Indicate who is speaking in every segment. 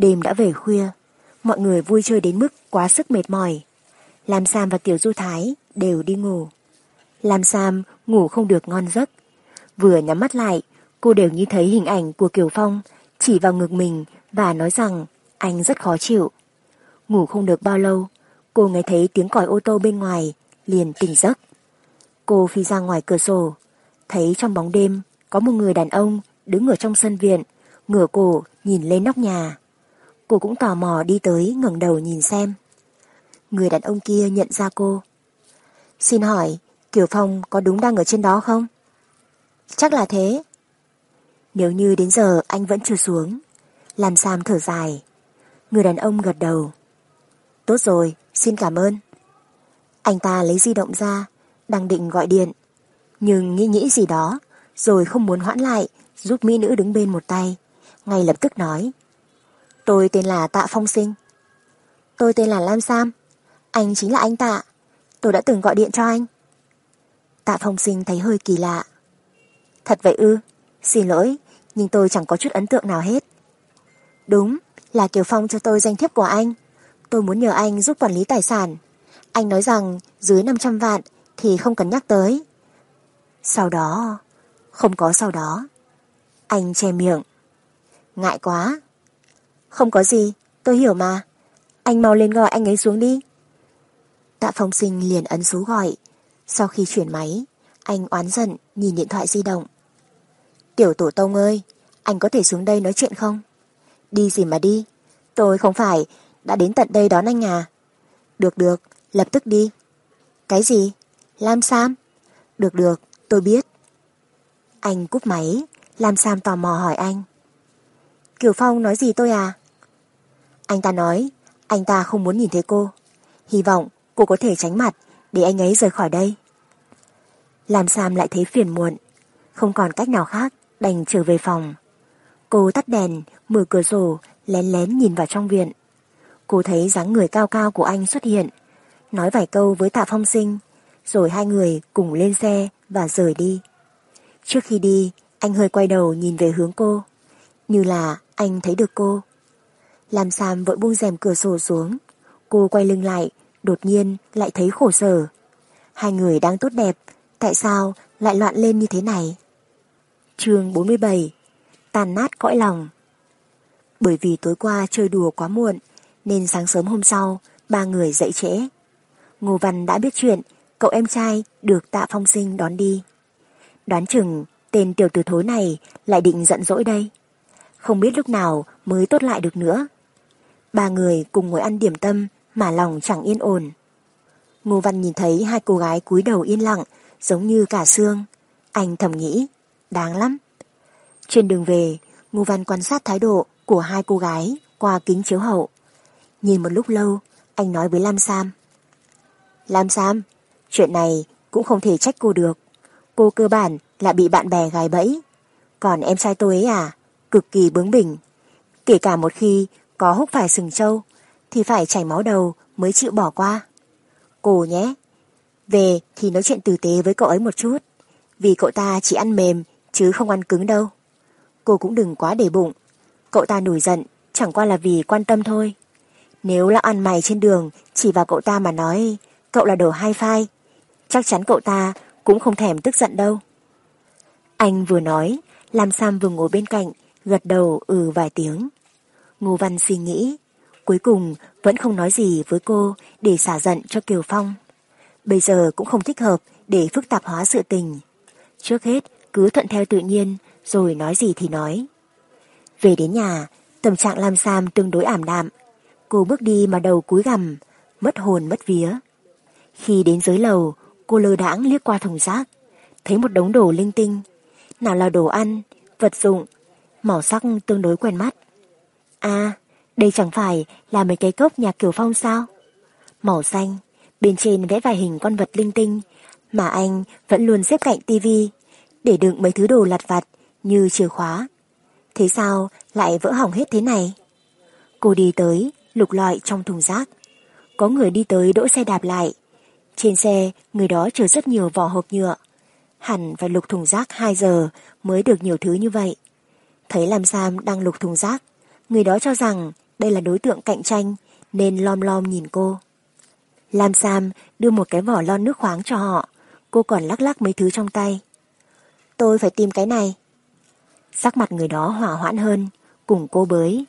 Speaker 1: Đêm đã về khuya, mọi người vui chơi đến mức quá sức mệt mỏi. Lam Sam và Tiểu Du Thái đều đi ngủ. Lam Sam ngủ không được ngon giấc. Vừa nhắm mắt lại, cô đều như thấy hình ảnh của Kiều Phong chỉ vào ngực mình và nói rằng anh rất khó chịu. Ngủ không được bao lâu, cô nghe thấy tiếng còi ô tô bên ngoài, liền tỉnh giấc. Cô phi ra ngoài cửa sổ, thấy trong bóng đêm có một người đàn ông đứng ở trong sân viện, ngửa cổ nhìn lên nóc nhà. Cô cũng tò mò đi tới ngẩng đầu nhìn xem. Người đàn ông kia nhận ra cô. Xin hỏi, Kiều Phong có đúng đang ở trên đó không? Chắc là thế. Nếu như đến giờ anh vẫn chưa xuống, làm Sam thở dài. Người đàn ông gật đầu. Tốt rồi, xin cảm ơn. Anh ta lấy di động ra, đang định gọi điện. Nhưng nghĩ nghĩ gì đó, rồi không muốn hoãn lại, giúp mỹ nữ đứng bên một tay. Ngay lập tức nói. Tôi tên là Tạ Phong Sinh. Tôi tên là Lam Sam. Anh chính là anh Tạ. Tôi đã từng gọi điện cho anh. Tạ Phong Sinh thấy hơi kỳ lạ. Thật vậy ư, xin lỗi, nhưng tôi chẳng có chút ấn tượng nào hết. Đúng, là Kiều Phong cho tôi danh thiếp của anh. Tôi muốn nhờ anh giúp quản lý tài sản. Anh nói rằng dưới 500 vạn thì không cần nhắc tới. Sau đó, không có sau đó. Anh che miệng. Ngại quá. Không có gì, tôi hiểu mà. Anh mau lên gọi anh ấy xuống đi. Tạ Phong Sinh liền ấn số gọi. Sau khi chuyển máy, anh oán giận nhìn điện thoại di động. Tiểu tổ tông ơi, anh có thể xuống đây nói chuyện không? Đi gì mà đi, tôi không phải đã đến tận đây đón anh à. Được được, lập tức đi. Cái gì? Lam Sam? Được được, tôi biết. Anh cúp máy, Lam Sam tò mò hỏi anh. Kiều Phong nói gì tôi à? Anh ta nói, anh ta không muốn nhìn thấy cô. Hy vọng cô có thể tránh mặt để anh ấy rời khỏi đây. làm Sam lại thấy phiền muộn, không còn cách nào khác, đành trở về phòng. Cô tắt đèn, mở cửa sổ, lén lén nhìn vào trong viện. Cô thấy dáng người cao cao của anh xuất hiện, nói vài câu với Tạ Phong Sinh, rồi hai người cùng lên xe và rời đi. Trước khi đi, anh hơi quay đầu nhìn về hướng cô, như là anh thấy được cô. Lam Sam vội buông rèm cửa sổ xuống, cô quay lưng lại, đột nhiên lại thấy khổ sở. Hai người đang tốt đẹp, tại sao lại loạn lên như thế này? chương 47 Tàn nát cõi lòng Bởi vì tối qua chơi đùa quá muộn nên sáng sớm hôm sau ba người dậy trễ. Ngô Văn đã biết chuyện cậu em trai được tạ phong sinh đón đi. Đoán chừng tên tiểu tử thối này lại định giận dỗi đây. Không biết lúc nào mới tốt lại được nữa. Ba người cùng ngồi ăn điểm tâm mà lòng chẳng yên ổn. Ngô Văn nhìn thấy hai cô gái cúi đầu yên lặng giống như cả xương. Anh thầm nghĩ đáng lắm. Trên đường về, Ngô Văn quan sát thái độ của hai cô gái qua kính chiếu hậu. Nhìn một lúc lâu, anh nói với Lam Sam. Lam Sam, chuyện này cũng không thể trách cô được. Cô cơ bản là bị bạn bè gài bẫy. Còn em trai tôi ấy à, cực kỳ bướng bỉnh. Kể cả một khi có húc phải sừng trâu, thì phải chảy máu đầu mới chịu bỏ qua. Cô nhé, về thì nói chuyện tử tế với cậu ấy một chút, vì cậu ta chỉ ăn mềm chứ không ăn cứng đâu. Cô cũng đừng quá để bụng. Cậu ta nổi giận, chẳng qua là vì quan tâm thôi. Nếu là ăn mày trên đường, chỉ vào cậu ta mà nói cậu là đồ hai phai, chắc chắn cậu ta cũng không thèm tức giận đâu. Anh vừa nói, Lam Sam vừa ngồi bên cạnh, gật đầu ừ vài tiếng. Ngô Văn suy nghĩ, cuối cùng vẫn không nói gì với cô để xả giận cho Kiều Phong. Bây giờ cũng không thích hợp để phức tạp hóa sự tình. Trước hết, cứ thuận theo tự nhiên, rồi nói gì thì nói. Về đến nhà, tâm trạng Lam Sam tương đối ảm đạm. Cô bước đi mà đầu cúi gằm, mất hồn mất vía. Khi đến dưới lầu, cô lơ đãng liếc qua thùng rác, thấy một đống đồ linh tinh. Nào là đồ ăn, vật dụng, màu sắc tương đối quen mắt. À, đây chẳng phải là mấy cái cốc nhà kiểu phong sao? Màu xanh, bên trên vẽ vài hình con vật linh tinh, mà anh vẫn luôn xếp cạnh tivi để đựng mấy thứ đồ lặt vặt như chìa khóa. Thế sao lại vỡ hỏng hết thế này? Cô đi tới, lục lọi trong thùng rác. Có người đi tới đỗ xe đạp lại. Trên xe, người đó chở rất nhiều vỏ hộp nhựa. Hẳn phải lục thùng rác 2 giờ mới được nhiều thứ như vậy. Thấy làm Sam đang lục thùng rác, người đó cho rằng đây là đối tượng cạnh tranh nên lom lom nhìn cô. Lam Sam đưa một cái vỏ lon nước khoáng cho họ, cô còn lắc lắc mấy thứ trong tay. Tôi phải tìm cái này. Sắc mặt người đó hỏa hoãn hơn, cùng cô bới,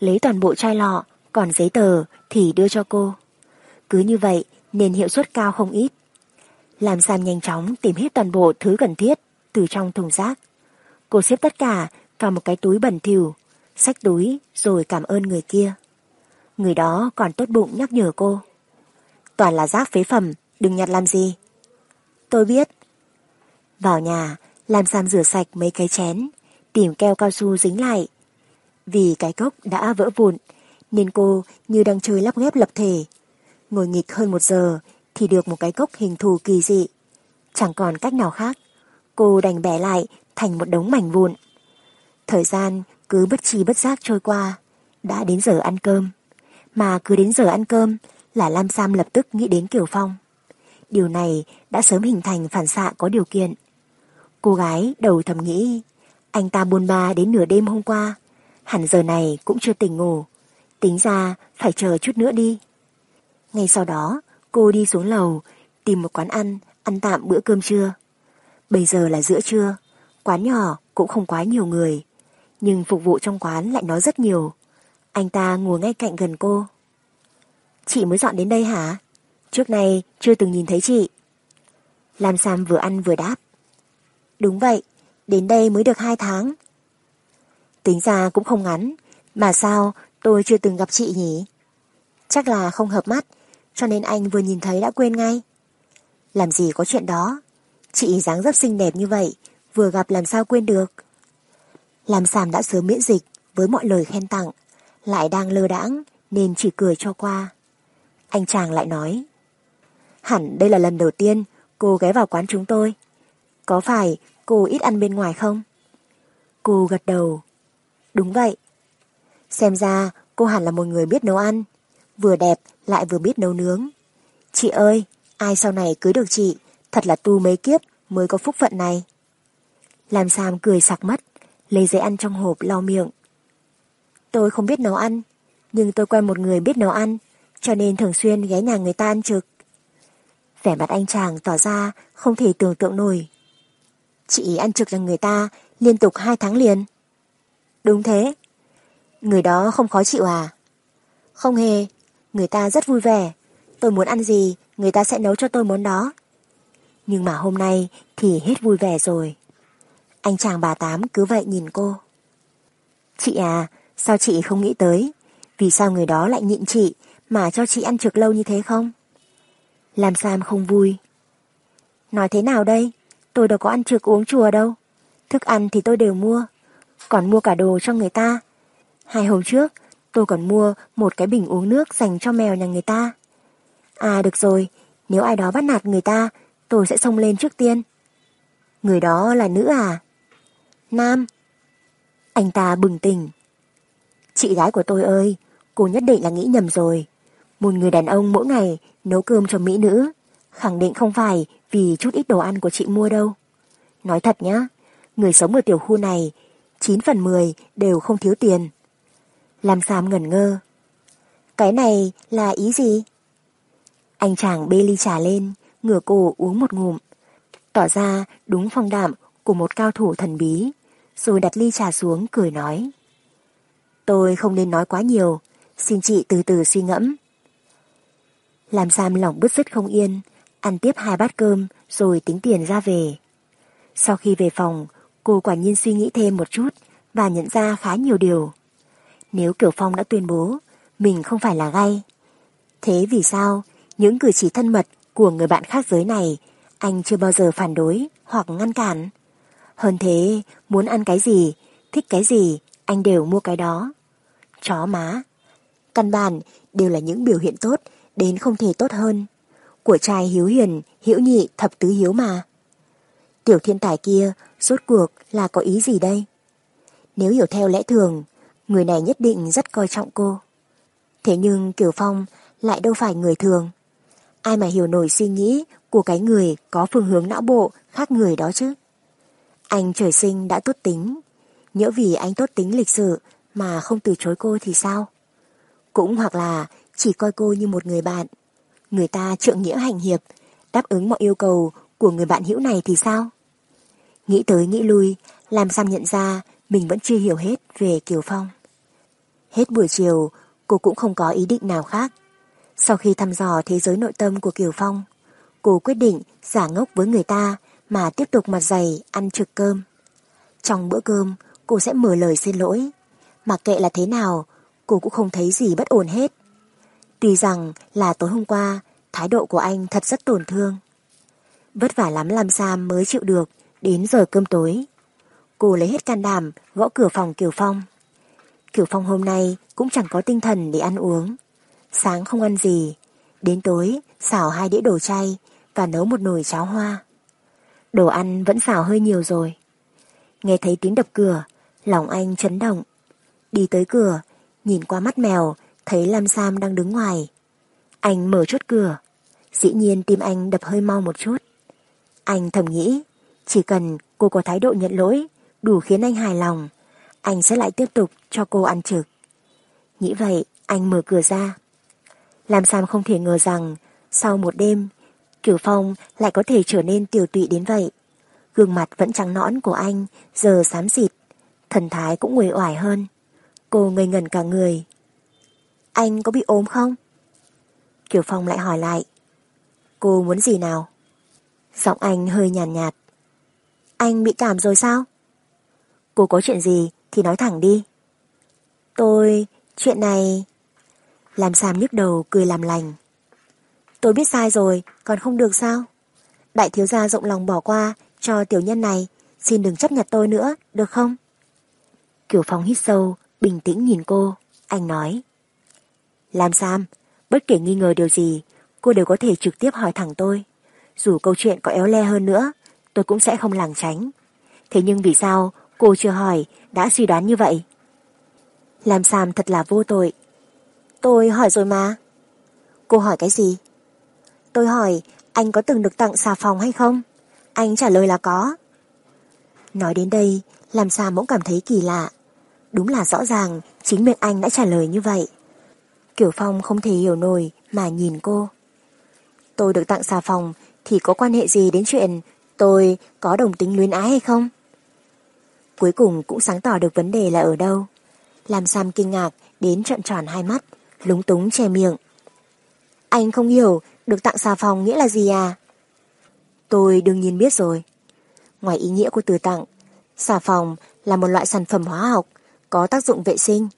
Speaker 1: lấy toàn bộ chai lọ, còn giấy tờ thì đưa cho cô. Cứ như vậy nên hiệu suất cao không ít. Làm Sam nhanh chóng tìm hết toàn bộ thứ cần thiết từ trong thùng rác. Cô xếp tất cả vào một cái túi bẩn thỉu, xách túi rồi cảm ơn người kia. Người đó còn tốt bụng nhắc nhở cô. Toàn là rác phế phẩm, đừng nhặt làm gì. Tôi biết. Vào nhà, làm Sam rửa sạch mấy cái chén, tìm keo cao su dính lại. Vì cái cốc đã vỡ vụn, nên cô như đang chơi lắp ghép lập thể. Ngồi nghịch hơn một giờ thì được một cái cốc hình thù kỳ dị. Chẳng còn cách nào khác, cô đành bẻ lại thành một đống mảnh vụn. Thời gian cứ bất chi bất giác trôi qua, đã đến giờ ăn cơm. Mà cứ đến giờ ăn cơm là Lam Sam lập tức nghĩ đến Kiều Phong. Điều này đã sớm hình thành phản xạ có điều kiện. Cô gái đầu thầm nghĩ, anh ta buôn ba đến nửa đêm hôm qua, hẳn giờ này cũng chưa tỉnh ngủ. Tính ra phải chờ chút nữa đi. Ngay sau đó, cô đi xuống lầu, tìm một quán ăn, ăn tạm bữa cơm trưa. Bây giờ là giữa trưa, quán nhỏ cũng không quá nhiều người, nhưng phục vụ trong quán lại nói rất nhiều. Anh ta ngồi ngay cạnh gần cô. Chị mới dọn đến đây hả? Trước nay chưa từng nhìn thấy chị. Lam Sam vừa ăn vừa đáp. Đúng vậy, đến đây mới được hai tháng. Tính ra cũng không ngắn, mà sao tôi chưa từng gặp chị nhỉ? Chắc là không hợp mắt, cho nên anh vừa nhìn thấy đã quên ngay. Làm gì có chuyện đó, chị dáng dấp xinh đẹp như vậy, vừa gặp làm sao quên được. Làm sàm đã sớm miễn dịch với mọi lời khen tặng, lại đang lơ đãng nên chỉ cười cho qua. Anh chàng lại nói, hẳn đây là lần đầu tiên cô ghé vào quán chúng tôi. Có phải cô ít ăn bên ngoài không? Cô gật đầu. Đúng vậy. Xem ra cô hẳn là một người biết nấu ăn, vừa đẹp lại vừa biết nấu nướng. Chị ơi, ai sau này cưới được chị, thật là tu mấy kiếp mới có phúc phận này. Làm Sam cười sặc mắt, lấy giấy ăn trong hộp lau miệng. Tôi không biết nấu ăn, nhưng tôi quen một người biết nấu ăn, cho nên thường xuyên ghé nhà người ta ăn trực. Vẻ mặt anh chàng tỏ ra không thể tưởng tượng nổi. Chị ăn trực là người ta liên tục hai tháng liền. Đúng thế. Người đó không khó chịu à? Không hề, người ta rất vui vẻ. Tôi muốn ăn gì, người ta sẽ nấu cho tôi món đó. Nhưng mà hôm nay thì hết vui vẻ rồi. Anh chàng bà Tám cứ vậy nhìn cô. Chị à, sao chị không nghĩ tới? Vì sao người đó lại nhịn chị mà cho chị ăn trực lâu như thế không? Làm Sam không vui. Nói thế nào đây? Tôi đâu có ăn trực uống chùa đâu. Thức ăn thì tôi đều mua. Còn mua cả đồ cho người ta. Hai hôm trước, tôi còn mua một cái bình uống nước dành cho mèo nhà người ta. À được rồi, nếu ai đó bắt nạt người ta, tôi sẽ xông lên trước tiên. Người đó là nữ à? Nam. Anh ta bừng tỉnh. Chị gái của tôi ơi, cô nhất định là nghĩ nhầm rồi. Một người đàn ông mỗi ngày nấu cơm cho mỹ nữ, khẳng định không phải vì chút ít đồ ăn của chị mua đâu. Nói thật nhá, người sống ở tiểu khu này, 9 phần 10 đều không thiếu tiền. Làm Sam ngẩn ngơ. Cái này là ý gì? Anh chàng bê ly trà lên, ngửa cổ uống một ngụm. Tỏ ra đúng phong đạm của một cao thủ thần bí, rồi đặt ly trà xuống cười nói. Tôi không nên nói quá nhiều, xin chị từ từ suy ngẫm. Làm Sam lòng bứt rứt không yên, ăn tiếp hai bát cơm rồi tính tiền ra về. Sau khi về phòng, cô quả nhiên suy nghĩ thêm một chút và nhận ra khá nhiều điều. Nếu Kiều Phong đã tuyên bố mình không phải là gay, thế vì sao những cử chỉ thân mật của người bạn khác giới này anh chưa bao giờ phản đối hoặc ngăn cản? Hơn thế, muốn ăn cái gì, thích cái gì, anh đều mua cái đó. Chó má. Căn bản đều là những biểu hiện tốt đến không thể tốt hơn. Của trai hiếu hiền, hiễu nhị, thập tứ hiếu mà. Tiểu thiên tài kia rốt cuộc là có ý gì đây? Nếu hiểu theo lẽ thường, người này nhất định rất coi trọng cô. Thế nhưng Kiều Phong lại đâu phải người thường. Ai mà hiểu nổi suy nghĩ của cái người có phương hướng não bộ khác người đó chứ? Anh trời sinh đã tốt tính. Nhỡ vì anh tốt tính lịch sự mà không từ chối cô thì sao? Cũng hoặc là chỉ coi cô như một người bạn. Người ta trượng nghĩa hành hiệp, đáp ứng mọi yêu cầu của người bạn hữu này thì sao? Nghĩ tới nghĩ lui, làm Sam nhận ra mình vẫn chưa hiểu hết về Kiều Phong. Hết buổi chiều, cô cũng không có ý định nào khác. Sau khi thăm dò thế giới nội tâm của Kiều Phong, cô quyết định giả ngốc với người ta mà tiếp tục mặt dày ăn trực cơm. Trong bữa cơm, cô sẽ mở lời xin lỗi. Mặc kệ là thế nào, cô cũng không thấy gì bất ổn hết. Tuy rằng là tối hôm qua, thái độ của anh thật rất tổn thương. Vất vả lắm làm Sam mới chịu được đến giờ cơm tối. Cô lấy hết can đảm gõ cửa phòng Kiều Phong. Kiều Phong hôm nay cũng chẳng có tinh thần để ăn uống. Sáng không ăn gì, đến tối xào hai đĩa đồ chay và nấu một nồi cháo hoa. Đồ ăn vẫn xào hơi nhiều rồi. Nghe thấy tiếng đập cửa, lòng anh chấn động. Đi tới cửa, nhìn qua mắt mèo, thấy Lam Sam đang đứng ngoài. Anh mở chốt cửa, dĩ nhiên tim anh đập hơi mau một chút. Anh thầm nghĩ, chỉ cần cô có thái độ nhận lỗi, đủ khiến anh hài lòng, anh sẽ lại tiếp tục cho cô ăn trực. Nghĩ vậy, anh mở cửa ra. Lam Sam không thể ngờ rằng, sau một đêm, Kiều Phong lại có thể trở nên tiểu tụy đến vậy. Gương mặt vẫn trắng nõn của anh giờ xám xịt, thần thái cũng nguề oải hơn. Cô ngây ngẩn cả người. Anh có bị ốm không? Kiều Phong lại hỏi lại. Cô muốn gì nào? Giọng anh hơi nhàn nhạt, nhạt. Anh bị cảm rồi sao? Cô có chuyện gì thì nói thẳng đi. Tôi, chuyện này... Làm Sam nhức đầu cười làm lành. Tôi biết sai rồi, còn không được sao? Đại thiếu gia rộng lòng bỏ qua cho tiểu nhân này, xin đừng chấp nhận tôi nữa, được không? Kiều Phong hít sâu, bình tĩnh nhìn cô, anh nói. Làm Sam, bất kể nghi ngờ điều gì, cô đều có thể trực tiếp hỏi thẳng tôi. Dù câu chuyện có éo le hơn nữa, tôi cũng sẽ không lảng tránh. Thế nhưng vì sao cô chưa hỏi đã suy đoán như vậy? Làm Sam thật là vô tội. Tôi hỏi rồi mà. Cô hỏi cái gì? Tôi hỏi anh có từng được tặng xà phòng hay không? Anh trả lời là có. Nói đến đây, làm sao bỗng cảm thấy kỳ lạ. Đúng là rõ ràng chính miệng anh đã trả lời như vậy. Kiểu Phong không thể hiểu nổi mà nhìn cô. Tôi được tặng xà phòng thì có quan hệ gì đến chuyện tôi có đồng tính luyến ái hay không? Cuối cùng cũng sáng tỏ được vấn đề là ở đâu. Làm Sam kinh ngạc đến trợn tròn hai mắt, lúng túng che miệng. Anh không hiểu được tặng xà phòng nghĩa là gì à? Tôi đương nhiên biết rồi. Ngoài ý nghĩa của từ tặng, xà phòng là một loại sản phẩm hóa học có tác dụng vệ sinh.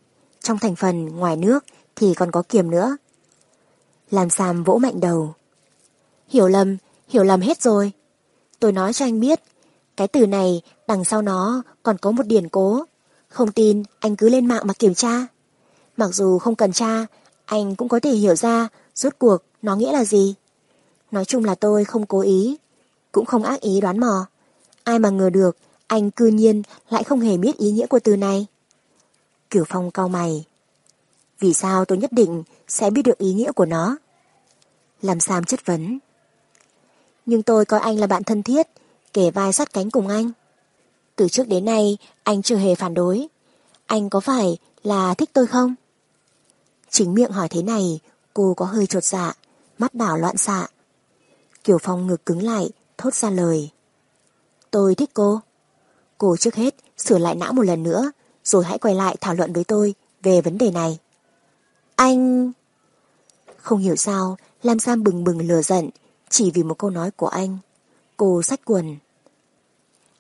Speaker 1: Trong thành phần ngoài nước thì còn có kiềm nữa. Làm Sam vỗ mạnh đầu. Hiểu lầm, hiểu lầm hết rồi. Tôi nói cho anh biết, cái từ này đằng sau nó còn có một điển cố. Không tin, anh cứ lên mạng mà kiểm tra. Mặc dù không cần tra, anh cũng có thể hiểu ra rốt cuộc nó nghĩa là gì. Nói chung là tôi không cố ý, cũng không ác ý đoán mò. Ai mà ngờ được, anh cư nhiên lại không hề biết ý nghĩa của từ này. Kiểu Phong cau mày. Vì sao tôi nhất định sẽ biết được ý nghĩa của nó? Làm Sam chất vấn. Nhưng tôi coi anh là bạn thân thiết, kể vai sát cánh cùng anh. Từ trước đến nay, anh chưa hề phản đối. Anh có phải là thích tôi không? Chính miệng hỏi thế này, cô có hơi trột dạ, mắt đảo loạn xạ. Kiều Phong ngực cứng lại, thốt ra lời. Tôi thích cô. Cô trước hết sửa lại não một lần nữa, rồi hãy quay lại thảo luận với tôi về vấn đề này. Anh... Không hiểu sao, Lam Sam bừng bừng lừa giận, chỉ vì một câu nói của anh. Cô sách quần.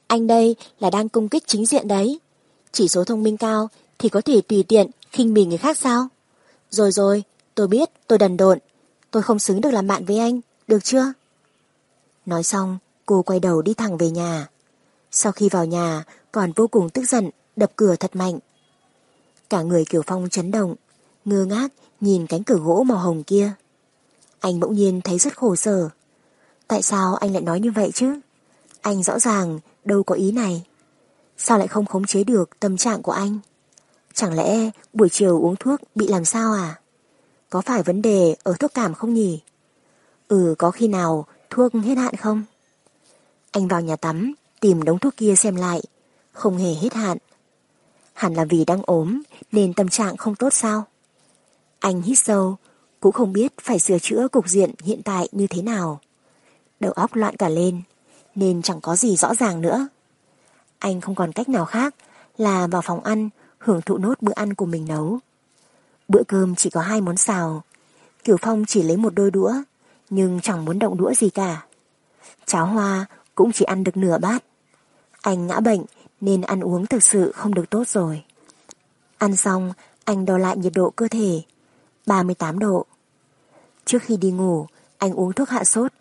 Speaker 1: Anh đây là đang công kích chính diện đấy. Chỉ số thông minh cao thì có thể tùy tiện khinh bỉ người khác sao? Rồi rồi, tôi biết tôi đần độn. Tôi không xứng được làm bạn với anh, được chưa? Nói xong, cô quay đầu đi thẳng về nhà. Sau khi vào nhà, còn vô cùng tức giận, đập cửa thật mạnh. Cả người Kiều Phong chấn động, ngơ ngác nhìn cánh cửa gỗ màu hồng kia. Anh bỗng nhiên thấy rất khổ sở. Tại sao anh lại nói như vậy chứ? Anh rõ ràng đâu có ý này. Sao lại không khống chế được tâm trạng của anh? Chẳng lẽ buổi chiều uống thuốc bị làm sao à? Có phải vấn đề ở thuốc cảm không nhỉ? Ừ, có khi nào thuốc hết hạn không? Anh vào nhà tắm, tìm đống thuốc kia xem lại. Không hề hết hạn. Hẳn là vì đang ốm nên tâm trạng không tốt sao? Anh hít sâu, cũng không biết phải sửa chữa cục diện hiện tại như thế nào. Đầu óc loạn cả lên, nên chẳng có gì rõ ràng nữa. Anh không còn cách nào khác là vào phòng ăn hưởng thụ nốt bữa ăn của mình nấu. Bữa cơm chỉ có hai món xào. Kiều Phong chỉ lấy một đôi đũa, nhưng chẳng muốn động đũa gì cả. Cháo hoa cũng chỉ ăn được nửa bát. Anh ngã bệnh nên ăn uống thực sự không được tốt rồi. Ăn xong, anh đo lại nhiệt độ cơ thể. 38 độ. Trước khi đi ngủ, anh uống thuốc hạ sốt.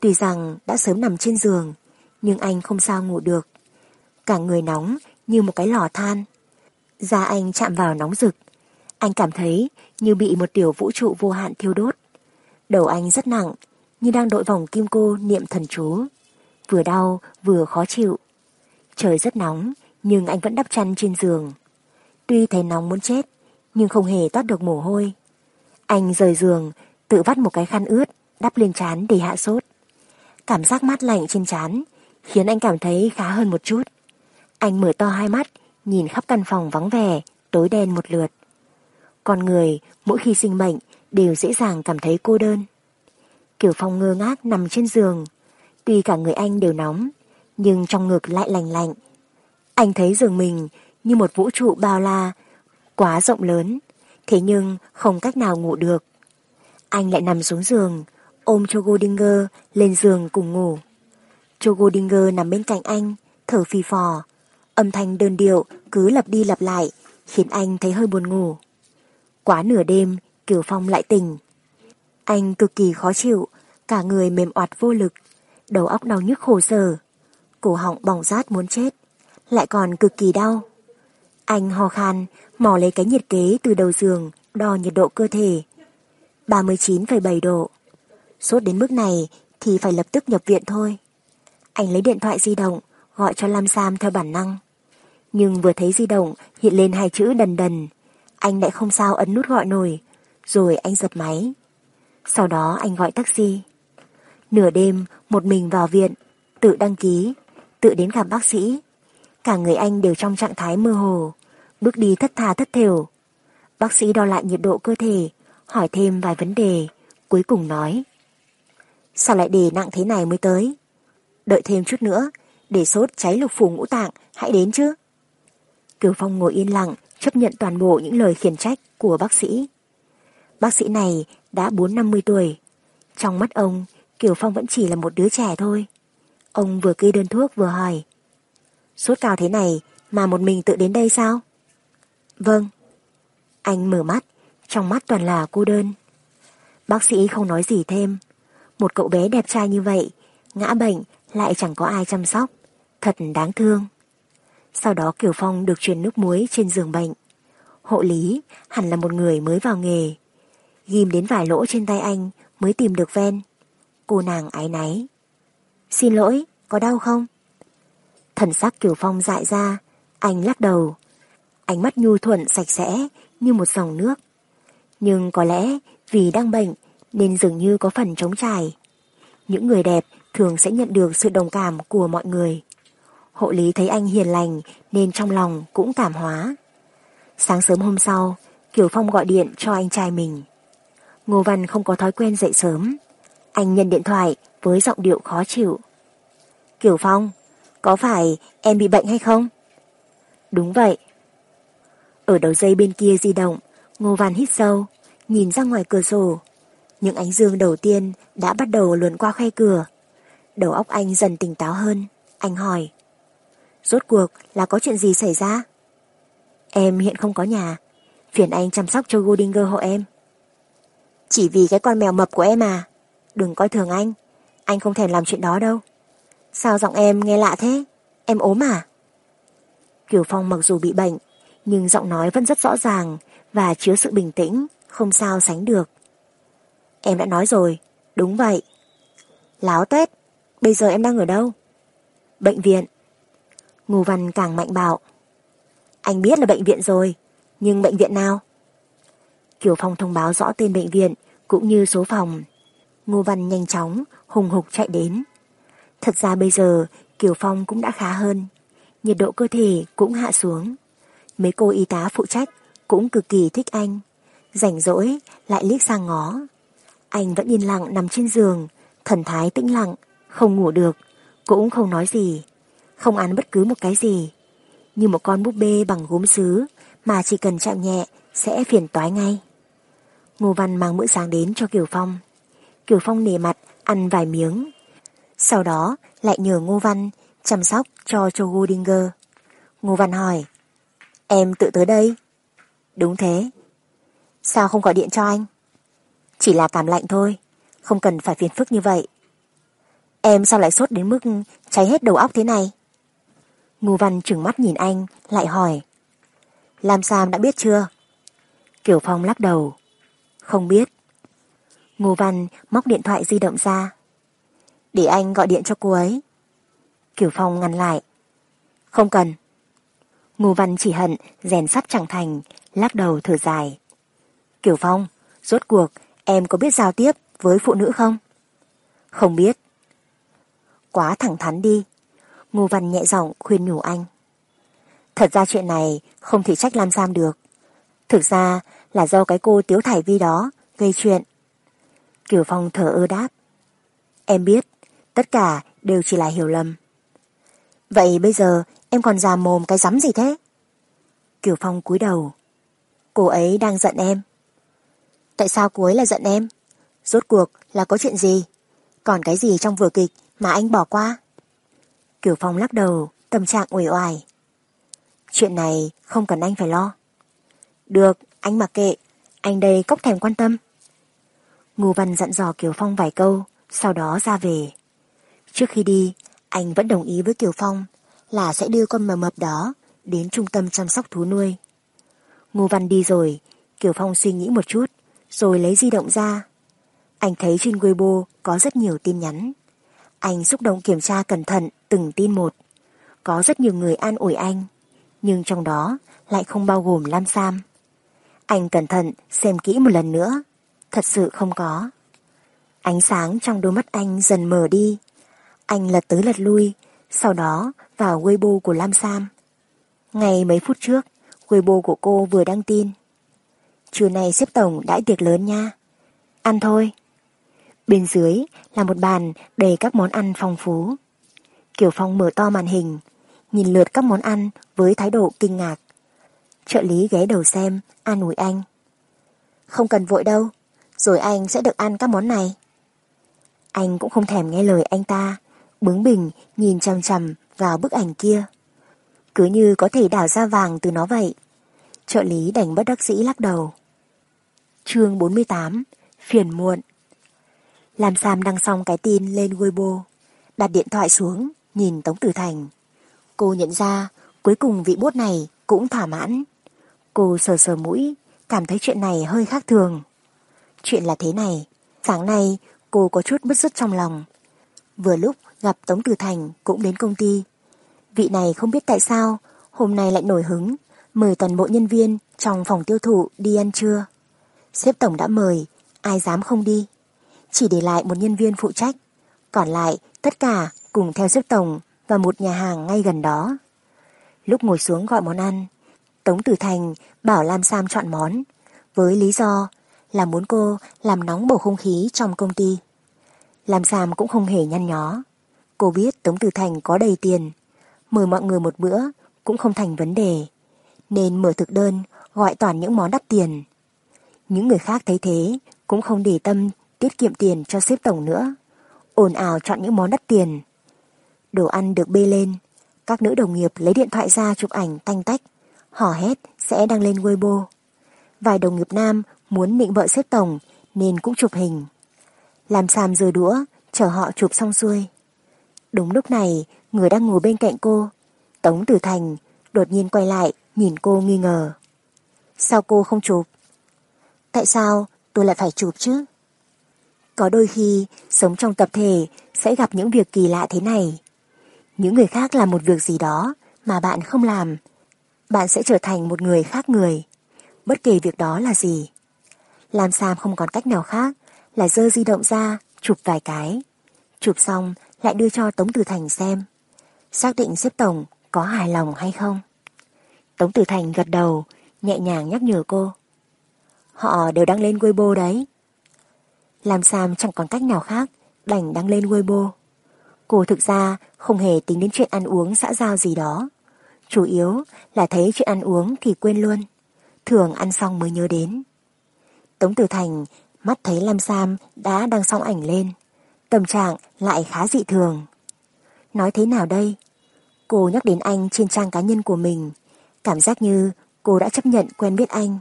Speaker 1: Tuy rằng đã sớm nằm trên giường, nhưng anh không sao ngủ được. Cả người nóng như một cái lò than. Da anh chạm vào nóng rực. Anh cảm thấy như bị một tiểu vũ trụ vô hạn thiêu đốt. Đầu anh rất nặng, như đang đội vòng kim cô niệm thần chú. Vừa đau, vừa khó chịu. Trời rất nóng, nhưng anh vẫn đắp chăn trên giường. Tuy thấy nóng muốn chết, nhưng không hề toát được mồ hôi. Anh rời giường, tự vắt một cái khăn ướt, đắp lên chán để hạ sốt. Cảm giác mát lạnh trên chán khiến anh cảm thấy khá hơn một chút. Anh mở to hai mắt, nhìn khắp căn phòng vắng vẻ, tối đen một lượt. Con người, mỗi khi sinh bệnh, đều dễ dàng cảm thấy cô đơn. Kiều Phong ngơ ngác nằm trên giường. Tuy cả người anh đều nóng, nhưng trong ngực lại lành lạnh. Anh thấy giường mình như một vũ trụ bao la, quá rộng lớn, thế nhưng không cách nào ngủ được. Anh lại nằm xuống giường, ôm cho Goldinger lên giường cùng ngủ. Cho Goldinger nằm bên cạnh anh, thở phì phò. Âm thanh đơn điệu cứ lặp đi lặp lại, khiến anh thấy hơi buồn ngủ. Quá nửa đêm, Kiều Phong lại tỉnh. Anh cực kỳ khó chịu, cả người mềm oặt vô lực, đầu óc đau nhức khổ sở, cổ họng bỏng rát muốn chết, lại còn cực kỳ đau. Anh ho khan, mò lấy cái nhiệt kế từ đầu giường, đo nhiệt độ cơ thể. 39,7 độ. Sốt đến mức này thì phải lập tức nhập viện thôi. Anh lấy điện thoại di động, gọi cho Lam Sam theo bản năng. Nhưng vừa thấy di động hiện lên hai chữ đần đần, anh lại không sao ấn nút gọi nổi, rồi anh giật máy. Sau đó anh gọi taxi. Nửa đêm, một mình vào viện, tự đăng ký, tự đến gặp bác sĩ. Cả người anh đều trong trạng thái mơ hồ, bước đi thất tha thất thiểu Bác sĩ đo lại nhiệt độ cơ thể, hỏi thêm vài vấn đề, cuối cùng nói. Sao lại để nặng thế này mới tới? Đợi thêm chút nữa, để sốt cháy lục phủ ngũ tạng, hãy đến chứ. Kiều Phong ngồi yên lặng, chấp nhận toàn bộ những lời khiển trách của bác sĩ. Bác sĩ này đã 4-50 tuổi. Trong mắt ông, Kiều Phong vẫn chỉ là một đứa trẻ thôi. Ông vừa kê đơn thuốc vừa hỏi. Sốt cao thế này mà một mình tự đến đây sao? Vâng. Anh mở mắt, trong mắt toàn là cô đơn. Bác sĩ không nói gì thêm. Một cậu bé đẹp trai như vậy, ngã bệnh lại chẳng có ai chăm sóc. Thật đáng thương. Sau đó Kiều Phong được truyền nước muối trên giường bệnh. Hộ lý hẳn là một người mới vào nghề. Ghim đến vài lỗ trên tay anh mới tìm được ven. Cô nàng ái náy. Xin lỗi, có đau không? Thần sắc Kiều Phong dại ra, anh lắc đầu. Ánh mắt nhu thuận sạch sẽ như một dòng nước. Nhưng có lẽ vì đang bệnh nên dường như có phần trống trải. Những người đẹp thường sẽ nhận được sự đồng cảm của mọi người. Hộ lý thấy anh hiền lành nên trong lòng cũng cảm hóa. Sáng sớm hôm sau, Kiều Phong gọi điện cho anh trai mình. Ngô Văn không có thói quen dậy sớm. Anh nhận điện thoại với giọng điệu khó chịu. Kiều Phong, có phải em bị bệnh hay không? Đúng vậy. Ở đầu dây bên kia di động, Ngô Văn hít sâu, nhìn ra ngoài cửa sổ. Những ánh dương đầu tiên đã bắt đầu luồn qua khe cửa. Đầu óc anh dần tỉnh táo hơn. Anh hỏi. Rốt cuộc là có chuyện gì xảy ra? Em hiện không có nhà. Phiền anh chăm sóc cho Goldinger hộ em. Chỉ vì cái con mèo mập của em à? Đừng coi thường anh. Anh không thèm làm chuyện đó đâu. Sao giọng em nghe lạ thế? Em ốm à? Kiều Phong mặc dù bị bệnh, nhưng giọng nói vẫn rất rõ ràng và chứa sự bình tĩnh, không sao sánh được. Em đã nói rồi, đúng vậy. Láo tết, bây giờ em đang ở đâu? Bệnh viện. Ngô Văn càng mạnh bạo. Anh biết là bệnh viện rồi, nhưng bệnh viện nào? Kiều Phong thông báo rõ tên bệnh viện cũng như số phòng. Ngô Văn nhanh chóng, hùng hục chạy đến. Thật ra bây giờ Kiều Phong cũng đã khá hơn. Nhiệt độ cơ thể cũng hạ xuống. Mấy cô y tá phụ trách cũng cực kỳ thích anh. rảnh rỗi lại liếc sang ngó. Anh vẫn yên lặng nằm trên giường, thần thái tĩnh lặng, không ngủ được, cũng không nói gì, không ăn bất cứ một cái gì. Như một con búp bê bằng gốm sứ mà chỉ cần chạm nhẹ sẽ phiền toái ngay. Ngô Văn mang bữa sáng đến cho Kiều Phong. Kiều Phong nề mặt ăn vài miếng. Sau đó lại nhờ Ngô Văn chăm sóc cho cho Godinger. Ngô Văn hỏi, em tự tới đây? Đúng thế. Sao không gọi điện cho anh? Chỉ là cảm lạnh thôi, không cần phải phiền phức như vậy. Em sao lại sốt đến mức cháy hết đầu óc thế này? Ngô Văn trừng mắt nhìn anh, lại hỏi. Lam Sam đã biết chưa? Kiều Phong lắc đầu. Không biết. Ngô Văn móc điện thoại di động ra. Để anh gọi điện cho cô ấy. Kiều Phong ngăn lại. Không cần. Ngô Văn chỉ hận rèn sắt chẳng thành, lắc đầu thở dài. Kiều Phong, rốt cuộc em có biết giao tiếp với phụ nữ không? Không biết. Quá thẳng thắn đi. Ngô Văn nhẹ giọng khuyên nhủ anh. Thật ra chuyện này không thể trách Lam Sam được. Thực ra là do cái cô Tiếu Thải Vi đó gây chuyện. Kiều Phong thở ơ đáp. Em biết, tất cả đều chỉ là hiểu lầm. Vậy bây giờ em còn già mồm cái rắm gì thế? Kiều Phong cúi đầu. Cô ấy đang giận em. Tại sao cô ấy lại giận em? Rốt cuộc là có chuyện gì? Còn cái gì trong vừa kịch mà anh bỏ qua? Kiều Phong lắc đầu, tâm trạng uể oải. Chuyện này không cần anh phải lo. Được, anh mặc kệ, anh đây cốc thèm quan tâm. Ngô Văn dặn dò Kiều Phong vài câu, sau đó ra về. Trước khi đi, anh vẫn đồng ý với Kiều Phong là sẽ đưa con mờ mập đó đến trung tâm chăm sóc thú nuôi. Ngô Văn đi rồi, Kiều Phong suy nghĩ một chút, rồi lấy di động ra. Anh thấy trên Weibo có rất nhiều tin nhắn. Anh xúc động kiểm tra cẩn thận từng tin một. Có rất nhiều người an ủi anh, nhưng trong đó lại không bao gồm Lam Sam. Anh cẩn thận xem kỹ một lần nữa, thật sự không có. Ánh sáng trong đôi mắt anh dần mờ đi. Anh lật tới lật lui, sau đó vào Weibo của Lam Sam. Ngày mấy phút trước, Weibo của cô vừa đăng tin. Trưa nay xếp tổng đãi tiệc lớn nha. Ăn thôi. Bên dưới là một bàn đầy các món ăn phong phú. Kiều Phong mở to màn hình, nhìn lượt các món ăn với thái độ kinh ngạc. Trợ lý ghé đầu xem, an ủi anh. Không cần vội đâu, rồi anh sẽ được ăn các món này. Anh cũng không thèm nghe lời anh ta, bướng bỉnh nhìn chằm chằm vào bức ảnh kia. Cứ như có thể đảo ra vàng từ nó vậy. Trợ lý đành bất đắc dĩ lắc đầu. chương 48 Phiền muộn Làm Sam đăng xong cái tin lên Weibo Đặt điện thoại xuống Nhìn Tống Tử Thành. Cô nhận ra cuối cùng vị bốt này cũng thỏa mãn. Cô sờ sờ mũi Cảm thấy chuyện này hơi khác thường. Chuyện là thế này Sáng nay cô có chút bứt rứt trong lòng. Vừa lúc gặp Tống Tử Thành cũng đến công ty. Vị này không biết tại sao hôm nay lại nổi hứng mời toàn bộ nhân viên trong phòng tiêu thụ đi ăn trưa. Sếp tổng đã mời, ai dám không đi. Chỉ để lại một nhân viên phụ trách, còn lại tất cả cùng theo sếp tổng và một nhà hàng ngay gần đó. Lúc ngồi xuống gọi món ăn, Tống Tử Thành bảo Lam Sam chọn món, với lý do là muốn cô làm nóng bầu không khí trong công ty. Lam Sam cũng không hề nhăn nhó. Cô biết Tống Tử Thành có đầy tiền, mời mọi người một bữa cũng không thành vấn đề, nên mở thực đơn gọi toàn những món đắt tiền. Những người khác thấy thế cũng không để tâm tiết kiệm tiền cho xếp tổng nữa, ồn ào chọn những món đắt tiền. Đồ ăn được bê lên, các nữ đồng nghiệp lấy điện thoại ra chụp ảnh tanh tách, hò hét sẽ đăng lên Weibo. Vài đồng nghiệp nam muốn nịnh vợ xếp tổng nên cũng chụp hình. Làm xàm rồi đũa, chờ họ chụp xong xuôi. Đúng lúc này, người đang ngồi bên cạnh cô, Tống Tử Thành, đột nhiên quay lại, nhìn cô nghi ngờ. Sao cô không chụp? Tại sao tôi lại phải chụp chứ? Có đôi khi, sống trong tập thể sẽ gặp những việc kỳ lạ thế này. Những người khác làm một việc gì đó mà bạn không làm. Bạn sẽ trở thành một người khác người. Bất kể việc đó là gì. Làm Sam không còn cách nào khác là dơ di động ra, chụp vài cái. Chụp xong lại đưa cho Tống Tử Thành xem. Xác định xếp tổng có hài lòng hay không. Tống Tử Thành gật đầu, nhẹ nhàng nhắc nhở cô. Họ đều đăng lên Weibo đấy. Làm Sam chẳng còn cách nào khác, đành đăng lên Weibo. Cô thực ra không hề tính đến chuyện ăn uống xã giao gì đó. Chủ yếu là thấy chuyện ăn uống thì quên luôn. Thường ăn xong mới nhớ đến. Tống Tử Thành mắt thấy Lam Sam đã đăng xong ảnh lên. Tâm trạng lại khá dị thường. Nói thế nào đây? Cô nhắc đến anh trên trang cá nhân của mình. Cảm giác như cô đã chấp nhận quen biết anh.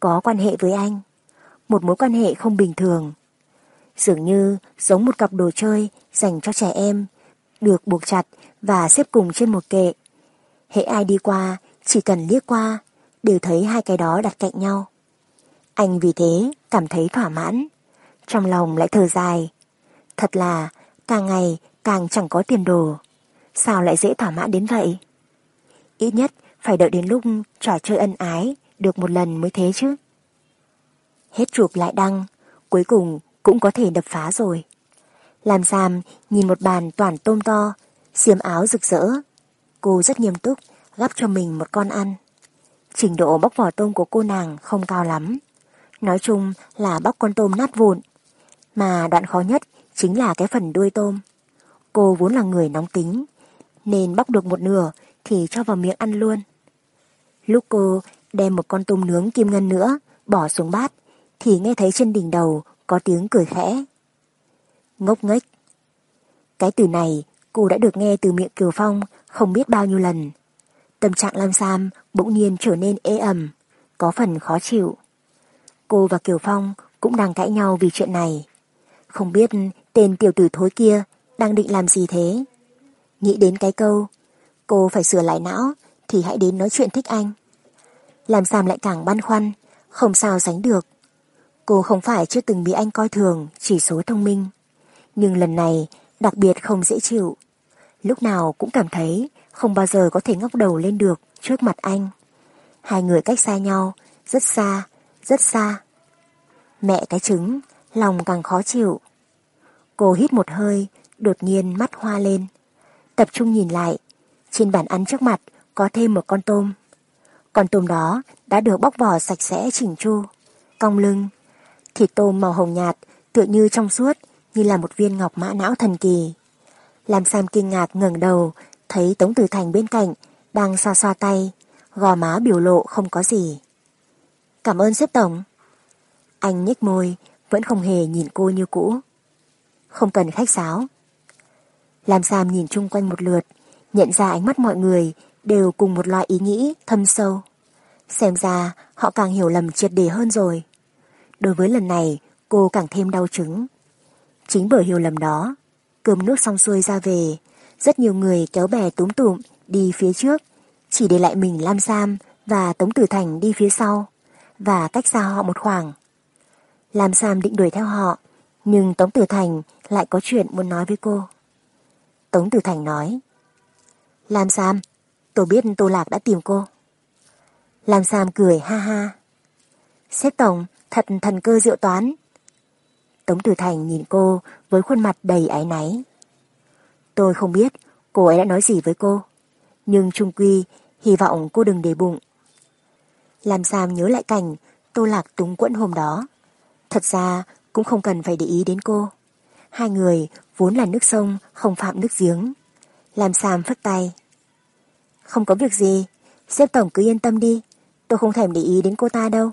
Speaker 1: Có quan hệ với anh. Một mối quan hệ không bình thường. Dường như giống một cặp đồ chơi dành cho trẻ em, được buộc chặt và xếp cùng trên một kệ. Hễ ai đi qua, chỉ cần liếc qua, đều thấy hai cái đó đặt cạnh nhau. Anh vì thế cảm thấy thỏa mãn, trong lòng lại thở dài. Thật là càng ngày càng chẳng có tiền đồ, sao lại dễ thỏa mãn đến vậy? Ít nhất phải đợi đến lúc trò chơi ân ái được một lần mới thế chứ. Hết chụp lại đăng, cuối cùng cũng có thể đập phá rồi. Làm giam nhìn một bàn toàn tôm to, xiêm áo rực rỡ. Cô rất nghiêm túc, gắp cho mình một con ăn. Trình độ bóc vỏ tôm của cô nàng không cao lắm. Nói chung là bóc con tôm nát vụn. Mà đoạn khó nhất chính là cái phần đuôi tôm. Cô vốn là người nóng tính, nên bóc được một nửa thì cho vào miệng ăn luôn. Lúc cô đem một con tôm nướng kim ngân nữa bỏ xuống bát thì nghe thấy trên đỉnh đầu có tiếng cười khẽ. Ngốc nghếch. Cái từ này cô đã được nghe từ miệng Kiều Phong không biết bao nhiêu lần. Tâm trạng Lam Sam bỗng nhiên trở nên ê ẩm, có phần khó chịu. Cô và Kiều Phong cũng đang cãi nhau vì chuyện này. Không biết tên tiểu tử thối kia đang định làm gì thế. Nghĩ đến cái câu, cô phải sửa lại não thì hãy đến nói chuyện thích anh. Làm Sam lại càng băn khoăn, không sao sánh được. Cô không phải chưa từng bị anh coi thường chỉ số thông minh. Nhưng lần này đặc biệt không dễ chịu. Lúc nào cũng cảm thấy không bao giờ có thể ngóc đầu lên được trước mặt anh. Hai người cách xa nhau, rất xa, rất xa. Mẹ cái trứng, lòng càng khó chịu. Cô hít một hơi, đột nhiên mắt hoa lên. Tập trung nhìn lại, trên bàn ăn trước mặt có thêm một con tôm. Con tôm đó đã được bóc vỏ sạch sẽ chỉnh chu, cong lưng. Thịt tôm màu hồng nhạt, tựa như trong suốt, như là một viên ngọc mã não thần kỳ. Làm Sam kinh ngạc ngẩng đầu, thấy Tống Tử Thành bên cạnh, đang xoa xoa tay, gò má biểu lộ không có gì. Cảm ơn xếp tổng. Anh nhếch môi, vẫn không hề nhìn cô như cũ. Không cần khách sáo. Làm Sam nhìn chung quanh một lượt, nhận ra ánh mắt mọi người đều cùng một loại ý nghĩ thâm sâu. Xem ra họ càng hiểu lầm triệt đề hơn rồi. Đối với lần này, cô càng thêm đau chứng. Chính bởi hiểu lầm đó, cơm nước xong xuôi ra về, rất nhiều người kéo bè túm tụm đi phía trước, chỉ để lại mình Lam Sam và Tống Tử Thành đi phía sau, và cách xa họ một khoảng. Lam Sam định đuổi theo họ, nhưng Tống Tử Thành lại có chuyện muốn nói với cô. Tống Tử Thành nói, Lam Sam, tôi biết Tô Lạc đã tìm cô. Lam Sam cười ha ha. Xếp tổng, thật thần cơ diệu toán. Tống Tử Thành nhìn cô với khuôn mặt đầy áy náy. Tôi không biết cô ấy đã nói gì với cô, nhưng trung quy hy vọng cô đừng để bụng. Làm sao nhớ lại cảnh Tô Lạc túng quẫn hôm đó. Thật ra cũng không cần phải để ý đến cô. Hai người vốn là nước sông không phạm nước giếng. Làm Sam phất tay. Không có việc gì, xếp tổng cứ yên tâm đi, tôi không thèm để ý đến cô ta đâu.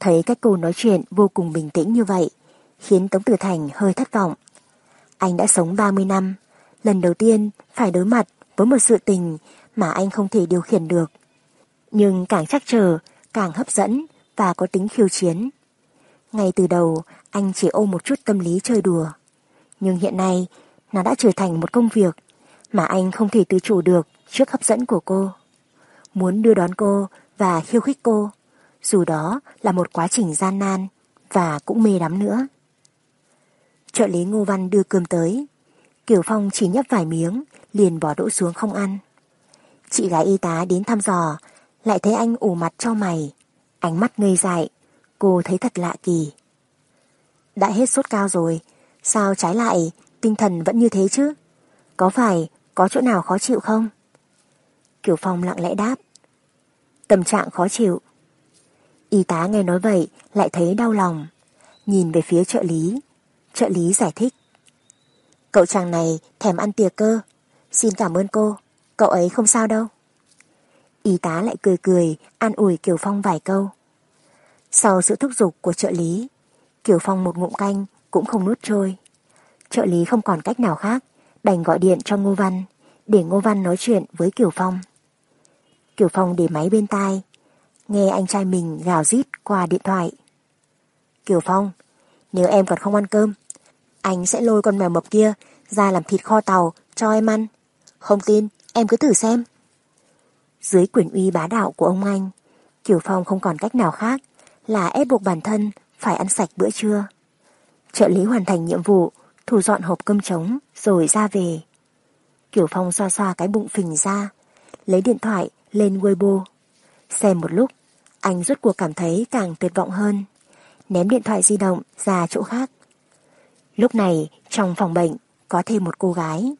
Speaker 1: Thấy các cô nói chuyện vô cùng bình tĩnh như vậy, khiến Tống Tử Thành hơi thất vọng. Anh đã sống 30 năm, lần đầu tiên phải đối mặt với một sự tình mà anh không thể điều khiển được. Nhưng càng chắc chờ, càng hấp dẫn và có tính khiêu chiến. Ngay từ đầu, anh chỉ ôm một chút tâm lý chơi đùa. Nhưng hiện nay, nó đã trở thành một công việc mà anh không thể tự chủ được trước hấp dẫn của cô. Muốn đưa đón cô và khiêu khích cô dù đó là một quá trình gian nan và cũng mê đắm nữa. Trợ lý Ngô Văn đưa cơm tới. Kiều Phong chỉ nhấp vài miếng, liền bỏ đỗ xuống không ăn. Chị gái y tá đến thăm dò, lại thấy anh ủ mặt cho mày. Ánh mắt ngây dại, cô thấy thật lạ kỳ. Đã hết sốt cao rồi, sao trái lại tinh thần vẫn như thế chứ? Có phải có chỗ nào khó chịu không? Kiều Phong lặng lẽ đáp. Tâm trạng khó chịu, Y tá nghe nói vậy lại thấy đau lòng. Nhìn về phía trợ lý. Trợ lý giải thích. Cậu chàng này thèm ăn tiệc cơ. Xin cảm ơn cô. Cậu ấy không sao đâu. Y tá lại cười cười, an ủi Kiều Phong vài câu. Sau sự thúc giục của trợ lý, Kiều Phong một ngụm canh cũng không nuốt trôi. Trợ lý không còn cách nào khác, đành gọi điện cho Ngô Văn, để Ngô Văn nói chuyện với Kiều Phong. Kiều Phong để máy bên tai, nghe anh trai mình gào rít qua điện thoại. Kiều Phong, nếu em còn không ăn cơm, anh sẽ lôi con mèo mập kia ra làm thịt kho tàu cho em ăn. Không tin, em cứ thử xem. Dưới quyền uy bá đạo của ông anh, Kiều Phong không còn cách nào khác là ép buộc bản thân phải ăn sạch bữa trưa. Trợ lý hoàn thành nhiệm vụ, thu dọn hộp cơm trống rồi ra về. Kiều Phong xoa xoa cái bụng phình ra, lấy điện thoại lên Weibo. Xem một lúc, anh rút cuộc cảm thấy càng tuyệt vọng hơn. Ném điện thoại di động ra chỗ khác. Lúc này, trong phòng bệnh, có thêm một cô gái.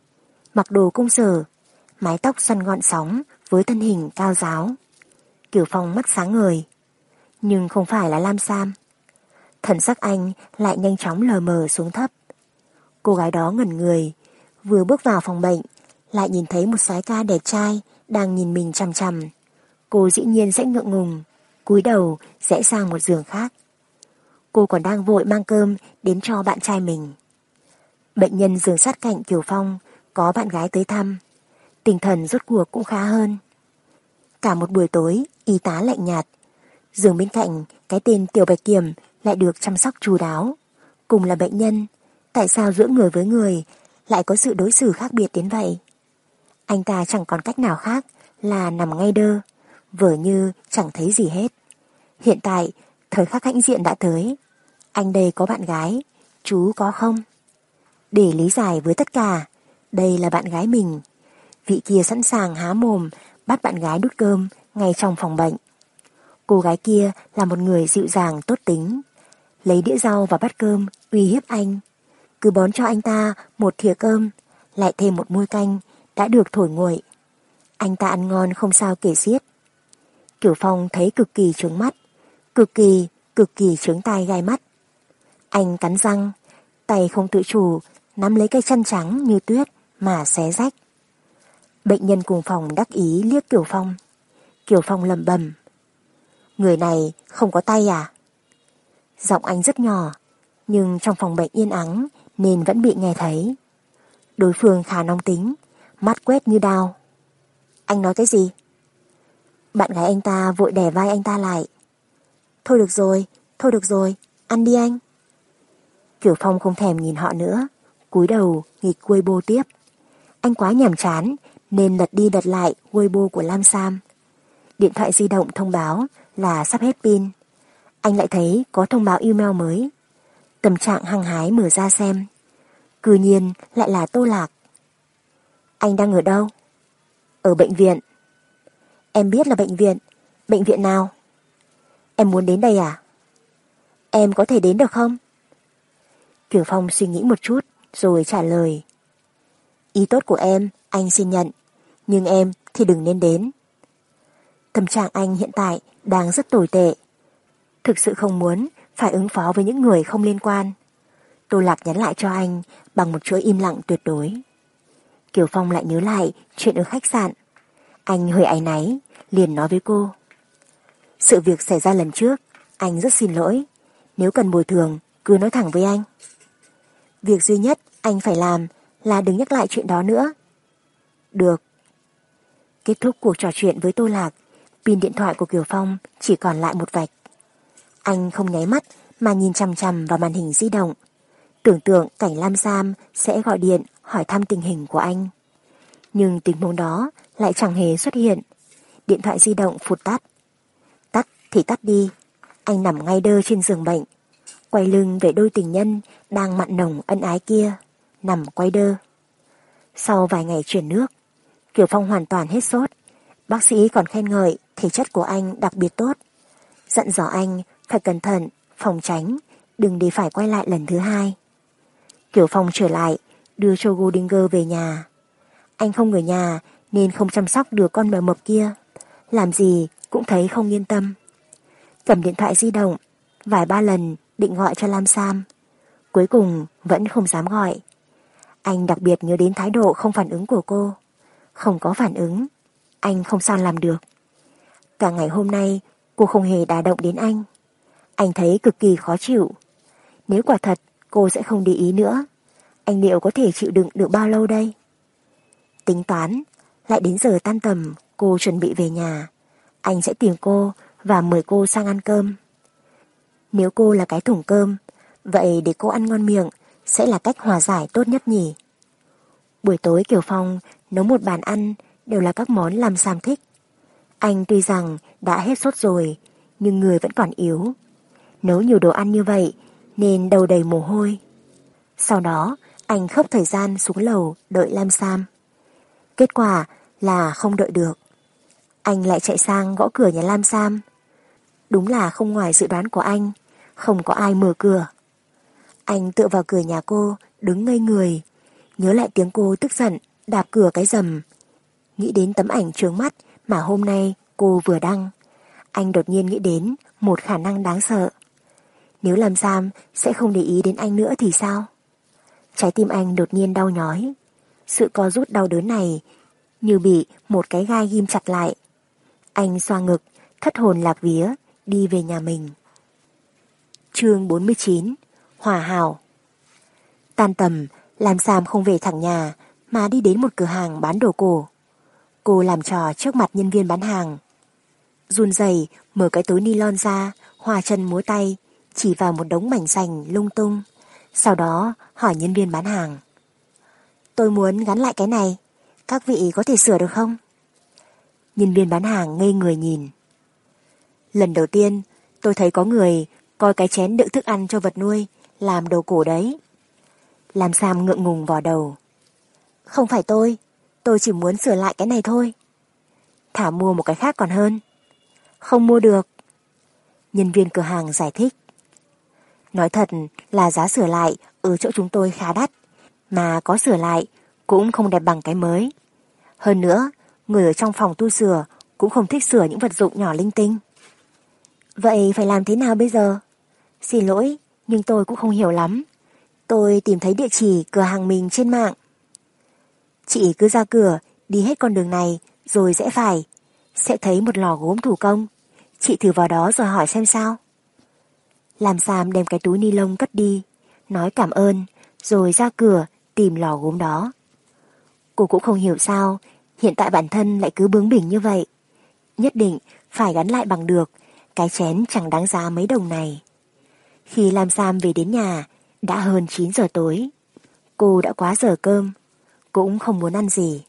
Speaker 1: Mặc đồ công sở, mái tóc xoăn gọn sóng với thân hình cao giáo. kiểu Phong mắt sáng ngời. Nhưng không phải là Lam Sam. Thần sắc anh lại nhanh chóng lờ mờ xuống thấp. Cô gái đó ngẩn người, vừa bước vào phòng bệnh, lại nhìn thấy một sái ca đẹp trai đang nhìn mình chằm chằm. Cô dĩ nhiên sẽ ngượng ngùng, cúi đầu rẽ sang một giường khác. Cô còn đang vội mang cơm đến cho bạn trai mình. Bệnh nhân giường sát cạnh Kiều Phong có bạn gái tới thăm. Tinh thần rốt cuộc cũng khá hơn. Cả một buổi tối, y tá lạnh nhạt. Giường bên cạnh, cái tên Tiểu Bạch Kiểm lại được chăm sóc chú đáo. Cùng là bệnh nhân, tại sao giữa người với người lại có sự đối xử khác biệt đến vậy? Anh ta chẳng còn cách nào khác là nằm ngay đơ, vừa như chẳng thấy gì hết. Hiện tại, thời khắc hãnh diện đã tới. Anh đây có bạn gái, chú có không? Để lý giải với tất cả, đây là bạn gái mình. Vị kia sẵn sàng há mồm bắt bạn gái đút cơm ngay trong phòng bệnh. Cô gái kia là một người dịu dàng tốt tính. Lấy đĩa rau và bát cơm uy hiếp anh. Cứ bón cho anh ta một thìa cơm, lại thêm một muôi canh đã được thổi nguội. Anh ta ăn ngon không sao kể xiết. Kiểu Phong thấy cực kỳ trướng mắt, cực kỳ, cực kỳ trướng tai gai mắt. Anh cắn răng, tay không tự chủ, nắm lấy cây chân trắng như tuyết mà xé rách. Bệnh nhân cùng phòng đắc ý liếc Kiều Phong. Kiều Phong lầm bầm. Người này không có tay à? Giọng anh rất nhỏ, nhưng trong phòng bệnh yên ắng nên vẫn bị nghe thấy. Đối phương khá nóng tính, mắt quét như đao. Anh nói cái gì? Bạn gái anh ta vội đè vai anh ta lại. Thôi được rồi, thôi được rồi, ăn đi anh. Kiểu Phong không thèm nhìn họ nữa, cúi đầu nghịch bô tiếp. Anh quá nhàm chán nên lật đi lật lại Weibo của Lam Sam. Điện thoại di động thông báo là sắp hết pin. Anh lại thấy có thông báo email mới. Tâm trạng hăng hái mở ra xem. Cứ nhiên lại là Tô Lạc. Anh đang ở đâu? Ở bệnh viện. Em biết là bệnh viện. Bệnh viện nào? Em muốn đến đây à? Em có thể đến được không? Kiều Phong suy nghĩ một chút rồi trả lời. Ý tốt của em, anh xin nhận nhưng em thì đừng nên đến. Tâm trạng anh hiện tại đang rất tồi tệ. Thực sự không muốn phải ứng phó với những người không liên quan. Tô Lạc nhắn lại cho anh bằng một chuỗi im lặng tuyệt đối. Kiều Phong lại nhớ lại chuyện ở khách sạn. Anh hơi áy náy, liền nói với cô. Sự việc xảy ra lần trước, anh rất xin lỗi. Nếu cần bồi thường, cứ nói thẳng với anh. Việc duy nhất anh phải làm là đừng nhắc lại chuyện đó nữa. Được, Kết thúc cuộc trò chuyện với Tô Lạc, pin điện thoại của Kiều Phong chỉ còn lại một vạch. Anh không nháy mắt mà nhìn chằm chằm vào màn hình di động. Tưởng tượng cảnh Lam Sam sẽ gọi điện hỏi thăm tình hình của anh. Nhưng tình huống đó lại chẳng hề xuất hiện. Điện thoại di động phụt tắt. Thì tắt đi. Anh nằm ngay đơ trên giường bệnh. Quay lưng về đôi tình nhân đang mặn nồng ân ái kia. Nằm quay đơ. Sau vài ngày chuyển nước, Kiều Phong hoàn toàn hết sốt. Bác sĩ còn khen ngợi thể chất của anh đặc biệt tốt. Dặn dò anh phải cẩn thận, phòng tránh, đừng để phải quay lại lần thứ hai. Kiều Phong trở lại, đưa cho Goldinger về nhà. Anh không ở nhà nên không chăm sóc được con mèo mập kia. Làm gì cũng thấy không yên tâm cầm điện thoại di động, vài ba lần định gọi cho Lam Sam. Cuối cùng vẫn không dám gọi. Anh đặc biệt nhớ đến thái độ không phản ứng của cô. Không có phản ứng, anh không sao làm được. Cả ngày hôm nay cô không hề đả động đến anh. Anh thấy cực kỳ khó chịu. Nếu quả thật cô sẽ không để ý nữa, anh liệu có thể chịu đựng được bao lâu đây? Tính toán, lại đến giờ tan tầm cô chuẩn bị về nhà. Anh sẽ tìm cô và mời cô sang ăn cơm. Nếu cô là cái thùng cơm, vậy để cô ăn ngon miệng sẽ là cách hòa giải tốt nhất nhỉ. Buổi tối Kiều Phong nấu một bàn ăn đều là các món làm Sam thích. Anh tuy rằng đã hết sốt rồi, nhưng người vẫn còn yếu. Nấu nhiều đồ ăn như vậy nên đầu đầy mồ hôi. Sau đó, anh khóc thời gian xuống lầu đợi Lam Sam. Kết quả là không đợi được. Anh lại chạy sang gõ cửa nhà Lam Sam. Đúng là không ngoài dự đoán của anh, không có ai mở cửa. Anh tựa vào cửa nhà cô, đứng ngây người, nhớ lại tiếng cô tức giận, đạp cửa cái rầm. Nghĩ đến tấm ảnh trướng mắt mà hôm nay cô vừa đăng. Anh đột nhiên nghĩ đến một khả năng đáng sợ. Nếu làm Sam sẽ không để ý đến anh nữa thì sao? Trái tim anh đột nhiên đau nhói. Sự co rút đau đớn này như bị một cái gai ghim chặt lại. Anh xoa ngực, thất hồn lạc vía, đi về nhà mình. chương 49 Hòa hảo Tan tầm, làm Sam không về thẳng nhà mà đi đến một cửa hàng bán đồ cổ. Cô làm trò trước mặt nhân viên bán hàng. Run rẩy mở cái túi nylon ra, hòa chân múa tay, chỉ vào một đống mảnh sành lung tung. Sau đó hỏi nhân viên bán hàng. Tôi muốn gắn lại cái này, các vị có thể sửa được không? Nhân viên bán hàng ngây người nhìn. Lần đầu tiên tôi thấy có người coi cái chén đựng thức ăn cho vật nuôi làm đồ cổ đấy. Làm Sam ngượng ngùng vò đầu. Không phải tôi, tôi chỉ muốn sửa lại cái này thôi. Thả mua một cái khác còn hơn. Không mua được. Nhân viên cửa hàng giải thích. Nói thật là giá sửa lại ở chỗ chúng tôi khá đắt, mà có sửa lại cũng không đẹp bằng cái mới. Hơn nữa, người ở trong phòng tu sửa cũng không thích sửa những vật dụng nhỏ linh tinh. Vậy phải làm thế nào bây giờ? Xin lỗi, nhưng tôi cũng không hiểu lắm. Tôi tìm thấy địa chỉ cửa hàng mình trên mạng. Chị cứ ra cửa, đi hết con đường này, rồi rẽ phải. Sẽ thấy một lò gốm thủ công. Chị thử vào đó rồi hỏi xem sao. Làm Sam đem cái túi ni lông cất đi, nói cảm ơn, rồi ra cửa tìm lò gốm đó. Cô cũng không hiểu sao, hiện tại bản thân lại cứ bướng bỉnh như vậy. Nhất định phải gắn lại bằng được, cái chén chẳng đáng giá mấy đồng này. Khi Lam Sam về đến nhà, đã hơn 9 giờ tối. Cô đã quá giờ cơm, cũng không muốn ăn gì.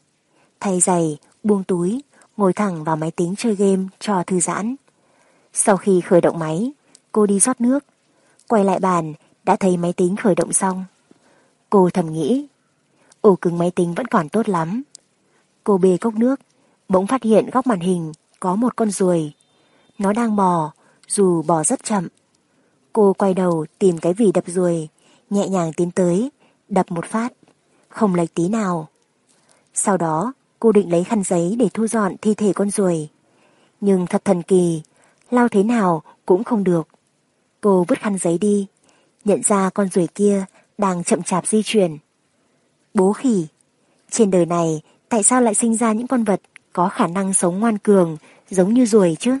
Speaker 1: Thay giày, buông túi, ngồi thẳng vào máy tính chơi game cho thư giãn. Sau khi khởi động máy, cô đi rót nước. Quay lại bàn, đã thấy máy tính khởi động xong. Cô thầm nghĩ, ổ cứng máy tính vẫn còn tốt lắm. Cô bê cốc nước, bỗng phát hiện góc màn hình có một con ruồi. Nó đang bò, dù bò rất chậm. Cô quay đầu tìm cái vỉ đập ruồi, nhẹ nhàng tiến tới, đập một phát, không lệch tí nào. Sau đó, cô định lấy khăn giấy để thu dọn thi thể con ruồi. Nhưng thật thần kỳ, lao thế nào cũng không được. Cô vứt khăn giấy đi, nhận ra con ruồi kia đang chậm chạp di chuyển. Bố khỉ, trên đời này tại sao lại sinh ra những con vật có khả năng sống ngoan cường giống như ruồi chứ?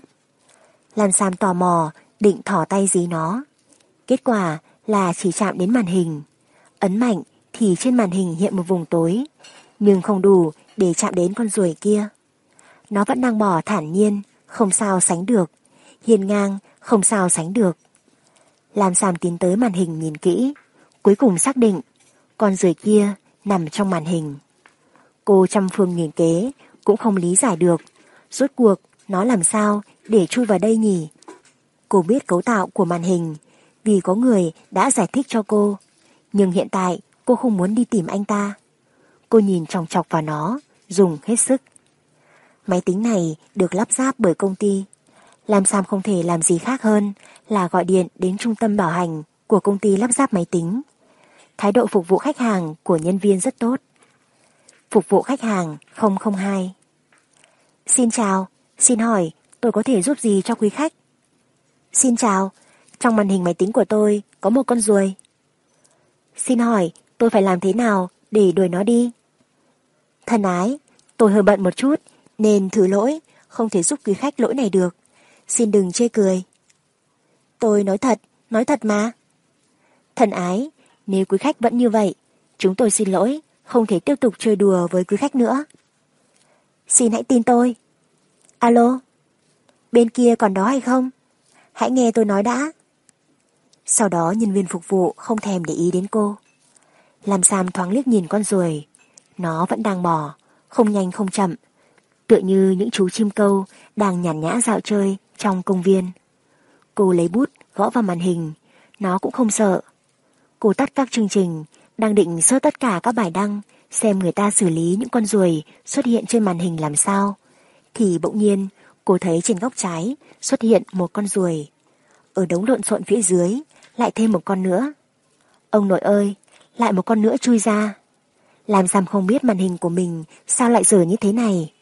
Speaker 1: Lan Sam tò mò định thỏ tay dí nó. Kết quả là chỉ chạm đến màn hình. Ấn mạnh thì trên màn hình hiện một vùng tối, nhưng không đủ để chạm đến con ruồi kia. Nó vẫn đang bò thản nhiên, không sao sánh được. Hiền ngang, không sao sánh được. Lam Sam tiến tới màn hình nhìn kỹ, cuối cùng xác định con ruồi kia nằm trong màn hình. Cô trăm phương nghìn kế cũng không lý giải được, rốt cuộc nó làm sao để chui vào đây nhỉ? Cô biết cấu tạo của màn hình vì có người đã giải thích cho cô, nhưng hiện tại cô không muốn đi tìm anh ta. Cô nhìn tròng chọc vào nó, dùng hết sức. Máy tính này được lắp ráp bởi công ty. Lam Sam không thể làm gì khác hơn là gọi điện đến trung tâm bảo hành của công ty lắp ráp máy tính. Thái độ phục vụ khách hàng của nhân viên rất tốt. Phục vụ khách hàng 002 Xin chào, xin hỏi tôi có thể giúp gì cho quý khách? Xin chào, trong màn hình máy tính của tôi có một con ruồi. Xin hỏi, tôi phải làm thế nào để đuổi nó đi? Thân ái, tôi hơi bận một chút, nên thử lỗi, không thể giúp quý khách lỗi này được. Xin đừng chê cười. Tôi nói thật, nói thật mà. Thân ái, nếu quý khách vẫn như vậy, chúng tôi xin lỗi, không thể tiếp tục chơi đùa với quý khách nữa. Xin hãy tin tôi. Alo? Bên kia còn đó hay không? Hãy nghe tôi nói đã. Sau đó nhân viên phục vụ không thèm để ý đến cô. Làm Sam thoáng liếc nhìn con ruồi. Nó vẫn đang bò, không nhanh không chậm. Tựa như những chú chim câu đang nhàn nhã dạo chơi trong công viên. Cô lấy bút gõ vào màn hình, nó cũng không sợ. Cô tắt các chương trình, đang định sơ tất cả các bài đăng xem người ta xử lý những con ruồi xuất hiện trên màn hình làm sao. Thì bỗng nhiên cô thấy trên góc trái xuất hiện một con ruồi. Ở đống lộn xộn phía dưới lại thêm một con nữa. Ông nội ơi, lại một con nữa chui ra. Làm Sam không biết màn hình của mình sao lại dở như thế này.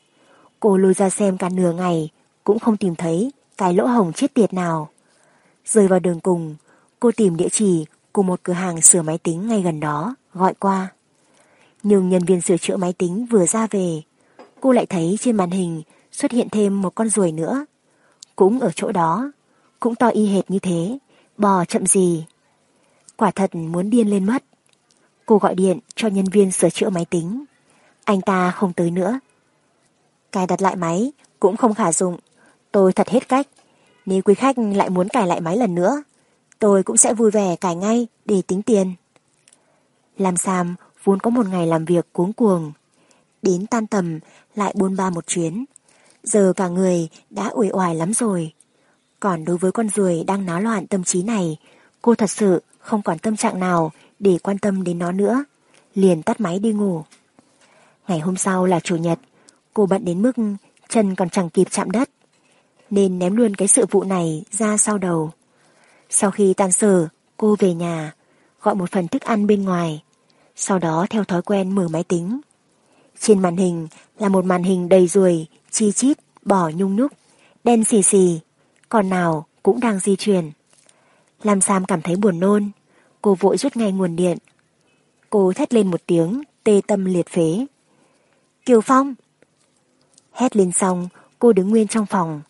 Speaker 1: Cô lùi ra xem cả nửa ngày cũng không tìm thấy cái lỗ hồng chết tiệt nào. Rơi vào đường cùng, cô tìm địa chỉ của một cửa hàng sửa máy tính ngay gần đó, gọi qua. Nhưng nhân viên sửa chữa máy tính vừa ra về, cô lại thấy trên màn hình xuất hiện thêm một con ruồi nữa. Cũng ở chỗ đó, cũng to y hệt như thế, bò chậm gì. Quả thật muốn điên lên mất. Cô gọi điện cho nhân viên sửa chữa máy tính. Anh ta không tới nữa. Cài đặt lại máy cũng không khả dụng. Tôi thật hết cách. Nếu quý khách lại muốn cài lại máy lần nữa, tôi cũng sẽ vui vẻ cài ngay để tính tiền. Làm Sam vốn có một ngày làm việc cuống cuồng. Đến tan tầm lại buôn ba một chuyến. Giờ cả người đã uể oải lắm rồi. Còn đối với con ruồi đang náo loạn tâm trí này, cô thật sự không còn tâm trạng nào để quan tâm đến nó nữa. Liền tắt máy đi ngủ. Ngày hôm sau là chủ nhật, cô bận đến mức chân còn chẳng kịp chạm đất. Nên ném luôn cái sự vụ này ra sau đầu. Sau khi tan sở, cô về nhà, gọi một phần thức ăn bên ngoài. Sau đó theo thói quen mở máy tính. Trên màn hình là một màn hình đầy ruồi, chi chít, bỏ nhung núc đen xì xì, còn nào cũng đang di chuyển. Lam Sam cảm thấy buồn nôn, cô vội rút ngay nguồn điện. Cô thét lên một tiếng, tê tâm liệt phế. Kiều Phong! Hét lên xong, cô đứng nguyên trong phòng.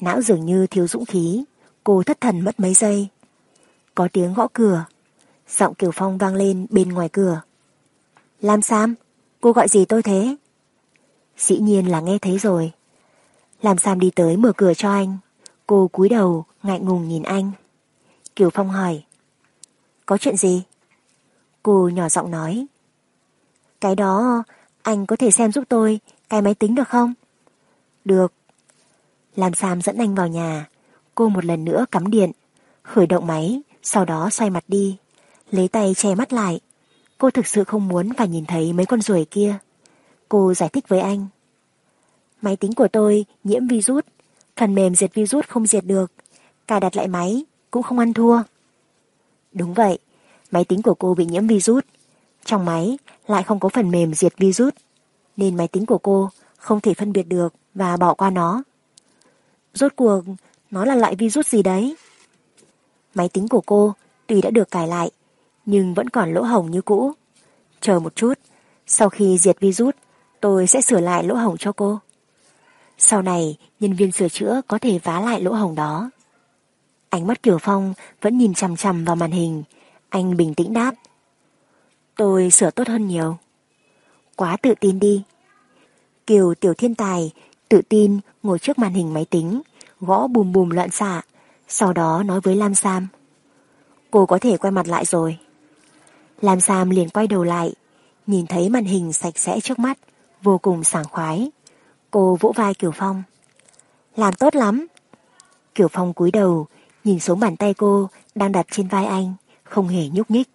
Speaker 1: Não dường như thiếu dũng khí, cô thất thần mất mấy giây. Có tiếng gõ cửa. Giọng Kiều Phong vang lên bên ngoài cửa. Lam Sam, cô gọi gì tôi thế? Dĩ nhiên là nghe thấy rồi. làm Sam đi tới mở cửa cho anh. Cô cúi đầu, ngại ngùng nhìn anh. Kiều Phong hỏi. Có chuyện gì? Cô nhỏ giọng nói. Cái đó, anh có thể xem giúp tôi cái máy tính được không? Được. Làm Sam dẫn anh vào nhà. Cô một lần nữa cắm điện, khởi động máy, sau đó xoay mặt đi, lấy tay che mắt lại. Cô thực sự không muốn phải nhìn thấy mấy con ruồi kia. Cô giải thích với anh. Máy tính của tôi nhiễm virus, phần mềm diệt virus không diệt được, cài đặt lại máy cũng không ăn thua. Đúng vậy, máy tính của cô bị nhiễm virus. Trong máy lại không có phần mềm diệt virus, nên máy tính của cô không thể phân biệt được và bỏ qua nó. Rốt cuộc, nó là loại virus gì đấy? Máy tính của cô tuy đã được cài lại, nhưng vẫn còn lỗ hồng như cũ. Chờ một chút, sau khi diệt virus, tôi sẽ sửa lại lỗ hồng cho cô. Sau này, nhân viên sửa chữa có thể vá lại lỗ hồng đó. Ánh mắt Kiều Phong vẫn nhìn chằm chằm vào màn hình. Anh bình tĩnh đáp. Tôi sửa tốt hơn nhiều. Quá tự tin đi. Kiều tiểu thiên tài, tự tin ngồi trước màn hình máy tính, gõ bùm bùm loạn xạ, sau đó nói với Lam Sam. Cô có thể quay mặt lại rồi. Lam Sam liền quay đầu lại, nhìn thấy màn hình sạch sẽ trước mắt, vô cùng sảng khoái. Cô vỗ vai Kiều Phong. Làm tốt lắm. Kiều Phong cúi đầu, nhìn xuống bàn tay cô đang đặt trên vai anh, không hề nhúc nhích.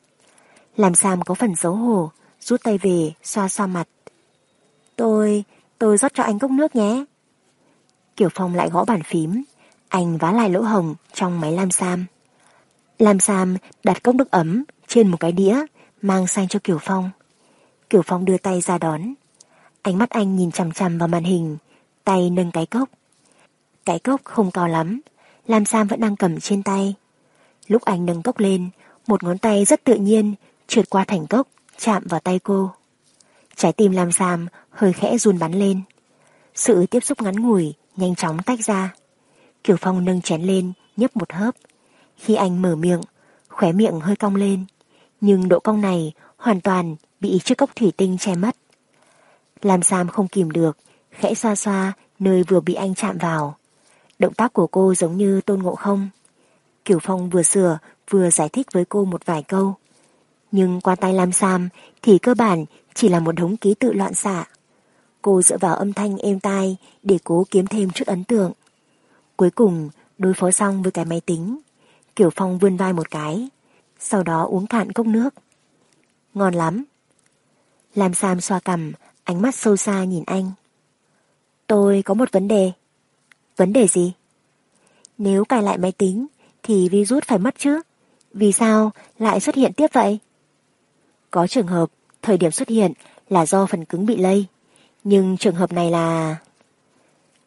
Speaker 1: Làm Sam có phần xấu hổ, rút tay về, xoa xoa mặt. Tôi, tôi rót cho anh cốc nước nhé. Kiều Phong lại gõ bàn phím, anh vá lại lỗ hồng trong máy Lam Sam. Lam Sam đặt cốc nước ấm trên một cái đĩa, mang sang cho Kiều Phong. Kiều Phong đưa tay ra đón. Ánh mắt anh nhìn chằm chằm vào màn hình, tay nâng cái cốc. Cái cốc không cao lắm, Lam Sam vẫn đang cầm trên tay. Lúc anh nâng cốc lên, một ngón tay rất tự nhiên trượt qua thành cốc, chạm vào tay cô. Trái tim Lam Sam hơi khẽ run bắn lên. Sự tiếp xúc ngắn ngủi, nhanh chóng tách ra. Kiều Phong nâng chén lên, nhấp một hớp. Khi anh mở miệng, khóe miệng hơi cong lên. Nhưng độ cong này hoàn toàn bị chiếc cốc thủy tinh che mất. Lam Sam không kìm được, khẽ xoa xoa nơi vừa bị anh chạm vào. Động tác của cô giống như tôn ngộ không. Kiều Phong vừa sửa vừa giải thích với cô một vài câu. Nhưng qua tay Lam Sam thì cơ bản chỉ là một đống ký tự loạn xạ. Cô dựa vào âm thanh êm tai để cố kiếm thêm chút ấn tượng. Cuối cùng, đối phó xong với cái máy tính. Kiều Phong vươn vai một cái, sau đó uống cạn cốc nước. Ngon lắm. Lam Sam xoa cằm, ánh mắt sâu xa nhìn anh. Tôi có một vấn đề. Vấn đề gì? Nếu cài lại máy tính thì virus phải mất chứ. Vì sao lại xuất hiện tiếp vậy? Có trường hợp thời điểm xuất hiện là do phần cứng bị lây. Nhưng trường hợp này là...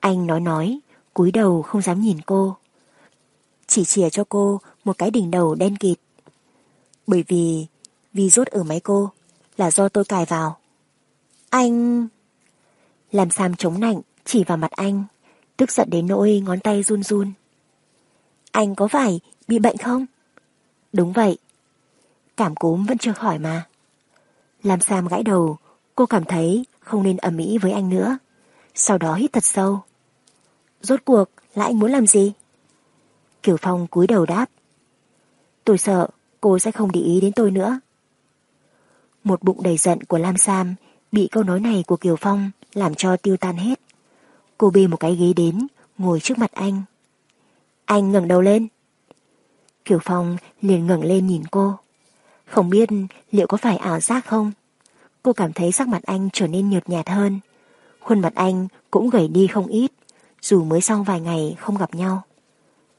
Speaker 1: Anh nói nói, cúi đầu không dám nhìn cô. Chỉ chìa cho cô một cái đỉnh đầu đen kịt. Bởi vì virus ở máy cô là do tôi cài vào. Anh... Làm Sam chống nạnh, chỉ vào mặt anh, tức giận đến nỗi ngón tay run run. Anh có phải bị bệnh không? Đúng vậy. Cảm cúm vẫn chưa khỏi mà. Làm Sam gãi đầu, cô cảm thấy không nên ẩm ý với anh nữa. Sau đó hít thật sâu. Rốt cuộc là anh muốn làm gì? Kiều Phong cúi đầu đáp. Tôi sợ cô sẽ không để ý đến tôi nữa. Một bụng đầy giận của Lam Sam bị câu nói này của Kiều Phong làm cho tiêu tan hết. Cô bê một cái ghế đến, ngồi trước mặt anh. Anh ngẩng đầu lên. Kiều Phong liền ngẩng lên nhìn cô. Không biết liệu có phải ảo giác không? Cô cảm thấy sắc mặt anh trở nên nhợt nhạt hơn. Khuôn mặt anh cũng gầy đi không ít, dù mới sau vài ngày không gặp nhau.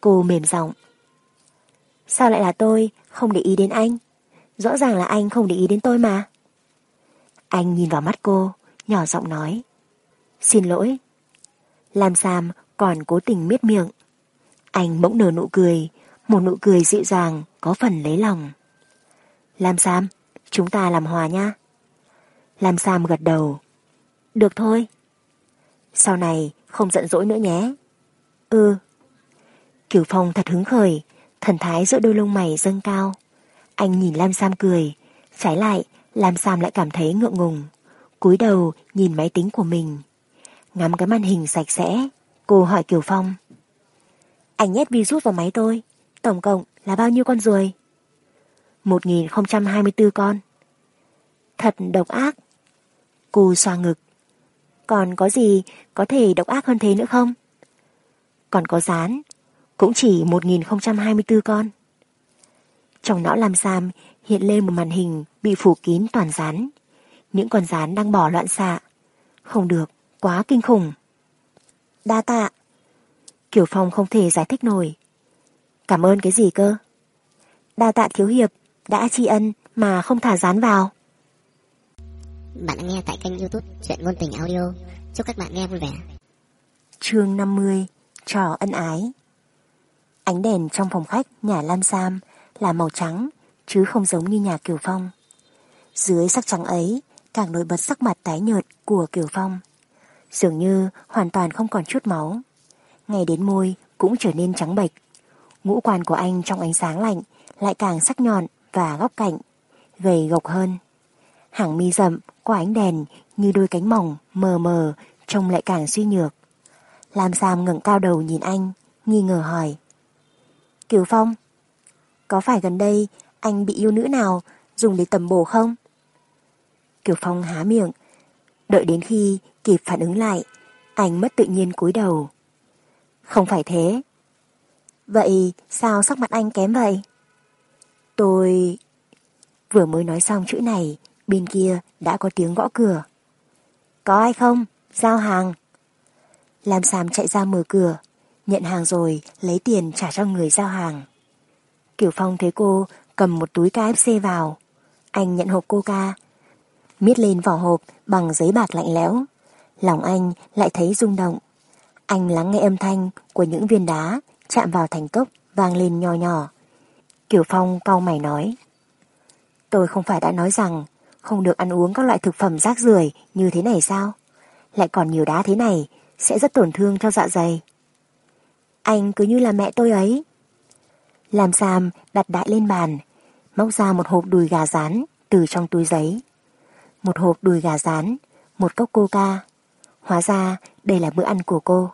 Speaker 1: Cô mềm giọng. Sao lại là tôi không để ý đến anh? Rõ ràng là anh không để ý đến tôi mà. Anh nhìn vào mắt cô, nhỏ giọng nói. Xin lỗi. Lam Sam còn cố tình miết miệng. Anh bỗng nở nụ cười, một nụ cười dịu dàng, có phần lấy lòng. Lam Sam, chúng ta làm hòa nha. Lam Sam gật đầu. Được thôi. Sau này không giận dỗi nữa nhé. Ừ. Kiều Phong thật hứng khởi, thần thái giữa đôi lông mày dâng cao. Anh nhìn Lam Sam cười, trái lại, Lam Sam lại cảm thấy ngượng ngùng. cúi đầu nhìn máy tính của mình. Ngắm cái màn hình sạch sẽ, cô hỏi Kiều Phong. Anh nhét virus vào máy tôi, tổng cộng là bao nhiêu con ruồi? 1024 con. Thật độc ác. Cô xoa ngực. Còn có gì có thể độc ác hơn thế nữa không? Còn có rán, cũng chỉ 1024 con. Trong não làm Sam hiện lên một màn hình bị phủ kín toàn rán. Những con rán đang bỏ loạn xạ. Không được, quá kinh khủng. Đa tạ. Kiều Phong không thể giải thích nổi. Cảm ơn cái gì cơ? Đa tạ thiếu hiệp, đã tri ân mà không thả rán vào.
Speaker 2: Bạn đang nghe tại kênh youtube Chuyện Ngôn Tình Audio. Chúc các bạn nghe vui vẻ.
Speaker 1: chương 50 Trò ân ái Ánh đèn trong phòng khách nhà Lam Sam là màu trắng chứ không giống như nhà Kiều Phong. Dưới sắc trắng ấy càng nổi bật sắc mặt tái nhợt của Kiều Phong. Dường như hoàn toàn không còn chút máu. Ngay đến môi cũng trở nên trắng bệch. Ngũ quan của anh trong ánh sáng lạnh lại càng sắc nhọn và góc cạnh, gầy gộc hơn. Hàng mi rậm qua ánh đèn như đôi cánh mỏng mờ mờ trông lại càng suy nhược. Lam Sam ngẩng cao đầu nhìn anh, nghi ngờ hỏi. Kiều Phong, có phải gần đây anh bị yêu nữ nào dùng để tầm bổ không? Kiều Phong há miệng, đợi đến khi kịp phản ứng lại, anh mất tự nhiên cúi đầu. Không phải thế. Vậy sao sắc mặt anh kém vậy? Tôi... Vừa mới nói xong chữ này, bên kia đã có tiếng gõ cửa. Có ai không? Giao hàng. Lam Sam chạy ra mở cửa, nhận hàng rồi lấy tiền trả cho người giao hàng. Kiểu Phong thấy cô cầm một túi KFC vào. Anh nhận hộp coca, miết lên vỏ hộp bằng giấy bạc lạnh lẽo. Lòng anh lại thấy rung động. Anh lắng nghe âm thanh của những viên đá chạm vào thành cốc vang lên nhỏ nhỏ. Kiều Phong cau mày nói. Tôi không phải đã nói rằng không được ăn uống các loại thực phẩm rác rưởi như thế này sao? Lại còn nhiều đá thế này sẽ rất tổn thương cho dạ dày. Anh cứ như là mẹ tôi ấy. Làm Sam đặt đại lên bàn, móc ra một hộp đùi gà rán từ trong túi giấy. Một hộp đùi gà rán, một cốc coca. Hóa ra đây là bữa ăn của cô.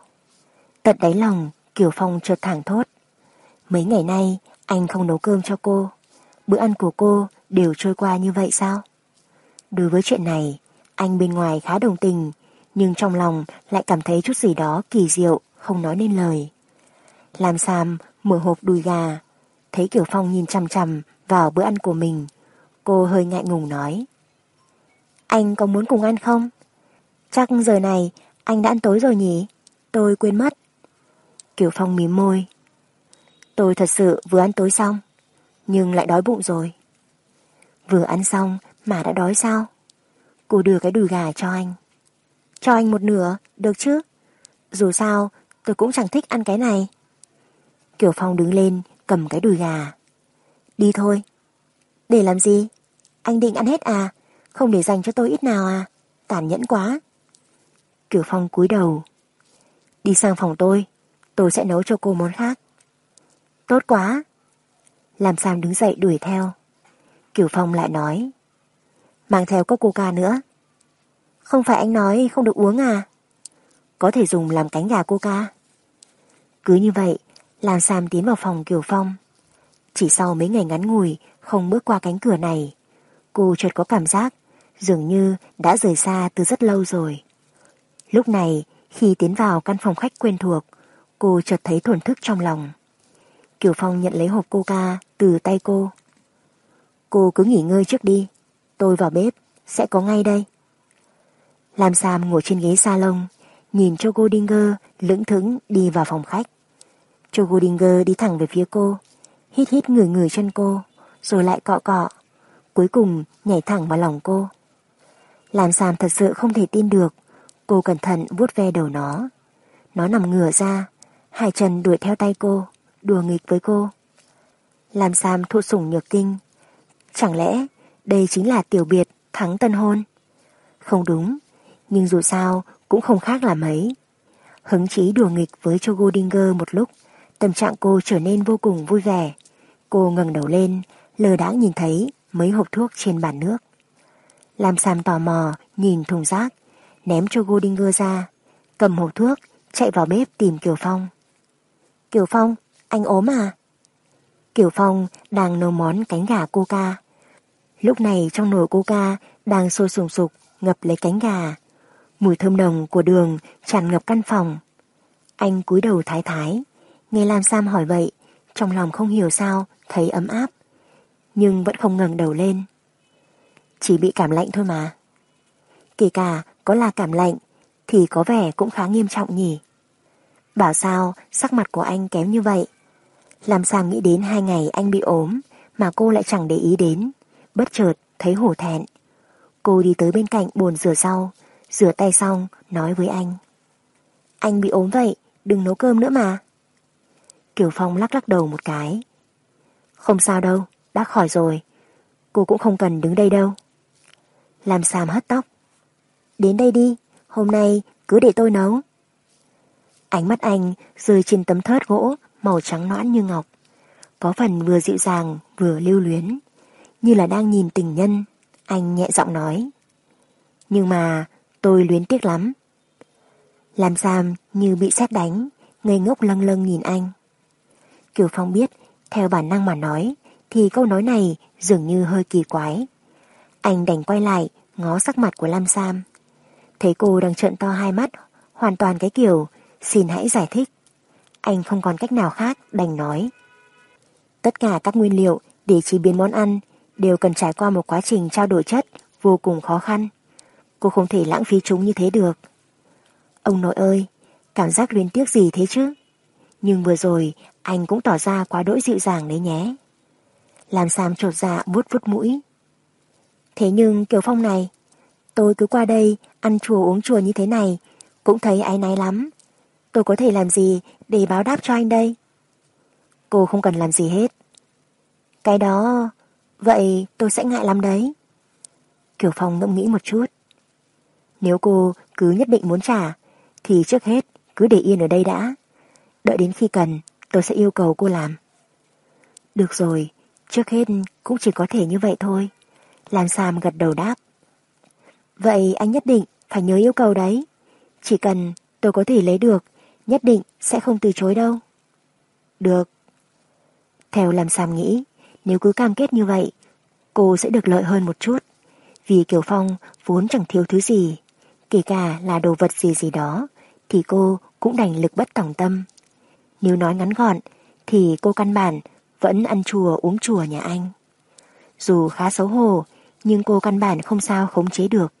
Speaker 1: Tận đáy lòng, Kiều Phong chợt thẳng thốt. Mấy ngày nay, anh không nấu cơm cho cô. Bữa ăn của cô đều trôi qua như vậy sao? Đối với chuyện này, anh bên ngoài khá đồng tình, nhưng trong lòng lại cảm thấy chút gì đó kỳ diệu, không nói nên lời. Làm Sam mở hộp đùi gà, thấy Kiều Phong nhìn chằm chằm vào bữa ăn của mình. Cô hơi ngại ngùng nói. Anh có muốn cùng ăn không? Chắc giờ này anh đã ăn tối rồi nhỉ? Tôi quên mất. Kiều Phong mím môi. Tôi thật sự vừa ăn tối xong, nhưng lại đói bụng rồi. Vừa ăn xong mà đã đói sao? Cô đưa cái đùi gà cho anh. Cho anh một nửa, được chứ? Dù sao, tôi cũng chẳng thích ăn cái này. Kiều Phong đứng lên, cầm cái đùi gà. Đi thôi. Để làm gì? Anh định ăn hết à? Không để dành cho tôi ít nào à? Tàn nhẫn quá. Kiều Phong cúi đầu. Đi sang phòng tôi, tôi sẽ nấu cho cô món khác. Tốt quá. Làm Sam đứng dậy đuổi theo. Kiều Phong lại nói. Mang theo có coca nữa. Không phải anh nói không được uống à? Có thể dùng làm cánh gà coca. Cứ như vậy, làm Sam tiến vào phòng Kiều Phong. Chỉ sau mấy ngày ngắn ngủi không bước qua cánh cửa này, cô chợt có cảm giác dường như đã rời xa từ rất lâu rồi. Lúc này, khi tiến vào căn phòng khách quen thuộc, cô chợt thấy thổn thức trong lòng. Kiều Phong nhận lấy hộp coca từ tay cô. Cô cứ nghỉ ngơi trước đi, tôi vào bếp, sẽ có ngay đây. Lam Sam ngồi trên ghế salon, nhìn cho Goldinger lững thững đi vào phòng khách. Cho Goldinger đi thẳng về phía cô, hít hít người người chân cô, rồi lại cọ cọ, cuối cùng nhảy thẳng vào lòng cô. Làm sàn thật sự không thể tin được, cô cẩn thận vuốt ve đầu nó. Nó nằm ngửa ra, hai chân đuổi theo tay cô, đùa nghịch với cô. Làm Sam thụ sủng nhược kinh. Chẳng lẽ đây chính là tiểu biệt thắng tân hôn? Không đúng, nhưng dù sao cũng không khác là mấy. Hứng chí đùa nghịch với Cho Goldinger một lúc, tâm trạng cô trở nên vô cùng vui vẻ. Cô ngẩng đầu lên, lờ đãng nhìn thấy mấy hộp thuốc trên bàn nước. Lam Sam tò mò nhìn thùng rác, ném cho Goldinger ra, cầm hộp thuốc, chạy vào bếp tìm Kiều Phong. Kiều Phong, anh ốm à? Kiều Phong đang nấu món cánh gà coca. Lúc này trong nồi coca đang sôi sùng sục ngập lấy cánh gà. Mùi thơm nồng của đường tràn ngập căn phòng. Anh cúi đầu thái thái, nghe Lam Sam hỏi vậy, trong lòng không hiểu sao thấy ấm áp, nhưng vẫn không ngẩng đầu lên. Chỉ bị cảm lạnh thôi mà. Kể cả có là cảm lạnh thì có vẻ cũng khá nghiêm trọng nhỉ. Bảo sao sắc mặt của anh kém như vậy. Làm sao nghĩ đến hai ngày anh bị ốm mà cô lại chẳng để ý đến. Bất chợt thấy hổ thẹn. Cô đi tới bên cạnh bồn rửa rau, rửa tay xong nói với anh. Anh bị ốm vậy, đừng nấu cơm nữa mà. Kiều Phong lắc lắc đầu một cái. Không sao đâu, đã khỏi rồi. Cô cũng không cần đứng đây đâu. Làm xàm hất tóc. Đến đây đi, hôm nay cứ để tôi nấu. Ánh mắt anh rơi trên tấm thớt gỗ màu trắng noãn như ngọc. Có phần vừa dịu dàng vừa lưu luyến. Như là đang nhìn tình nhân. Anh nhẹ giọng nói. Nhưng mà tôi luyến tiếc lắm. Làm Sam như bị xét đánh, ngây ngốc lâng lâng nhìn anh. Kiều Phong biết, theo bản năng mà nói, thì câu nói này dường như hơi kỳ quái. Anh đành quay lại, ngó sắc mặt của Lam Sam. Thấy cô đang trợn to hai mắt, hoàn toàn cái kiểu, xin hãy giải thích. Anh không còn cách nào khác, đành nói. Tất cả các nguyên liệu để chế biến món ăn đều cần trải qua một quá trình trao đổi chất vô cùng khó khăn. Cô không thể lãng phí chúng như thế được. Ông nội ơi, cảm giác luyến tiếc gì thế chứ? Nhưng vừa rồi anh cũng tỏ ra quá đỗi dịu dàng đấy nhé. Làm Sam trột dạ vuốt vuốt mũi. Thế nhưng Kiều Phong này, tôi cứ qua đây ăn chùa uống chùa như thế này, cũng thấy áy náy lắm. Tôi có thể làm gì để báo đáp cho anh đây? cô không cần làm gì hết. Cái đó... Vậy tôi sẽ ngại lắm đấy. Kiều Phong ngẫm nghĩ một chút. Nếu cô cứ nhất định muốn trả, thì trước hết cứ để yên ở đây đã. Đợi đến khi cần, tôi sẽ yêu cầu cô làm. Được rồi, trước hết cũng chỉ có thể như vậy thôi. Lan Sam gật đầu đáp. Vậy anh nhất định phải nhớ yêu cầu đấy. Chỉ cần tôi có thể lấy được, nhất định sẽ không từ chối đâu. Được. Theo Lam Sam nghĩ, nếu cứ cam kết như vậy, cô sẽ được lợi hơn một chút. Vì Kiều Phong vốn chẳng thiếu thứ gì, kể cả là đồ vật gì gì đó, thì cô cũng đành lực bất tòng tâm. Nếu nói ngắn gọn, thì cô căn bản vẫn ăn chùa uống chùa nhà anh. Dù khá xấu hổ, nhưng cô căn bản không sao khống chế được.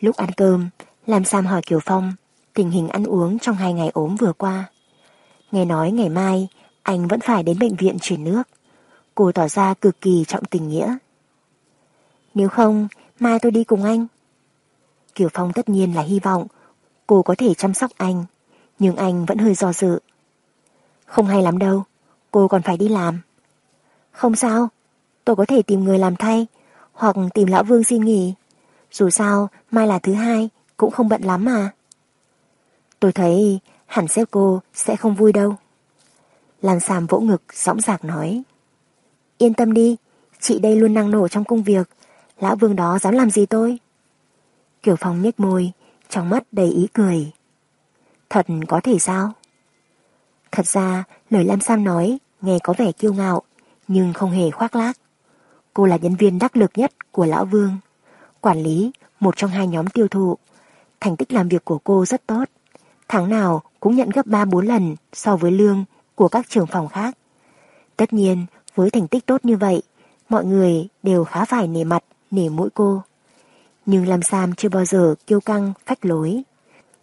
Speaker 1: Lúc ăn cơm, làm Sam hỏi Kiều Phong tình hình ăn uống trong hai ngày ốm vừa qua. Nghe nói ngày mai anh vẫn phải đến bệnh viện chuyển nước. Cô tỏ ra cực kỳ trọng tình nghĩa. Nếu không, mai tôi đi cùng anh. Kiều Phong tất nhiên là hy vọng cô có thể chăm sóc anh, nhưng anh vẫn hơi do dự. Không hay lắm đâu, cô còn phải đi làm. Không sao, tôi có thể tìm người làm thay, hoặc tìm lão Vương xin nghỉ. Dù sao, mai là thứ hai, cũng không bận lắm mà. Tôi thấy hẳn sếp cô sẽ không vui đâu. Lan Sam vỗ ngực, sõng giạc nói. Yên tâm đi, chị đây luôn năng nổ trong công việc, lão vương đó dám làm gì tôi? kiểu Phong nhếch môi, trong mắt đầy ý cười. Thật có thể sao? Thật ra, lời Lam Sam nói nghe có vẻ kiêu ngạo, nhưng không hề khoác lác. Cô là nhân viên đắc lực nhất của Lão Vương, quản lý một trong hai nhóm tiêu thụ. Thành tích làm việc của cô rất tốt, tháng nào cũng nhận gấp 3-4 lần so với lương của các trường phòng khác. Tất nhiên, với thành tích tốt như vậy, mọi người đều khá phải nể mặt, nể mũi cô. Nhưng Lam Sam chưa bao giờ kiêu căng, phách lối.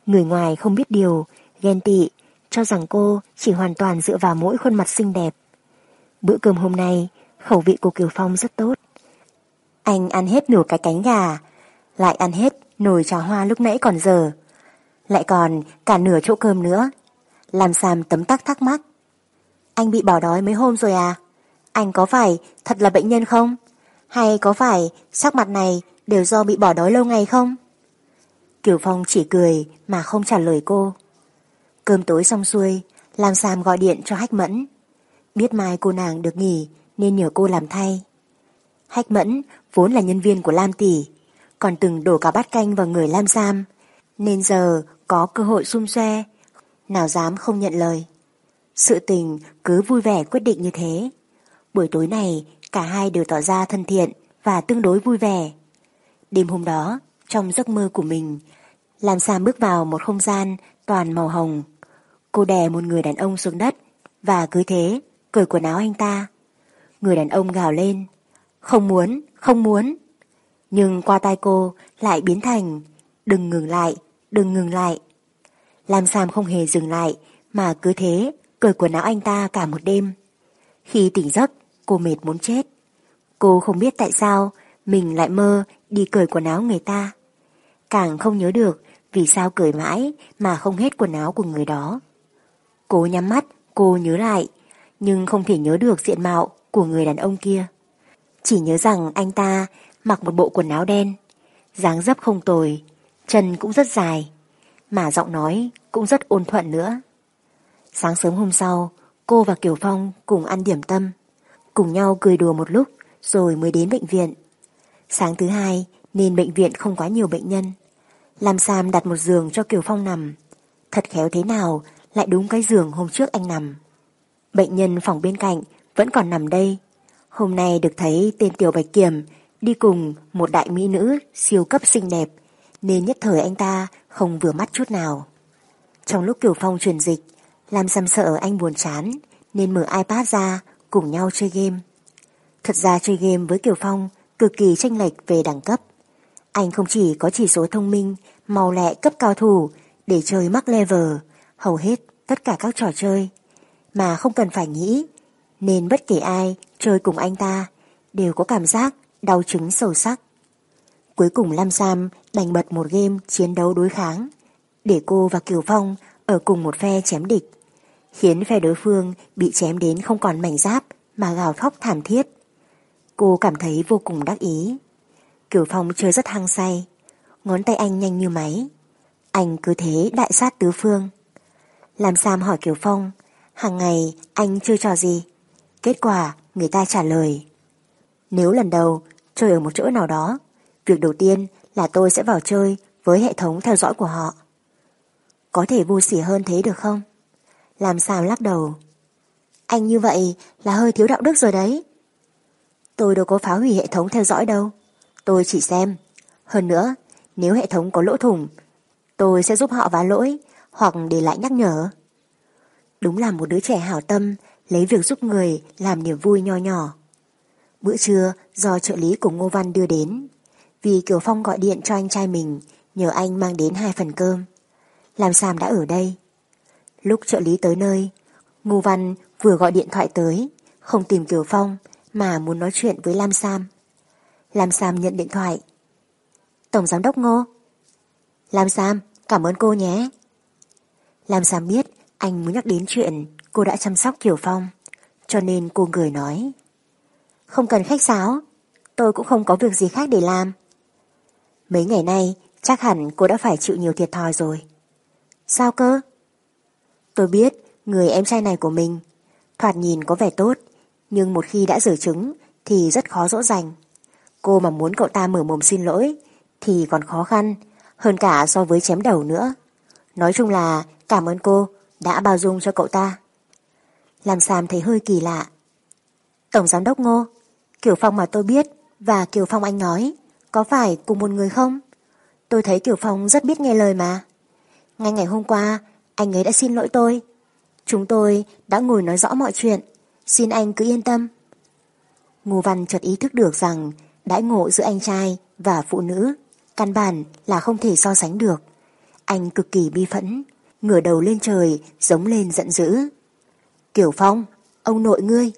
Speaker 1: Người ngoài không biết điều, ghen tị, cho rằng cô chỉ hoàn toàn dựa vào mỗi khuôn mặt xinh đẹp. Bữa cơm hôm nay, khẩu vị của Kiều Phong rất tốt. Anh ăn hết nửa cái cánh gà, lại ăn hết nồi trà hoa lúc nãy còn giờ. Lại còn cả nửa chỗ cơm nữa. Làm Sam tấm tắc thắc mắc. Anh bị bỏ đói mấy hôm rồi à? Anh có phải thật là bệnh nhân không? Hay có phải sắc mặt này đều do bị bỏ đói lâu ngày không? Kiều Phong chỉ cười mà không trả lời cô. Cơm tối xong xuôi, Lam Sam gọi điện cho Hách Mẫn. Biết mai cô nàng được nghỉ nên nhờ cô làm thay. Hách Mẫn vốn là nhân viên của Lam Tỷ, còn từng đổ cả bát canh vào người Lam Sam, nên giờ có cơ hội xung xoe, nào dám không nhận lời. Sự tình cứ vui vẻ quyết định như thế. Buổi tối này cả hai đều tỏ ra thân thiện và tương đối vui vẻ. Đêm hôm đó, trong giấc mơ của mình, Lam Sam bước vào một không gian toàn màu hồng. Cô đè một người đàn ông xuống đất và cứ thế cởi quần áo anh ta. Người đàn ông gào lên. Không muốn, không muốn. Nhưng qua tai cô lại biến thành đừng ngừng lại, đừng ngừng lại. Lam Sam không hề dừng lại mà cứ thế cởi quần áo anh ta cả một đêm. Khi tỉnh giấc, cô mệt muốn chết. Cô không biết tại sao mình lại mơ đi cởi quần áo người ta. Càng không nhớ được vì sao cởi mãi mà không hết quần áo của người đó. Cô nhắm mắt, cô nhớ lại, nhưng không thể nhớ được diện mạo của người đàn ông kia. Chỉ nhớ rằng anh ta mặc một bộ quần áo đen, dáng dấp không tồi, chân cũng rất dài, mà giọng nói cũng rất ôn thuận nữa. Sáng sớm hôm sau, cô và Kiều Phong cùng ăn điểm tâm, cùng nhau cười đùa một lúc rồi mới đến bệnh viện. Sáng thứ hai nên bệnh viện không quá nhiều bệnh nhân. Lam Sam đặt một giường cho Kiều Phong nằm. Thật khéo thế nào lại đúng cái giường hôm trước anh nằm. Bệnh nhân phòng bên cạnh vẫn còn nằm đây. Hôm nay được thấy tên Tiểu Bạch Kiểm đi cùng một đại mỹ nữ siêu cấp xinh đẹp nên nhất thời anh ta không vừa mắt chút nào. Trong lúc Kiều Phong truyền dịch làm xăm sợ anh buồn chán nên mở iPad ra cùng nhau chơi game. Thật ra chơi game với Kiều Phong cực kỳ tranh lệch về đẳng cấp. Anh không chỉ có chỉ số thông minh, màu lẹ cấp cao thủ để chơi mắc level, hầu hết tất cả các trò chơi, mà không cần phải nghĩ, nên bất kể ai chơi cùng anh ta đều có cảm giác đau chứng sâu sắc. Cuối cùng Lam Sam đành bật một game chiến đấu đối kháng, để cô và Kiều Phong ở cùng một phe chém địch. khiến phe đối phương bị chém đến không còn mảnh giáp mà gào khóc thảm thiết. Cô cảm thấy vô cùng đắc ý. Kiều Phong chơi rất hăng say, ngón tay anh nhanh như máy. Anh cứ thế đại sát tứ phương. Làm Sam hỏi Kiều Phong, hàng ngày anh chơi trò gì? Kết quả người ta trả lời. Nếu lần đầu chơi ở một chỗ nào đó, việc đầu tiên là tôi sẽ vào chơi với hệ thống theo dõi của họ. Có thể vô sỉ hơn thế được không? Làm Sam lắc đầu. Anh như vậy là hơi thiếu đạo đức rồi đấy. Tôi đâu có phá hủy hệ thống theo dõi đâu. Tôi chỉ xem. Hơn nữa, nếu hệ thống có lỗ thủng, tôi sẽ giúp họ vá lỗi hoặc để lại nhắc nhở. Đúng là một đứa trẻ hảo tâm lấy việc giúp người làm niềm vui nho nhỏ. Bữa trưa do trợ lý của Ngô Văn đưa đến. Vì Kiều Phong gọi điện cho anh trai mình nhờ anh mang đến hai phần cơm. Làm Sam đã ở đây. Lúc trợ lý tới nơi, Ngô Văn vừa gọi điện thoại tới, không tìm Kiều Phong mà muốn nói chuyện với Lam Sam. Lam Sam nhận điện thoại. Tổng giám đốc Ngô. Lam Sam, cảm ơn cô nhé. Lam Sam biết anh muốn nhắc đến chuyện cô đã chăm sóc Kiều Phong, cho nên cô cười nói. Không cần khách sáo, tôi cũng không có việc gì khác để làm. Mấy ngày nay, chắc hẳn cô đã phải chịu nhiều thiệt thòi rồi. Sao cơ? Tôi biết người em trai này của mình thoạt nhìn có vẻ tốt, nhưng một khi đã rửa trứng thì rất khó dỗ dành. Cô mà muốn cậu ta mở mồm xin lỗi thì còn khó khăn, hơn cả so với chém đầu nữa. Nói chung là cảm ơn cô đã bao dung cho cậu ta. Làm Sam thấy hơi kỳ lạ. Tổng giám đốc Ngô, Kiều Phong mà tôi biết và Kiều Phong anh nói có phải cùng một người không? Tôi thấy Kiều Phong rất biết nghe lời mà. Ngay ngày hôm qua, anh ấy đã xin lỗi tôi. Chúng tôi đã ngồi nói rõ mọi chuyện. Xin anh cứ yên tâm. Ngô Văn chợt ý thức được rằng đãi ngộ giữa anh trai và phụ nữ căn bản là không thể so sánh được. Anh cực kỳ bi phẫn, ngửa đầu lên trời giống lên giận dữ. Kiều Phong, ông nội ngươi.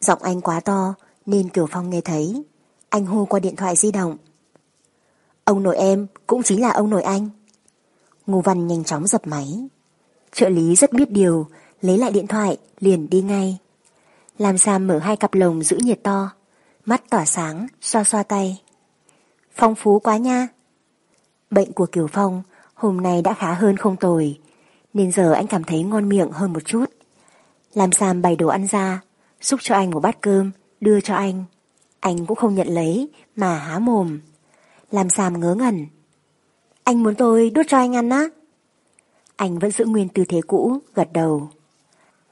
Speaker 1: Giọng anh quá to nên Kiều Phong nghe thấy. Anh hô qua điện thoại di động. Ông nội em cũng chính là ông nội anh. Ngô Văn nhanh chóng dập máy. Trợ lý rất biết điều, lấy lại điện thoại, liền đi ngay. Làm Sam mở hai cặp lồng giữ nhiệt to, mắt tỏa sáng, xoa xoa tay. Phong phú quá nha. Bệnh của Kiều Phong hôm nay đã khá hơn không tồi, nên giờ anh cảm thấy ngon miệng hơn một chút. Làm Sam bày đồ ăn ra, xúc cho anh một bát cơm, đưa cho anh. Anh cũng không nhận lấy, mà há mồm. Làm Sam ngớ ngẩn. Anh muốn tôi đút cho anh ăn á? Anh vẫn giữ nguyên tư thế cũ, gật đầu.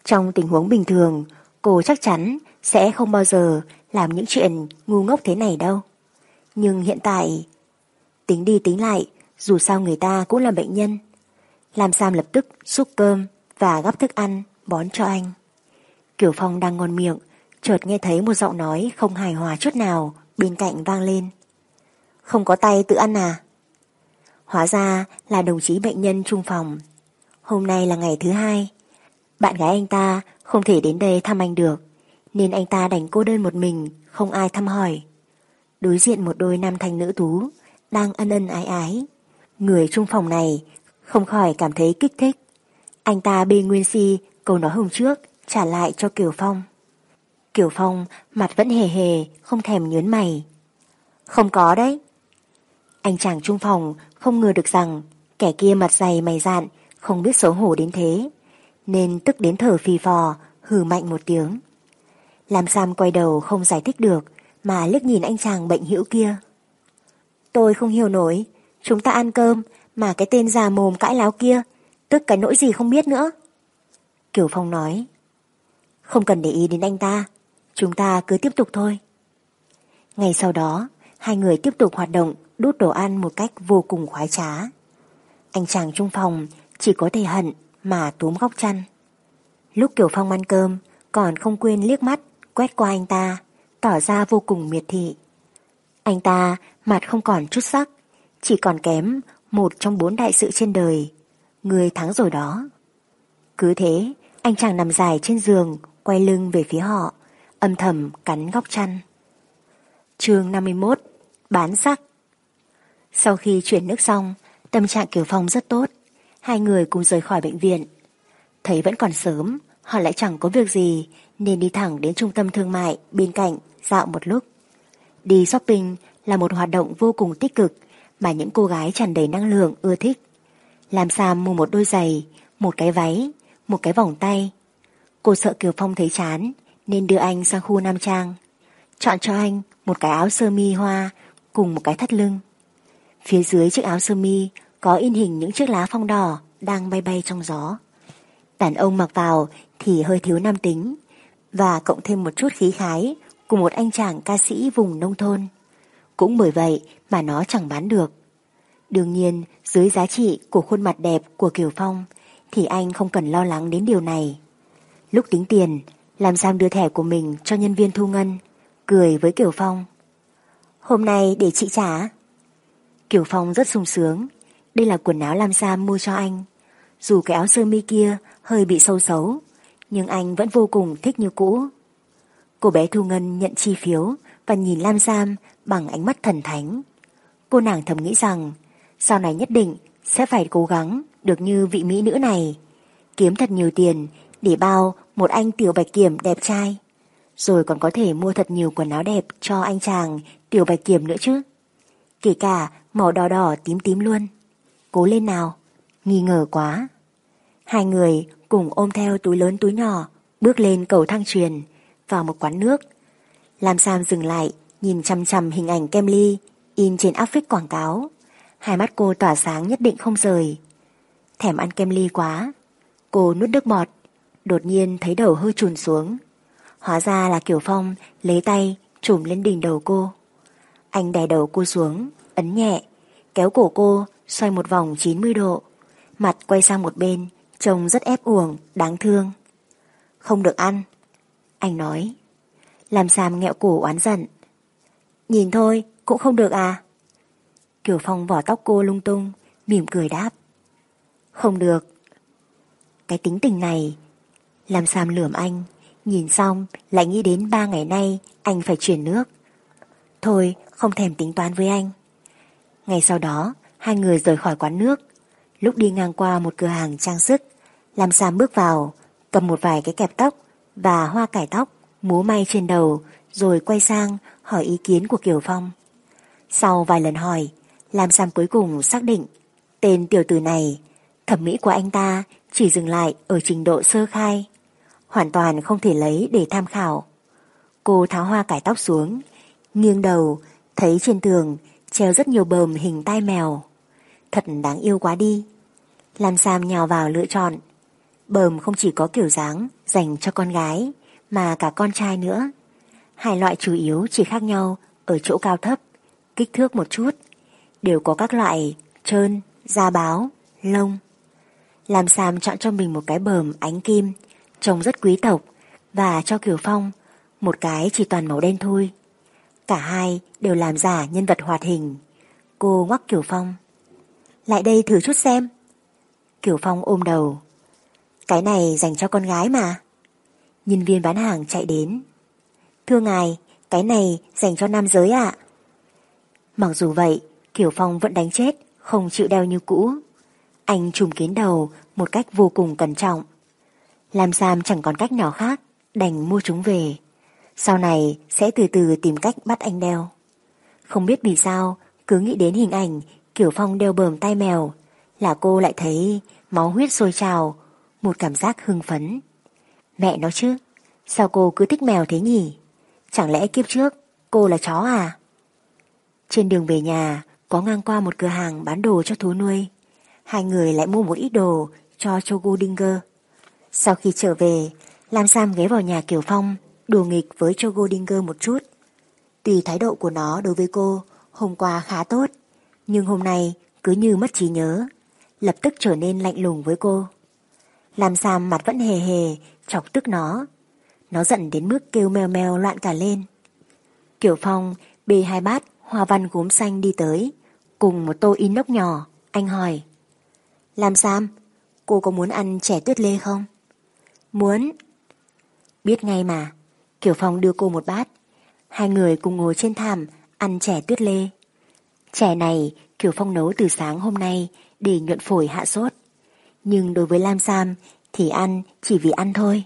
Speaker 1: Trong tình huống bình thường, cô chắc chắn sẽ không bao giờ làm những chuyện ngu ngốc thế này đâu. Nhưng hiện tại, tính đi tính lại, dù sao người ta cũng là bệnh nhân. Làm Sam lập tức xúc cơm và gắp thức ăn bón cho anh. Kiều Phong đang ngon miệng, chợt nghe thấy một giọng nói không hài hòa chút nào bên cạnh vang lên. Không có tay tự ăn à? Hóa ra là đồng chí bệnh nhân trung phòng. Hôm nay là ngày thứ hai. Bạn gái anh ta không thể đến đây thăm anh được, nên anh ta đành cô đơn một mình, không ai thăm hỏi. Đối diện một đôi nam thanh nữ tú, đang ân ân ái ái. Người trung phòng này không khỏi cảm thấy kích thích. Anh ta bê Nguyên Si câu nói hôm trước trả lại cho Kiều Phong. Kiều Phong mặt vẫn hề hề, không thèm nhớn mày. Không có đấy. Anh chàng trung phòng không ngờ được rằng kẻ kia mặt dày mày dạn, không biết xấu hổ đến thế, nên tức đến thở phì phò, hừ mạnh một tiếng. Làm Sam quay đầu không giải thích được, mà liếc nhìn anh chàng bệnh hữu kia. Tôi không hiểu nổi, chúng ta ăn cơm, mà cái tên già mồm cãi láo kia, tức cái nỗi gì không biết nữa. Kiều Phong nói, không cần để ý đến anh ta, chúng ta cứ tiếp tục thôi. Ngày sau đó, hai người tiếp tục hoạt động đút đồ ăn một cách vô cùng khoái trá. Anh chàng trung phòng chỉ có thể hận mà túm góc chăn. Lúc Kiều Phong ăn cơm còn không quên liếc mắt quét qua anh ta, tỏ ra vô cùng miệt thị. Anh ta mặt không còn chút sắc, chỉ còn kém một trong bốn đại sự trên đời. Người thắng rồi đó. Cứ thế, anh chàng nằm dài trên giường, quay lưng về phía họ, âm thầm cắn góc chăn. chương 51 Bán sắc Sau khi chuyển nước xong, tâm trạng Kiều Phong rất tốt. Hai người cùng rời khỏi bệnh viện. Thấy vẫn còn sớm, họ lại chẳng có việc gì nên đi thẳng đến trung tâm thương mại bên cạnh dạo một lúc. Đi shopping là một hoạt động vô cùng tích cực mà những cô gái tràn đầy năng lượng ưa thích. Làm Sam mua một đôi giày, một cái váy, một cái vòng tay. Cô sợ Kiều Phong thấy chán nên đưa anh sang khu Nam Trang. Chọn cho anh một cái áo sơ mi hoa cùng một cái thắt lưng. Phía dưới chiếc áo sơ mi có in hình những chiếc lá phong đỏ đang bay bay trong gió. Đàn ông mặc vào thì hơi thiếu nam tính và cộng thêm một chút khí khái của một anh chàng ca sĩ vùng nông thôn. Cũng bởi vậy mà nó chẳng bán được. Đương nhiên, dưới giá trị của khuôn mặt đẹp của Kiều Phong thì anh không cần lo lắng đến điều này. Lúc tính tiền, làm Sam đưa thẻ của mình cho nhân viên thu ngân, cười với Kiều Phong. Hôm nay để chị trả. Kiều Phong rất sung sướng, đây là quần áo Lam Sam mua cho anh. Dù cái áo sơ mi kia hơi bị sâu xấu, nhưng anh vẫn vô cùng thích như cũ. Cô bé Thu Ngân nhận chi phiếu và nhìn Lam Sam bằng ánh mắt thần thánh. Cô nàng thầm nghĩ rằng sau này nhất định sẽ phải cố gắng được như vị mỹ nữ này, kiếm thật nhiều tiền để bao một anh tiểu bạch kiểm đẹp trai, rồi còn có thể mua thật nhiều quần áo đẹp cho anh chàng tiểu bạch kiểm nữa chứ. Kể cả màu đỏ đỏ tím tím luôn. Cố lên nào, nghi ngờ quá. Hai người cùng ôm theo túi lớn túi nhỏ, bước lên cầu thang truyền, vào một quán nước. Lam Sam dừng lại, nhìn chăm chăm hình ảnh kem ly, in trên áp phích quảng cáo. Hai mắt cô tỏa sáng nhất định không rời. Thèm ăn kem ly quá. Cô nuốt nước bọt, đột nhiên thấy đầu hơi trùn xuống. Hóa ra là Kiều Phong lấy tay trùm lên đỉnh đầu cô. Anh đè đầu cô xuống, ấn nhẹ, kéo cổ cô xoay một vòng 90 độ. Mặt quay sang một bên, trông rất ép uổng, đáng thương. Không được ăn. Anh nói. Làm Sam nghẹo cổ oán giận. Nhìn thôi, cũng không được à? Kiều Phong vỏ tóc cô lung tung, mỉm cười đáp. Không được. Cái tính tình này, làm Sam lườm anh, nhìn xong lại nghĩ đến ba ngày nay anh phải chuyển nước. Thôi, không thèm tính toán với anh. Ngày sau đó, hai người rời khỏi quán nước. Lúc đi ngang qua một cửa hàng trang sức, làm Sam bước vào, cầm một vài cái kẹp tóc và hoa cải tóc, múa may trên đầu, rồi quay sang hỏi ý kiến của Kiều Phong. Sau vài lần hỏi, Lam Sam cuối cùng xác định tên tiểu tử này, thẩm mỹ của anh ta chỉ dừng lại ở trình độ sơ khai, hoàn toàn không thể lấy để tham khảo. Cô tháo hoa cải tóc xuống, nghiêng đầu, thấy trên tường treo rất nhiều bờm hình tai mèo. Thật đáng yêu quá đi. Lam Sam nhào vào lựa chọn. Bờm không chỉ có kiểu dáng dành cho con gái, mà cả con trai nữa. Hai loại chủ yếu chỉ khác nhau ở chỗ cao thấp, kích thước một chút, đều có các loại trơn, da báo, lông. Làm Sam chọn cho mình một cái bờm ánh kim, trông rất quý tộc, và cho Kiều Phong một cái chỉ toàn màu đen thôi. Cả hai đều làm giả nhân vật hoạt hình. Cô ngoắc Kiều Phong. Lại đây thử chút xem. Kiều Phong ôm đầu. Cái này dành cho con gái mà. Nhân viên bán hàng chạy đến. Thưa ngài, cái này dành cho nam giới ạ. Mặc dù vậy, Kiều Phong vẫn đánh chết, không chịu đeo như cũ. Anh trùm kiến đầu một cách vô cùng cẩn trọng. Làm Sam chẳng còn cách nào khác, đành mua chúng về. Sau này sẽ từ từ tìm cách bắt anh đeo. Không biết vì sao, cứ nghĩ đến hình ảnh Kiều Phong đeo bờm tay mèo, là cô lại thấy máu huyết sôi trào, một cảm giác hưng phấn. Mẹ nó chứ, sao cô cứ thích mèo thế nhỉ? Chẳng lẽ kiếp trước cô là chó à? Trên đường về nhà có ngang qua một cửa hàng bán đồ cho thú nuôi. Hai người lại mua một ít đồ cho Chogu Dinger. Sau khi trở về, Lam Sam ghé vào nhà Kiều Phong đùa nghịch với Chogu Dinger một chút. tùy thái độ của nó đối với cô hôm qua khá tốt, nhưng hôm nay cứ như mất trí nhớ, lập tức trở nên lạnh lùng với cô. Lam Sam mặt vẫn hề hề, chọc tức nó. Nó giận đến mức kêu mèo mèo loạn cả lên. Kiểu Phong bê hai bát hoa văn gốm xanh đi tới, cùng một tô inox nhỏ, anh hỏi. Làm Sam, cô có muốn ăn chè tuyết lê không? Muốn. Biết ngay mà, Kiểu Phong đưa cô một bát. Hai người cùng ngồi trên thảm ăn chè tuyết lê. Chè này Kiểu Phong nấu từ sáng hôm nay để nhuận phổi hạ sốt. Nhưng đối với Lam Sam thì ăn chỉ vì ăn thôi.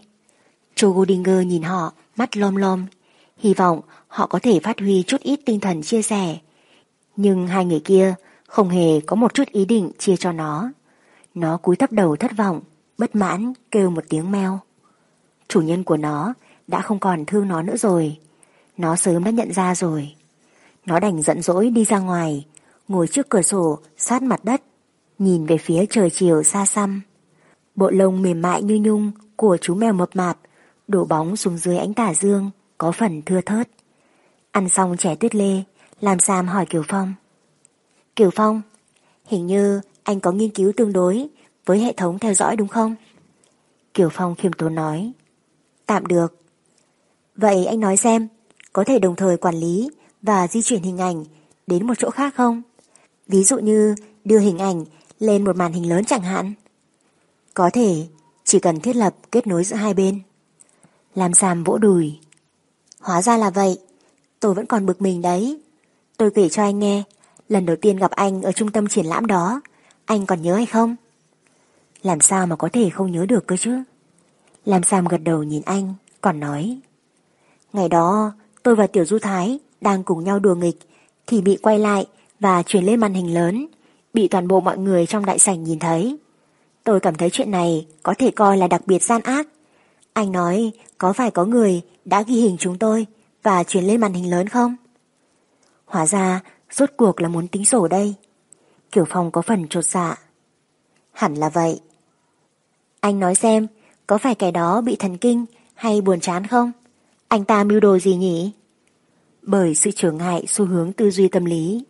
Speaker 1: Trogodinger nhìn họ, mắt lom lom, hy vọng họ có thể phát huy chút ít tinh thần chia sẻ. Nhưng hai người kia không hề có một chút ý định chia cho nó. Nó cúi thấp đầu thất vọng, bất mãn kêu một tiếng meo. Chủ nhân của nó đã không còn thương nó nữa rồi. Nó sớm đã nhận ra rồi. Nó đành giận dỗi đi ra ngoài, ngồi trước cửa sổ sát mặt đất, nhìn về phía trời chiều xa xăm. Bộ lông mềm mại như nhung của chú mèo mập mạp đổ bóng xuống dưới ánh tà dương, có phần thưa thớt. Ăn xong trẻ tuyết lê, làm Sam hỏi Kiều Phong. Kiều Phong, hình như anh có nghiên cứu tương đối với hệ thống theo dõi đúng không? Kiều Phong khiêm tốn nói. Tạm được. Vậy anh nói xem, có thể đồng thời quản lý và di chuyển hình ảnh đến một chỗ khác không? Ví dụ như đưa hình ảnh lên một màn hình lớn chẳng hạn. Có thể, chỉ cần thiết lập kết nối giữa hai bên. Làm Sam vỗ đùi. Hóa ra là vậy, tôi vẫn còn bực mình đấy. Tôi kể cho anh nghe, lần đầu tiên gặp anh ở trung tâm triển lãm đó, anh còn nhớ hay không? Làm sao mà có thể không nhớ được cơ chứ? Làm Sam gật đầu nhìn anh, còn nói. Ngày đó, tôi và Tiểu Du Thái đang cùng nhau đùa nghịch, thì bị quay lại và truyền lên màn hình lớn, bị toàn bộ mọi người trong đại sảnh nhìn thấy. Tôi cảm thấy chuyện này có thể coi là đặc biệt gian ác. Anh nói có phải có người đã ghi hình chúng tôi và truyền lên màn hình lớn không? Hóa ra rốt cuộc là muốn tính sổ đây. Kiểu Phong có phần trột dạ. Hẳn là vậy. Anh nói xem, có phải kẻ đó bị thần kinh hay buồn chán không? Anh ta mưu đồ gì nhỉ? Bởi sự trở ngại xu hướng tư duy tâm lý,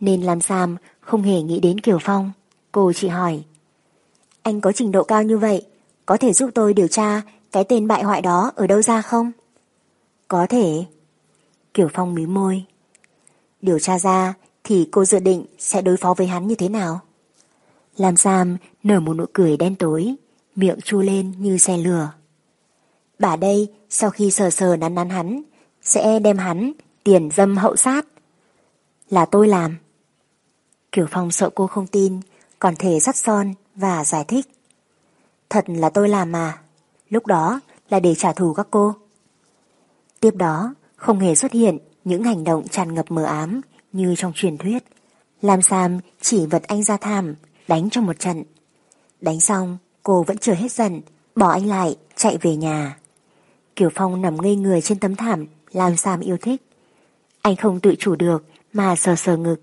Speaker 1: nên Lam Sam không hề nghĩ đến Kiều Phong. Cô chỉ hỏi. Anh có trình độ cao như vậy, có thể giúp tôi điều tra cái tên bại hoại đó ở đâu ra không? Có thể. kiểu Phong mí môi. Điều tra ra thì cô dự định sẽ đối phó với hắn như thế nào? Lam Sam nở một nụ cười đen tối, miệng chu lên như xe lửa. Bà đây sau khi sờ sờ nắn nắn hắn sẽ đem hắn tiền dâm hậu sát. Là tôi làm. kiểu Phong sợ cô không tin, còn thể dắt son và giải thích. Thật là tôi làm mà, lúc đó là để trả thù các cô. Tiếp đó, không hề xuất hiện những hành động tràn ngập mờ ám như trong truyền thuyết. Lam Sam chỉ vật anh ra thảm, đánh trong một trận. Đánh xong, cô vẫn chưa hết giận, bỏ anh lại, chạy về nhà. Kiều Phong nằm ngây người trên tấm thảm, Lam Sam yêu thích. Anh không tự chủ được mà sờ sờ ngực.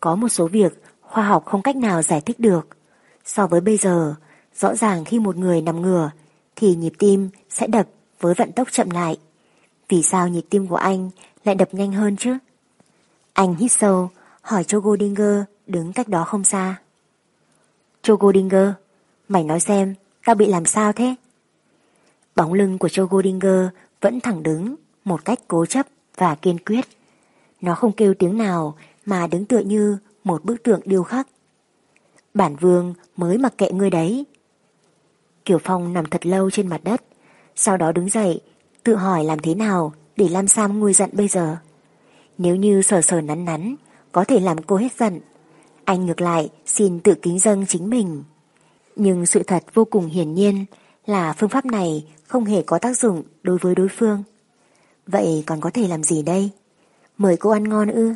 Speaker 1: Có một số việc khoa học không cách nào giải thích được. So với bây giờ, rõ ràng khi một người nằm ngửa thì nhịp tim sẽ đập với vận tốc chậm lại. Vì sao nhịp tim của anh lại đập nhanh hơn chứ? Anh hít sâu, hỏi cho Goldinger đứng cách đó không xa. Cho Goldinger, mày nói xem, tao bị làm sao thế? Bóng lưng của Joe Goldinger vẫn thẳng đứng, một cách cố chấp và kiên quyết. Nó không kêu tiếng nào mà đứng tựa như một bức tượng điêu khắc. Bản vương mới mặc kệ ngươi đấy. Kiều Phong nằm thật lâu trên mặt đất, sau đó đứng dậy, tự hỏi làm thế nào để Lam Sam nguôi giận bây giờ. Nếu như sờ sờ nắn nắn, có thể làm cô hết giận. Anh ngược lại xin tự kính dâng chính mình. Nhưng sự thật vô cùng hiển nhiên là phương pháp này không hề có tác dụng đối với đối phương. Vậy còn có thể làm gì đây? Mời cô ăn ngon ư?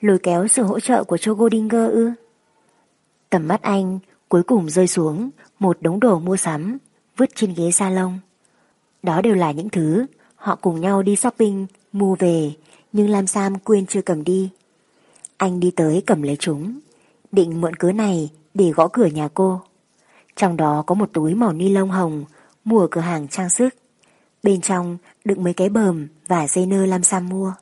Speaker 1: Lôi kéo sự hỗ trợ của Joe ư? Tầm mắt anh cuối cùng rơi xuống một đống đồ mua sắm vứt trên ghế salon. Đó đều là những thứ họ cùng nhau đi shopping mua về nhưng Lam Sam quên chưa cầm đi. Anh đi tới cầm lấy chúng, định mượn cớ này để gõ cửa nhà cô. Trong đó có một túi màu ni lông hồng mua ở cửa hàng trang sức. Bên trong đựng mấy cái bờm và dây nơ Lam Sam mua.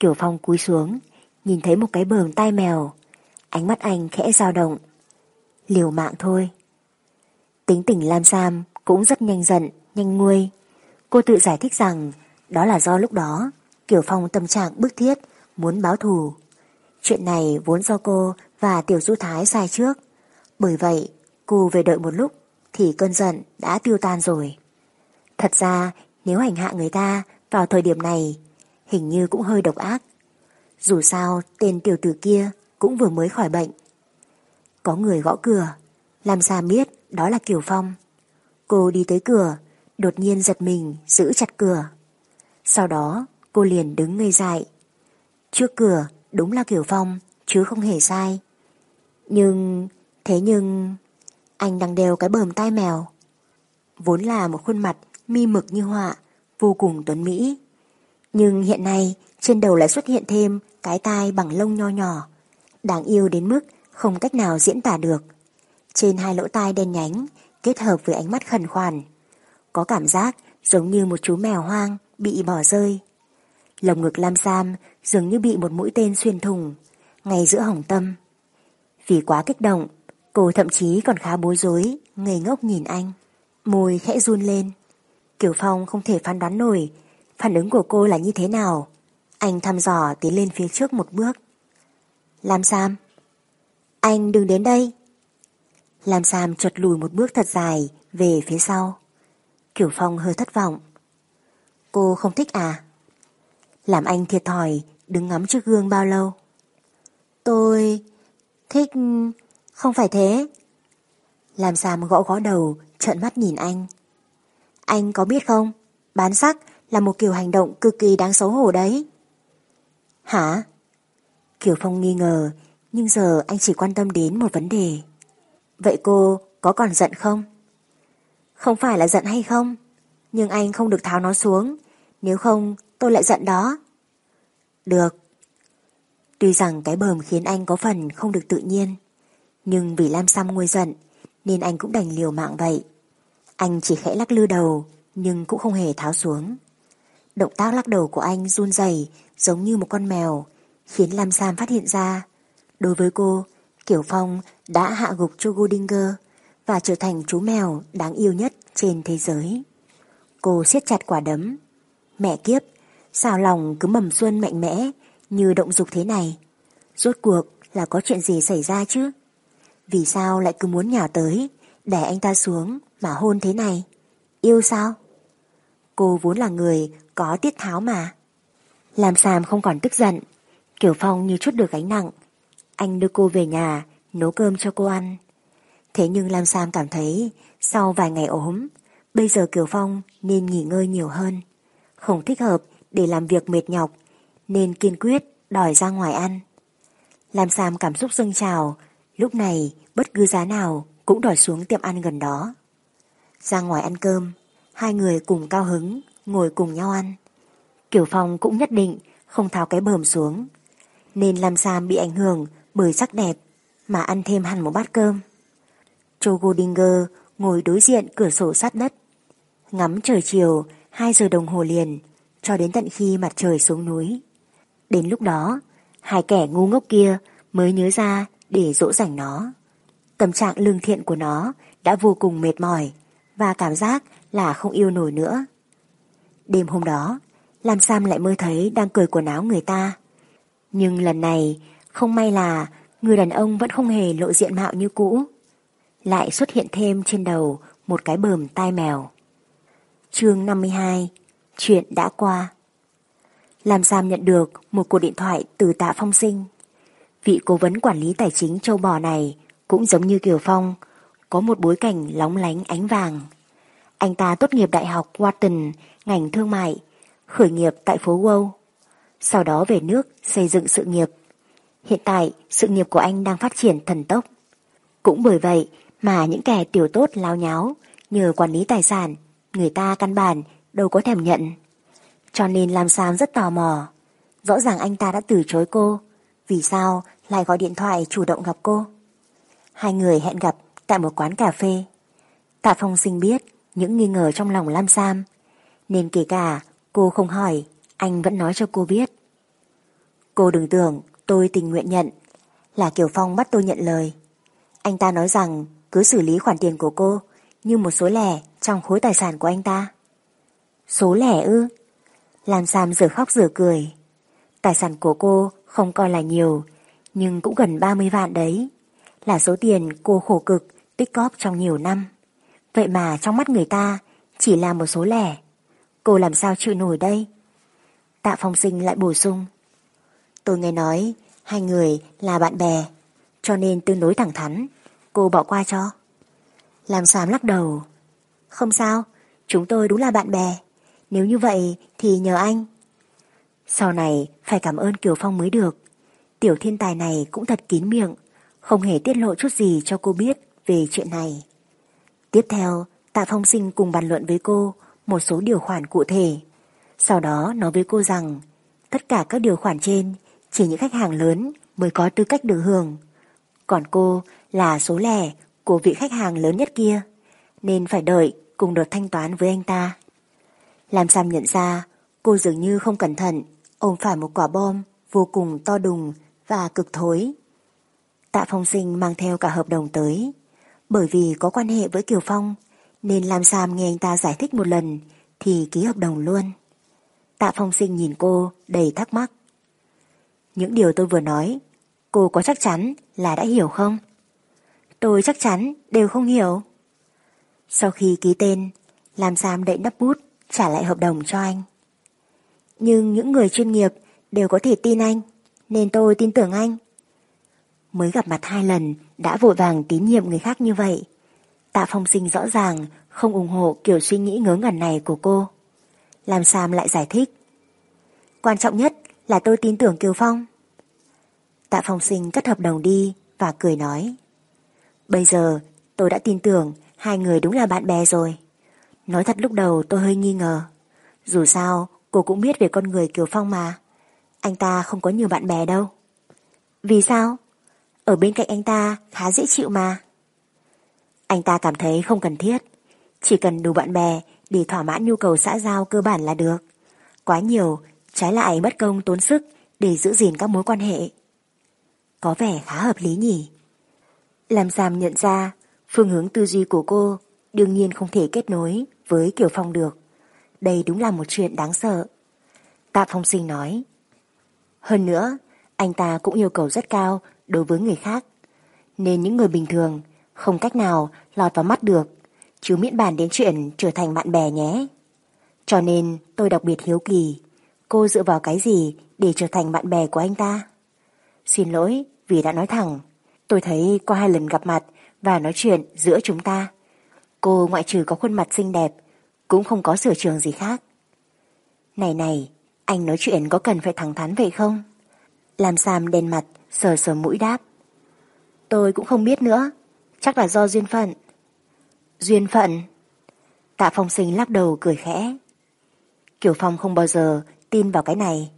Speaker 1: Kiểu Phong cúi xuống, nhìn thấy một cái bờm tai mèo. Ánh mắt anh khẽ dao động. Liều mạng thôi. Tính tình Lam Sam cũng rất nhanh giận, nhanh nguôi. Cô tự giải thích rằng đó là do lúc đó Kiều Phong tâm trạng bức thiết, muốn báo thù. Chuyện này vốn do cô và Tiểu Du Thái sai trước. Bởi vậy, cô về đợi một lúc thì cơn giận đã tiêu tan rồi. Thật ra, nếu hành hạ người ta vào thời điểm này, hình như cũng hơi độc ác. Dù sao, tên tiểu tử kia cũng vừa mới khỏi bệnh. Có người gõ cửa, làm sao biết đó là Kiều Phong. Cô đi tới cửa, đột nhiên giật mình giữ chặt cửa. Sau đó cô liền đứng ngây dại. Trước cửa đúng là Kiều Phong chứ không hề sai. Nhưng, thế nhưng, anh đang đeo cái bờm tai mèo. Vốn là một khuôn mặt mi mực như họa, vô cùng tuấn mỹ. Nhưng hiện nay trên đầu lại xuất hiện thêm cái tai bằng lông nho nhỏ, đáng yêu đến mức không cách nào diễn tả được. Trên hai lỗ tai đen nhánh kết hợp với ánh mắt khẩn khoản. Có cảm giác giống như một chú mèo hoang bị bỏ rơi. Lồng ngực lam sam dường như bị một mũi tên xuyên thủng, ngay giữa hồng tâm. Vì quá kích động, cô thậm chí còn khá bối rối, ngây ngốc nhìn anh. Môi khẽ run lên. Kiều Phong không thể phán đoán nổi phản ứng của cô là như thế nào. Anh thăm dò tiến lên phía trước một bước. Lam Sam, anh đừng đến đây. Lam Sam chuột lùi một bước thật dài về phía sau. Kiểu Phong hơi thất vọng. Cô không thích à? Làm anh thiệt thòi đứng ngắm trước gương bao lâu. Tôi thích... không phải thế. Lam Sam gõ gõ đầu, trợn mắt nhìn anh. Anh có biết không, bán sắc là một kiểu hành động cực kỳ đáng xấu hổ đấy. Hả? Kiều Phong nghi ngờ, nhưng giờ anh chỉ quan tâm đến một vấn đề. Vậy cô có còn giận không? Không phải là giận hay không, nhưng anh không được tháo nó xuống, nếu không tôi lại giận đó. Được. Tuy rằng cái bờm khiến anh có phần không được tự nhiên, nhưng vì Lam Sam nguôi giận, nên anh cũng đành liều mạng vậy. Anh chỉ khẽ lắc lư đầu, nhưng cũng không hề tháo xuống. Động tác lắc đầu của anh run rẩy giống như một con mèo, khiến Lam Sam phát hiện ra. Đối với cô, Kiểu Phong đã hạ gục cho Godinger và trở thành chú mèo đáng yêu nhất trên thế giới. Cô siết chặt quả đấm. Mẹ kiếp, sao lòng cứ mầm xuân mạnh mẽ như động dục thế này? Rốt cuộc là có chuyện gì xảy ra chứ? Vì sao lại cứ muốn nhào tới, để anh ta xuống mà hôn thế này? Yêu sao? Cô vốn là người có tiết tháo mà. Làm sàm không còn tức giận. Kiểu Phong như chút được gánh nặng. Anh đưa cô về nhà, nấu cơm cho cô ăn. Thế nhưng Lam Sam cảm thấy sau vài ngày ốm, bây giờ Kiều Phong nên nghỉ ngơi nhiều hơn. Không thích hợp để làm việc mệt nhọc, nên kiên quyết đòi ra ngoài ăn. Lam Sam cảm xúc dâng trào, lúc này bất cứ giá nào cũng đòi xuống tiệm ăn gần đó. Ra ngoài ăn cơm, hai người cùng cao hứng, ngồi cùng nhau ăn. Kiều Phong cũng nhất định không tháo cái bờm xuống, nên Lam Sam bị ảnh hưởng bởi sắc đẹp mà ăn thêm hẳn một bát cơm. Joe Goldinger ngồi đối diện cửa sổ sát đất, ngắm trời chiều 2 giờ đồng hồ liền cho đến tận khi mặt trời xuống núi. Đến lúc đó, hai kẻ ngu ngốc kia mới nhớ ra để dỗ dành nó. Tâm trạng lương thiện của nó đã vô cùng mệt mỏi và cảm giác là không yêu nổi nữa. Đêm hôm đó, Lam Sam lại mơ thấy đang cười quần áo người ta. Nhưng lần này, không may là người đàn ông vẫn không hề lộ diện mạo như cũ. Lại xuất hiện thêm trên đầu một cái bờm tai mèo. chương 52 Chuyện đã qua làm Sam nhận được một cuộc điện thoại từ tạ phong sinh. Vị cố vấn quản lý tài chính châu bò này cũng giống như Kiều Phong, có một bối cảnh lóng lánh ánh vàng. Anh ta tốt nghiệp đại học Wharton, ngành thương mại, khởi nghiệp tại phố Wow. Sau đó về nước xây dựng sự nghiệp. Hiện tại sự nghiệp của anh đang phát triển thần tốc. Cũng bởi vậy mà những kẻ tiểu tốt lao nháo nhờ quản lý tài sản, người ta căn bản đâu có thèm nhận. Cho nên lam Sam rất tò mò. Rõ ràng anh ta đã từ chối cô. Vì sao lại gọi điện thoại chủ động gặp cô? Hai người hẹn gặp tại một quán cà phê. Tạ Phong Sinh biết những nghi ngờ trong lòng Lam Sam, nên kể cả cô không hỏi, anh vẫn nói cho cô biết. Cô đừng tưởng tôi tình nguyện nhận, là Kiều Phong bắt tôi nhận lời. Anh ta nói rằng cứ xử lý khoản tiền của cô như một số lẻ trong khối tài sản của anh ta. Số lẻ ư? làm Sam rửa khóc rửa cười. Tài sản của cô không coi là nhiều, nhưng cũng gần 30 vạn đấy. Là số tiền cô khổ cực tích cóp trong nhiều năm. Vậy mà trong mắt người ta chỉ là một số lẻ. Cô làm sao chịu nổi đây? Tạ Phong Sinh lại bổ sung. Tôi nghe nói hai người là bạn bè, cho nên tương đối thẳng thắn. Cô bỏ qua cho. Làm xám lắc đầu. không sao, chúng tôi đúng là bạn bè. Nếu như vậy thì nhờ anh. Sau này phải cảm ơn Kiều Phong mới được. Tiểu thiên tài này cũng thật kín miệng, không hề tiết lộ chút gì cho cô biết về chuyện này. Tiếp theo, Tạ Phong Sinh cùng bàn luận với cô một số điều khoản cụ thể. Sau đó nói với cô rằng tất cả các điều khoản trên chỉ những khách hàng lớn mới có tư cách được hưởng. Còn cô là số lẻ của vị khách hàng lớn nhất kia, nên phải đợi cùng đợt thanh toán với anh ta. Làm Sam nhận ra cô dường như không cẩn thận ôm phải một quả bom vô cùng to đùng và cực thối. Tạ Phong Sinh mang theo cả hợp đồng tới, bởi vì có quan hệ với Kiều Phong nên Lam Sam nghe anh ta giải thích một lần thì ký hợp đồng luôn. Tạ Phong Sinh nhìn cô đầy thắc mắc. Những điều tôi vừa nói, cô có chắc chắn là đã hiểu không? Tôi chắc chắn đều không hiểu. Sau khi ký tên, làm giam đậy nắp bút trả lại hợp đồng cho anh. Nhưng những người chuyên nghiệp đều có thể tin anh, nên tôi tin tưởng anh. Mới gặp mặt hai lần đã vội vàng tín nhiệm người khác như vậy. Tạ Phong Sinh rõ ràng không ủng hộ kiểu suy nghĩ ngớ ngẩn này của cô. Làm Sam lại giải thích. Quan trọng nhất là tôi tin tưởng Kiều Phong. Tạ Phong Sinh cất hợp đồng đi và cười nói. Bây giờ tôi đã tin tưởng hai người đúng là bạn bè rồi. Nói thật lúc đầu tôi hơi nghi ngờ. Dù sao cô cũng biết về con người Kiều Phong mà. Anh ta không có nhiều bạn bè đâu. Vì sao? Ở bên cạnh anh ta khá dễ chịu mà. Anh ta cảm thấy không cần thiết. Chỉ cần đủ bạn bè để thỏa mãn nhu cầu xã giao cơ bản là được. Quá nhiều, trái lại bất công tốn sức để giữ gìn các mối quan hệ. Có vẻ khá hợp lý nhỉ. Làm giảm nhận ra phương hướng tư duy của cô đương nhiên không thể kết nối với Kiều Phong được. Đây đúng là một chuyện đáng sợ. Tạ Phong Sinh nói. Hơn nữa, anh ta cũng yêu cầu rất cao đối với người khác. Nên những người bình thường không cách nào lọt vào mắt được, chứ miễn bàn đến chuyện trở thành bạn bè nhé. Cho nên tôi đặc biệt hiếu kỳ, cô dựa vào cái gì để trở thành bạn bè của anh ta? Xin lỗi vì đã nói thẳng, tôi thấy qua hai lần gặp mặt và nói chuyện giữa chúng ta. Cô ngoại trừ có khuôn mặt xinh đẹp, cũng không có sửa trường gì khác. Này này, anh nói chuyện có cần phải thẳng thắn vậy không? Làm Sam đen mặt, sờ sờ mũi đáp. Tôi cũng không biết nữa, chắc là do duyên phận. Duyên phận? Tạ Phong Sinh lắc đầu cười khẽ. Kiều Phong không bao giờ tin vào cái này.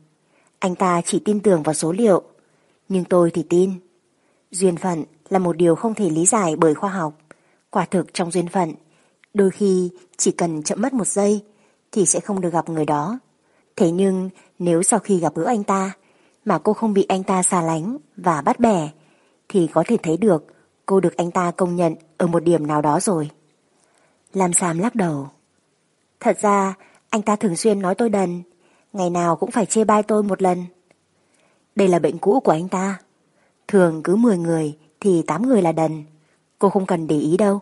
Speaker 1: Anh ta chỉ tin tưởng vào số liệu, nhưng tôi thì tin. Duyên phận là một điều không thể lý giải bởi khoa học. Quả thực trong duyên phận, đôi khi chỉ cần chậm mất một giây thì sẽ không được gặp người đó. Thế nhưng nếu sau khi gặp gỡ anh ta mà cô không bị anh ta xa lánh và bắt bẻ thì có thể thấy được cô được anh ta công nhận ở một điểm nào đó rồi. Lam Sam lắc đầu. Thật ra anh ta thường xuyên nói tôi đần, ngày nào cũng phải chê bai tôi một lần. Đây là bệnh cũ của anh ta. Thường cứ 10 người thì 8 người là đần. Cô không cần để ý đâu.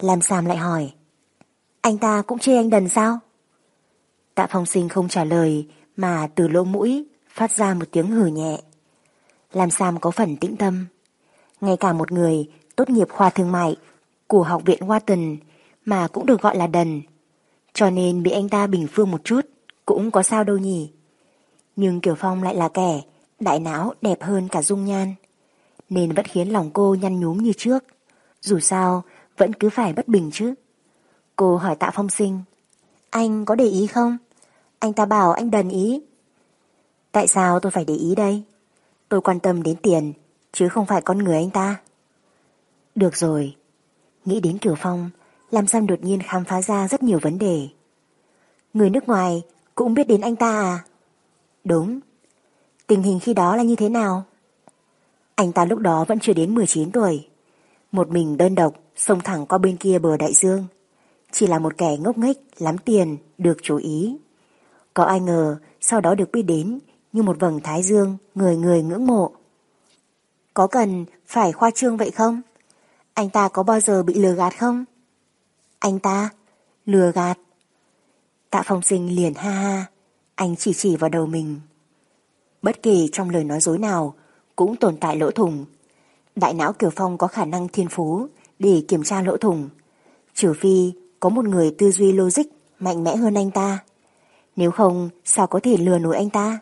Speaker 1: Lam Sam lại hỏi. Anh ta cũng chê anh đần sao? Tạ Phong Sinh không trả lời mà từ lỗ mũi phát ra một tiếng hử nhẹ. Lam Sam có phần tĩnh tâm. Ngay cả một người tốt nghiệp khoa thương mại của học viện Wharton mà cũng được gọi là đần. Cho nên bị anh ta bình phương một chút cũng có sao đâu nhỉ. Nhưng Kiều Phong lại là kẻ đại não đẹp hơn cả dung nhan. Nên vẫn khiến lòng cô nhăn nhúm như trước. Dù sao vẫn cứ phải bất bình chứ. Cô hỏi Tạ Phong Sinh. Anh có để ý không? Anh ta bảo anh đần ý. Tại sao tôi phải để ý đây? Tôi quan tâm đến tiền, chứ không phải con người anh ta. Được rồi. Nghĩ đến Kiều Phong, làm Sam đột nhiên khám phá ra rất nhiều vấn đề. Người nước ngoài cũng biết đến anh ta à? Đúng. Tình hình khi đó là như thế nào? Anh ta lúc đó vẫn chưa đến 19 tuổi. Một mình đơn độc, xông thẳng qua bên kia bờ đại dương. Chỉ là một kẻ ngốc nghếch, lắm tiền, được chú ý. Có ai ngờ sau đó được biết đến như một vầng thái dương người người ngưỡng mộ. Có cần phải khoa trương vậy không? Anh ta có bao giờ bị lừa gạt không? Anh ta? Lừa gạt? Tạ phong sinh liền ha ha, anh chỉ chỉ vào đầu mình. Bất kỳ trong lời nói dối nào cũng tồn tại lỗ thủng. Đại não Kiều Phong có khả năng thiên phú để kiểm tra lỗ thủng, trừ phi có một người tư duy logic mạnh mẽ hơn anh ta. Nếu không, sao có thể lừa nổi anh ta?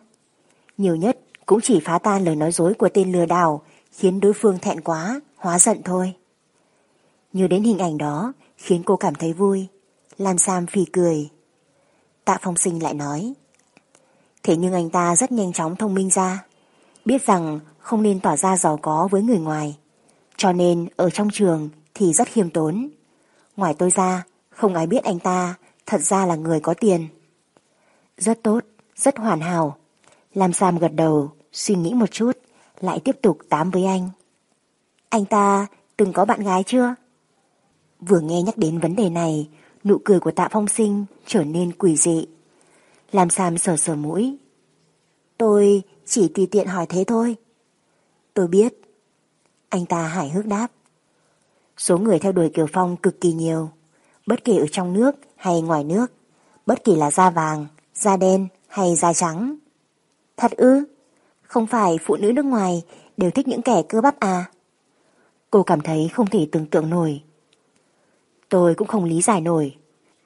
Speaker 1: Nhiều nhất cũng chỉ phá tan lời nói dối của tên lừa đảo khiến đối phương thẹn quá, hóa giận thôi. Như đến hình ảnh đó khiến cô cảm thấy vui. Lam Sam phì cười. Tạ Phong Sinh lại nói. Thế nhưng anh ta rất nhanh chóng thông minh ra. Biết rằng không nên tỏ ra giàu có với người ngoài. Cho nên ở trong trường thì rất khiêm tốn. Ngoài tôi ra, không ai biết anh ta thật ra là người có tiền. Rất tốt, rất hoàn hảo. Lam Sam gật đầu, suy nghĩ một chút, lại tiếp tục tám với anh. Anh ta từng có bạn gái chưa? Vừa nghe nhắc đến vấn đề này, nụ cười của tạ phong sinh trở nên quỷ dị. làm Sam sờ sờ mũi. Tôi chỉ tùy tiện hỏi thế thôi. Tôi biết. Anh ta hài hước đáp. Số người theo đuổi Kiều Phong cực kỳ nhiều. Bất kể ở trong nước hay ngoài nước. Bất kỳ là da vàng, da đen hay da trắng. Thật ư? Không phải phụ nữ nước ngoài đều thích những kẻ cơ bắp à? Cô cảm thấy không thể tưởng tượng nổi. Tôi cũng không lý giải nổi.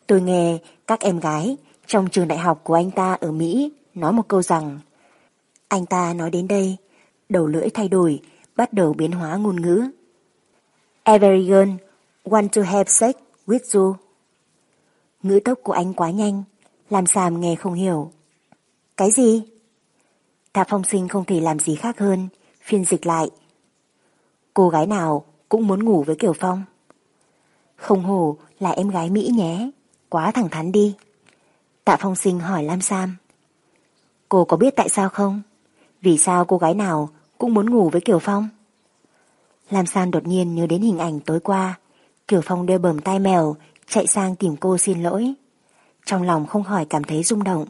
Speaker 1: Tôi nghe các em gái trong trường đại học của anh ta ở Mỹ nói một câu rằng anh ta nói đến đây, đầu lưỡi thay đổi, bắt đầu biến hóa ngôn ngữ. Every girl want to have sex with you. Ngữ tốc của anh quá nhanh, làm Sam nghe không hiểu. Cái gì? Tạ Phong Sinh không thể làm gì khác hơn, phiên dịch lại. Cô gái nào cũng muốn ngủ với Kiều Phong. Không hổ là em gái Mỹ nhé, quá thẳng thắn đi. Tạ Phong Sinh hỏi Lam Sam. Cô có biết tại sao không? Vì sao cô gái nào cũng muốn ngủ với Kiều Phong? Lam Sam đột nhiên nhớ đến hình ảnh tối qua. Kiều Phong đeo bầm tai mèo, chạy sang tìm cô xin lỗi. Trong lòng không khỏi cảm thấy rung động.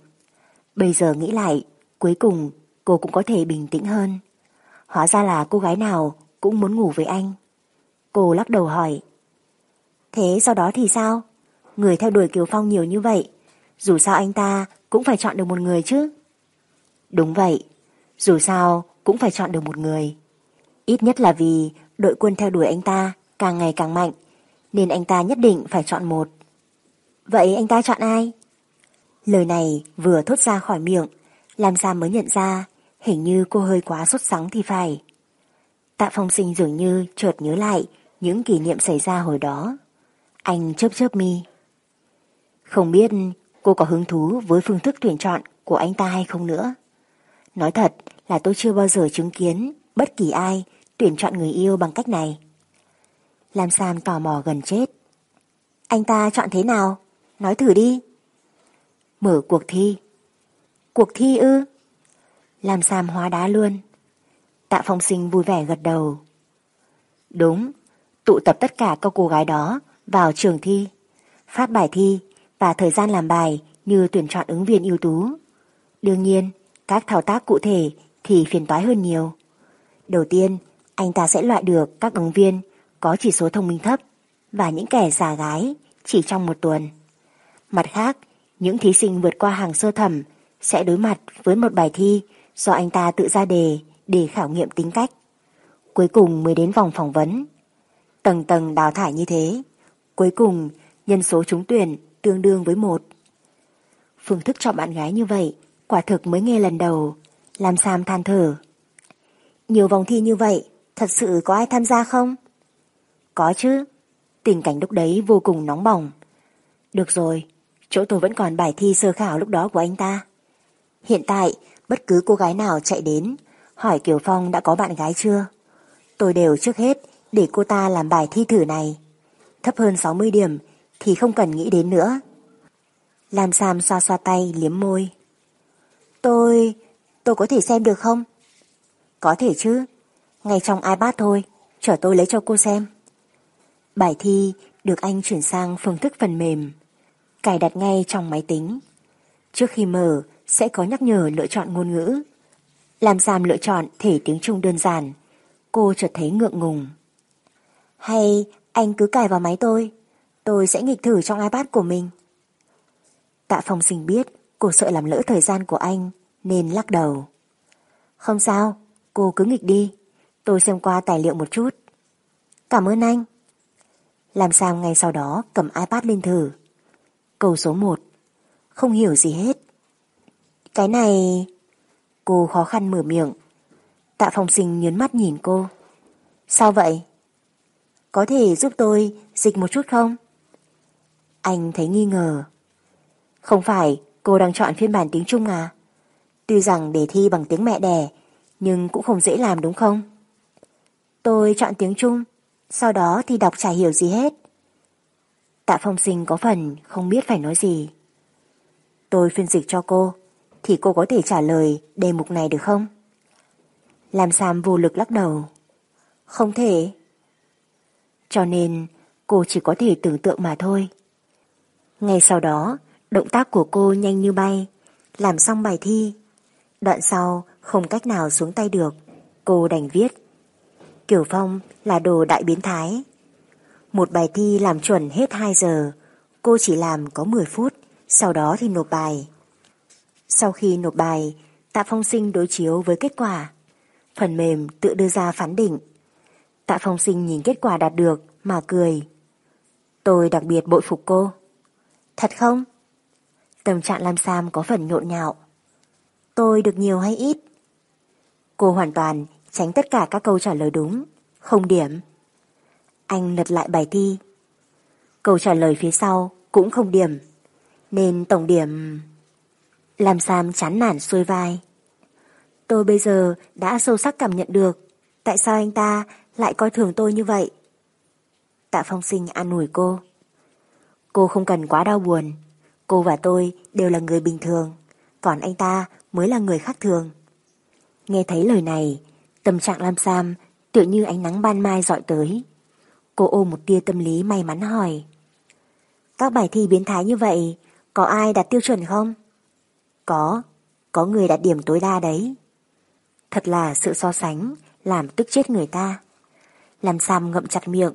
Speaker 1: Bây giờ nghĩ lại, cuối cùng cô cũng có thể bình tĩnh hơn. Hóa ra là cô gái nào cũng muốn ngủ với anh. Cô lắc đầu hỏi. Thế, sau đó thì sao? Người theo đuổi Kiều Phong nhiều như vậy. Dù sao anh ta cũng phải chọn được một người chứ. Đúng vậy. Dù sao cũng phải chọn được một người. Ít nhất là vì đội quân theo đuổi anh ta càng ngày càng mạnh. Nên anh ta nhất định phải chọn một. Vậy anh ta chọn ai? Lời này vừa thốt ra khỏi miệng. Làm sao mới nhận ra hình như cô hơi quá sốt sắng thì phải. Tạ phong sinh dường như chợt nhớ lại những kỷ niệm xảy ra hồi đó. Anh chớp chớp mi. Không biết cô có hứng thú với phương thức tuyển chọn của anh ta hay không nữa. Nói thật là tôi chưa bao giờ chứng kiến bất kỳ ai tuyển chọn người yêu bằng cách này. Lam Sam tò mò gần chết. Anh ta chọn thế nào? Nói thử đi. Mở cuộc thi. Cuộc thi ư? Lam Sam hóa đá luôn. Tạ Phong Sinh vui vẻ gật đầu. Đúng, tụ tập tất cả các cô gái đó vào trường thi, phát bài thi và thời gian làm bài như tuyển chọn ứng viên ưu tú. Đương nhiên, các thao tác cụ thể thì phiền toái hơn nhiều. Đầu tiên, anh ta sẽ loại được các ứng viên có chỉ số thông minh thấp và những kẻ giả gái chỉ trong một tuần. Mặt khác, những thí sinh vượt qua hàng sơ thẩm sẽ đối mặt với một bài thi do anh ta tự ra đề để khảo nghiệm tính cách. Cuối cùng mới đến vòng phỏng vấn. Tầng tầng đào thải như thế. Cuối cùng, nhân số trúng tuyển tương đương với một. Phương thức chọn bạn gái như vậy, quả thực mới nghe lần đầu, làm Sam than thở. Nhiều vòng thi như vậy, thật sự có ai tham gia không? Có chứ, tình cảnh lúc đấy vô cùng nóng bỏng. Được rồi, chỗ tôi vẫn còn bài thi sơ khảo lúc đó của anh ta. Hiện tại, bất cứ cô gái nào chạy đến, hỏi Kiều Phong đã có bạn gái chưa? Tôi đều trước hết để cô ta làm bài thi thử này. Thấp hơn 60 điểm thì không cần nghĩ đến nữa. Lam Sam xoa xoa tay liếm môi. Tôi... tôi có thể xem được không? Có thể chứ. Ngay trong iPad thôi, chờ tôi lấy cho cô xem. Bài thi được anh chuyển sang phương thức phần mềm, cài đặt ngay trong máy tính. Trước khi mở sẽ có nhắc nhở lựa chọn ngôn ngữ. Làm Sam lựa chọn thể tiếng Trung đơn giản, cô chợt thấy ngượng ngùng. Hay anh cứ cài vào máy tôi, tôi sẽ nghịch thử trong iPad của mình. Tạ Phong Sinh biết cô sợ làm lỡ thời gian của anh nên lắc đầu. Không sao, cô cứ nghịch đi, tôi xem qua tài liệu một chút. Cảm ơn anh. Làm sao ngay sau đó cầm iPad lên thử. Câu số 1. Không hiểu gì hết. Cái này... Cô khó khăn mở miệng. Tạ phong sinh nhớn mắt nhìn cô. Sao vậy? Có thể giúp tôi dịch một chút không? Anh thấy nghi ngờ. Không phải cô đang chọn phiên bản tiếng Trung à? Tuy rằng để thi bằng tiếng mẹ đẻ, nhưng cũng không dễ làm đúng không? Tôi chọn tiếng Trung, sau đó thì đọc chả hiểu gì hết. Tạ phong sinh có phần không biết phải nói gì. Tôi phiên dịch cho cô, thì cô có thể trả lời đề mục này được không? Làm Sam vô lực lắc đầu. Không thể. Cho nên cô chỉ có thể tưởng tượng mà thôi. Ngay sau đó, động tác của cô nhanh như bay, làm xong bài thi. Đoạn sau không cách nào xuống tay được, cô đành viết. Kiểu Phong là đồ đại biến thái. Một bài thi làm chuẩn hết 2 giờ, cô chỉ làm có 10 phút, sau đó thì nộp bài. Sau khi nộp bài, Tạ Phong Sinh đối chiếu với kết quả. Phần mềm tự đưa ra phán định. Tạ Phong Sinh nhìn kết quả đạt được mà cười. Tôi đặc biệt bội phục cô. Thật không? Tâm trạng Lam Sam có phần nhộn nhạo. Tôi được nhiều hay ít? Cô hoàn toàn tránh tất cả các câu trả lời đúng, không điểm. Anh lật lại bài thi. Câu trả lời phía sau cũng không điểm, nên tổng điểm... Lam Sam chán nản xuôi vai. Tôi bây giờ đã sâu sắc cảm nhận được tại sao anh ta lại coi thường tôi như vậy. Tạ Phong Sinh an ủi cô. Cô không cần quá đau buồn. Cô và tôi đều là người bình thường, còn anh ta mới là người khác thường. Nghe thấy lời này, tâm trạng Lam Sam tựa như ánh nắng ban mai dọi tới. Cô ôm một tia tâm lý may mắn hỏi. Các bài thi biến thái như vậy, có ai đạt tiêu chuẩn không? Có, có người đạt điểm tối đa đấy. Thật là sự so sánh, làm tức chết người ta. Làm Sam ngậm chặt miệng.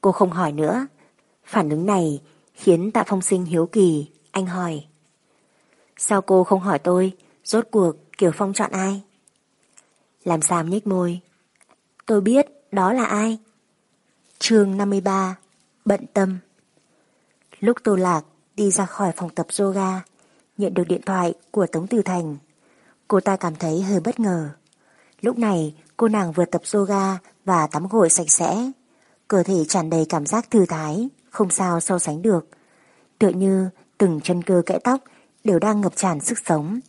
Speaker 1: Cô không hỏi nữa. Phản ứng này khiến Tạ Phong Sinh hiếu kỳ, anh hỏi. Sao cô không hỏi tôi, rốt cuộc Kiều Phong chọn ai? Làm Sam nhếch môi. Tôi biết đó là ai. chương 53 Bận tâm Lúc Tô Lạc đi ra khỏi phòng tập yoga, nhận được điện thoại của Tống Từ Thành. Cô ta cảm thấy hơi bất ngờ. Lúc này cô nàng vừa tập yoga và tắm gội sạch sẽ. Cơ thể tràn đầy cảm giác thư thái, không sao so sánh được. Tựa như từng chân cơ kẽ tóc đều đang ngập tràn sức sống.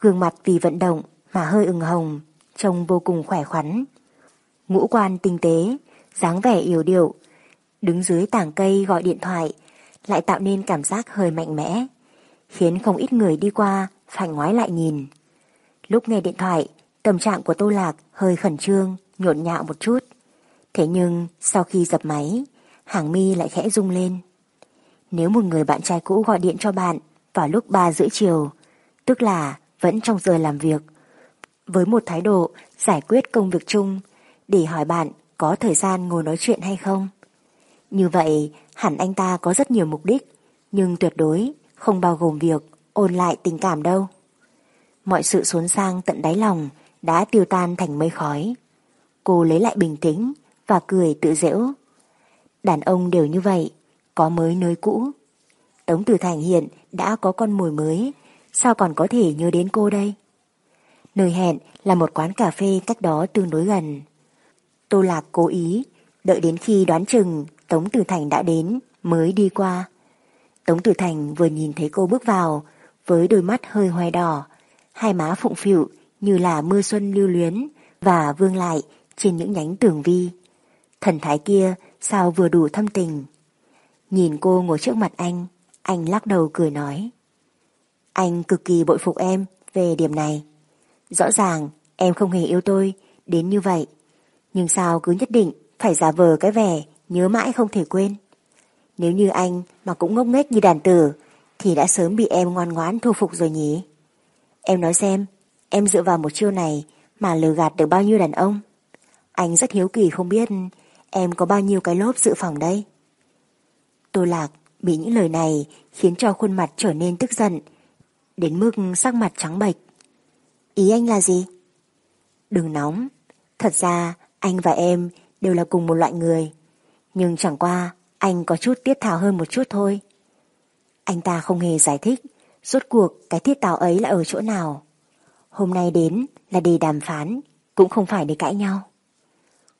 Speaker 1: Gương mặt vì vận động mà hơi ửng hồng, trông vô cùng khỏe khoắn. Ngũ quan tinh tế, dáng vẻ yếu điệu, đứng dưới tảng cây gọi điện thoại, lại tạo nên cảm giác hơi mạnh mẽ, khiến không ít người đi qua phải ngoái lại nhìn. Lúc nghe điện thoại, tâm trạng của Tô Lạc hơi khẩn trương, nhộn nhạo một chút. Thế nhưng sau khi dập máy, hàng mi lại khẽ rung lên. Nếu một người bạn trai cũ gọi điện cho bạn vào lúc 3 rưỡi chiều, tức là vẫn trong giờ làm việc, với một thái độ giải quyết công việc chung để hỏi bạn có thời gian ngồi nói chuyện hay không. Như vậy, hẳn anh ta có rất nhiều mục đích, nhưng tuyệt đối không bao gồm việc ôn lại tình cảm đâu. Mọi sự xốn sang tận đáy lòng đã tiêu tan thành mây khói. Cô lấy lại bình tĩnh và cười tự dễu. Đàn ông đều như vậy, có mới nơi cũ. Tống Tử Thành hiện đã có con mồi mới, sao còn có thể nhớ đến cô đây? Nơi hẹn là một quán cà phê cách đó tương đối gần. Tô Lạc cố ý, đợi đến khi đoán chừng Tống Tử Thành đã đến mới đi qua. Tống Tử Thành vừa nhìn thấy cô bước vào với đôi mắt hơi hoài đỏ, hai má phụng phịu như là mưa xuân lưu luyến và vương lại trên những nhánh tường vi. Thần thái kia sao vừa đủ thâm tình. Nhìn cô ngồi trước mặt anh, anh lắc đầu cười nói. Anh cực kỳ bội phục em về điểm này. Rõ ràng em không hề yêu tôi đến như vậy. Nhưng sao cứ nhất định phải giả vờ cái vẻ nhớ mãi không thể quên. Nếu như anh mà cũng ngốc nghếch như đàn tử thì đã sớm bị em ngoan ngoãn thu phục rồi nhỉ. Em nói xem, em dựa vào một chiêu này mà lừa gạt được bao nhiêu đàn ông? Anh rất hiếu kỳ không biết em có bao nhiêu cái lốp dự phòng đây. Tô Lạc bị những lời này khiến cho khuôn mặt trở nên tức giận, đến mức sắc mặt trắng bệch. Ý anh là gì? Đừng nóng, thật ra anh và em đều là cùng một loại người, nhưng chẳng qua Anh có chút tiết tháo hơn một chút thôi. Anh ta không hề giải thích rốt cuộc cái thiết táo ấy là ở chỗ nào. Hôm nay đến là để đàm phán, cũng không phải để cãi nhau.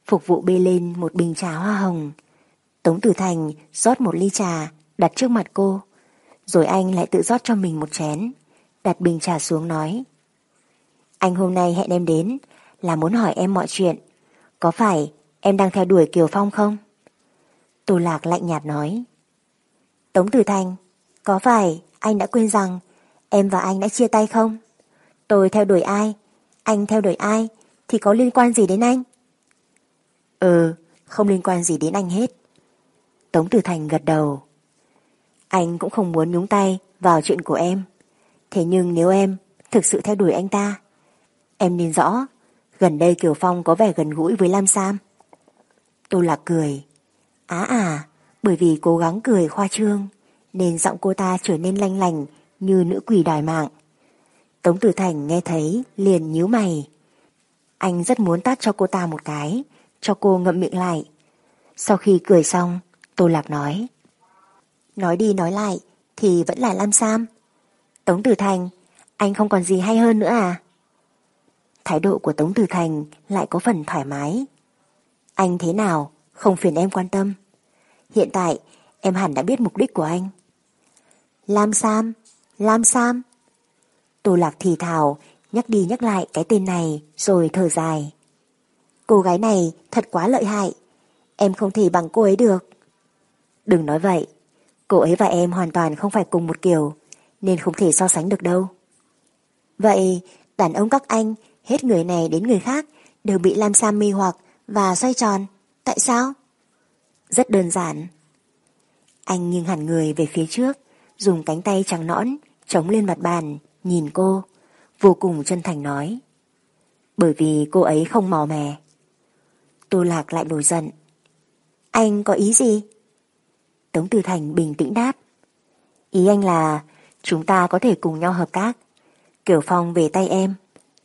Speaker 1: Phục vụ bê lên một bình trà hoa hồng. Tống Tử Thành rót một ly trà đặt trước mặt cô. Rồi anh lại tự rót cho mình một chén. Đặt bình trà xuống nói. Anh hôm nay hẹn em đến là muốn hỏi em mọi chuyện. Có phải em đang theo đuổi Kiều Phong không? Tô Lạc lạnh nhạt nói. Tống Tử Thành, có phải anh đã quên rằng em và anh đã chia tay không? Tôi theo đuổi ai, anh theo đuổi ai thì có liên quan gì đến anh? Ừ, không liên quan gì đến anh hết. Tống Tử Thành gật đầu. Anh cũng không muốn nhúng tay vào chuyện của em. Thế nhưng nếu em thực sự theo đuổi anh ta, em nên rõ gần đây Kiều Phong có vẻ gần gũi với Lam Sam. Tô Lạc cười. Á à, bởi vì cố gắng cười khoa trương nên giọng cô ta trở nên lanh lành như nữ quỷ đòi mạng. Tống Tử Thành nghe thấy liền nhíu mày. Anh rất muốn tát cho cô ta một cái, cho cô ngậm miệng lại. Sau khi cười xong, Tô Lạc nói. Nói đi nói lại thì vẫn là Lam Sam. Tống Tử Thành, anh không còn gì hay hơn nữa à? Thái độ của Tống Tử Thành lại có phần thoải mái. Anh thế nào, không phiền em quan tâm. Hiện tại, em hẳn đã biết mục đích của anh. Lam Sam, Lam Sam. Tô Lạc thì thào, nhắc đi nhắc lại cái tên này rồi thở dài. Cô gái này thật quá lợi hại, em không thể bằng cô ấy được. Đừng nói vậy, cô ấy và em hoàn toàn không phải cùng một kiểu, nên không thể so sánh được đâu. Vậy, đàn ông các anh, hết người này đến người khác, đều bị Lam Sam mê hoặc và xoay tròn. Tại sao? Rất đơn giản. Anh nghiêng hẳn người về phía trước, dùng cánh tay trắng nõn chống lên mặt bàn, nhìn cô, vô cùng chân thành nói. Bởi vì cô ấy không mò mè. Tô Lạc lại nổi giận. Anh có ý gì? Tống Từ Thành bình tĩnh đáp. Ý anh là chúng ta có thể cùng nhau hợp tác. Kiểu Phong về tay em,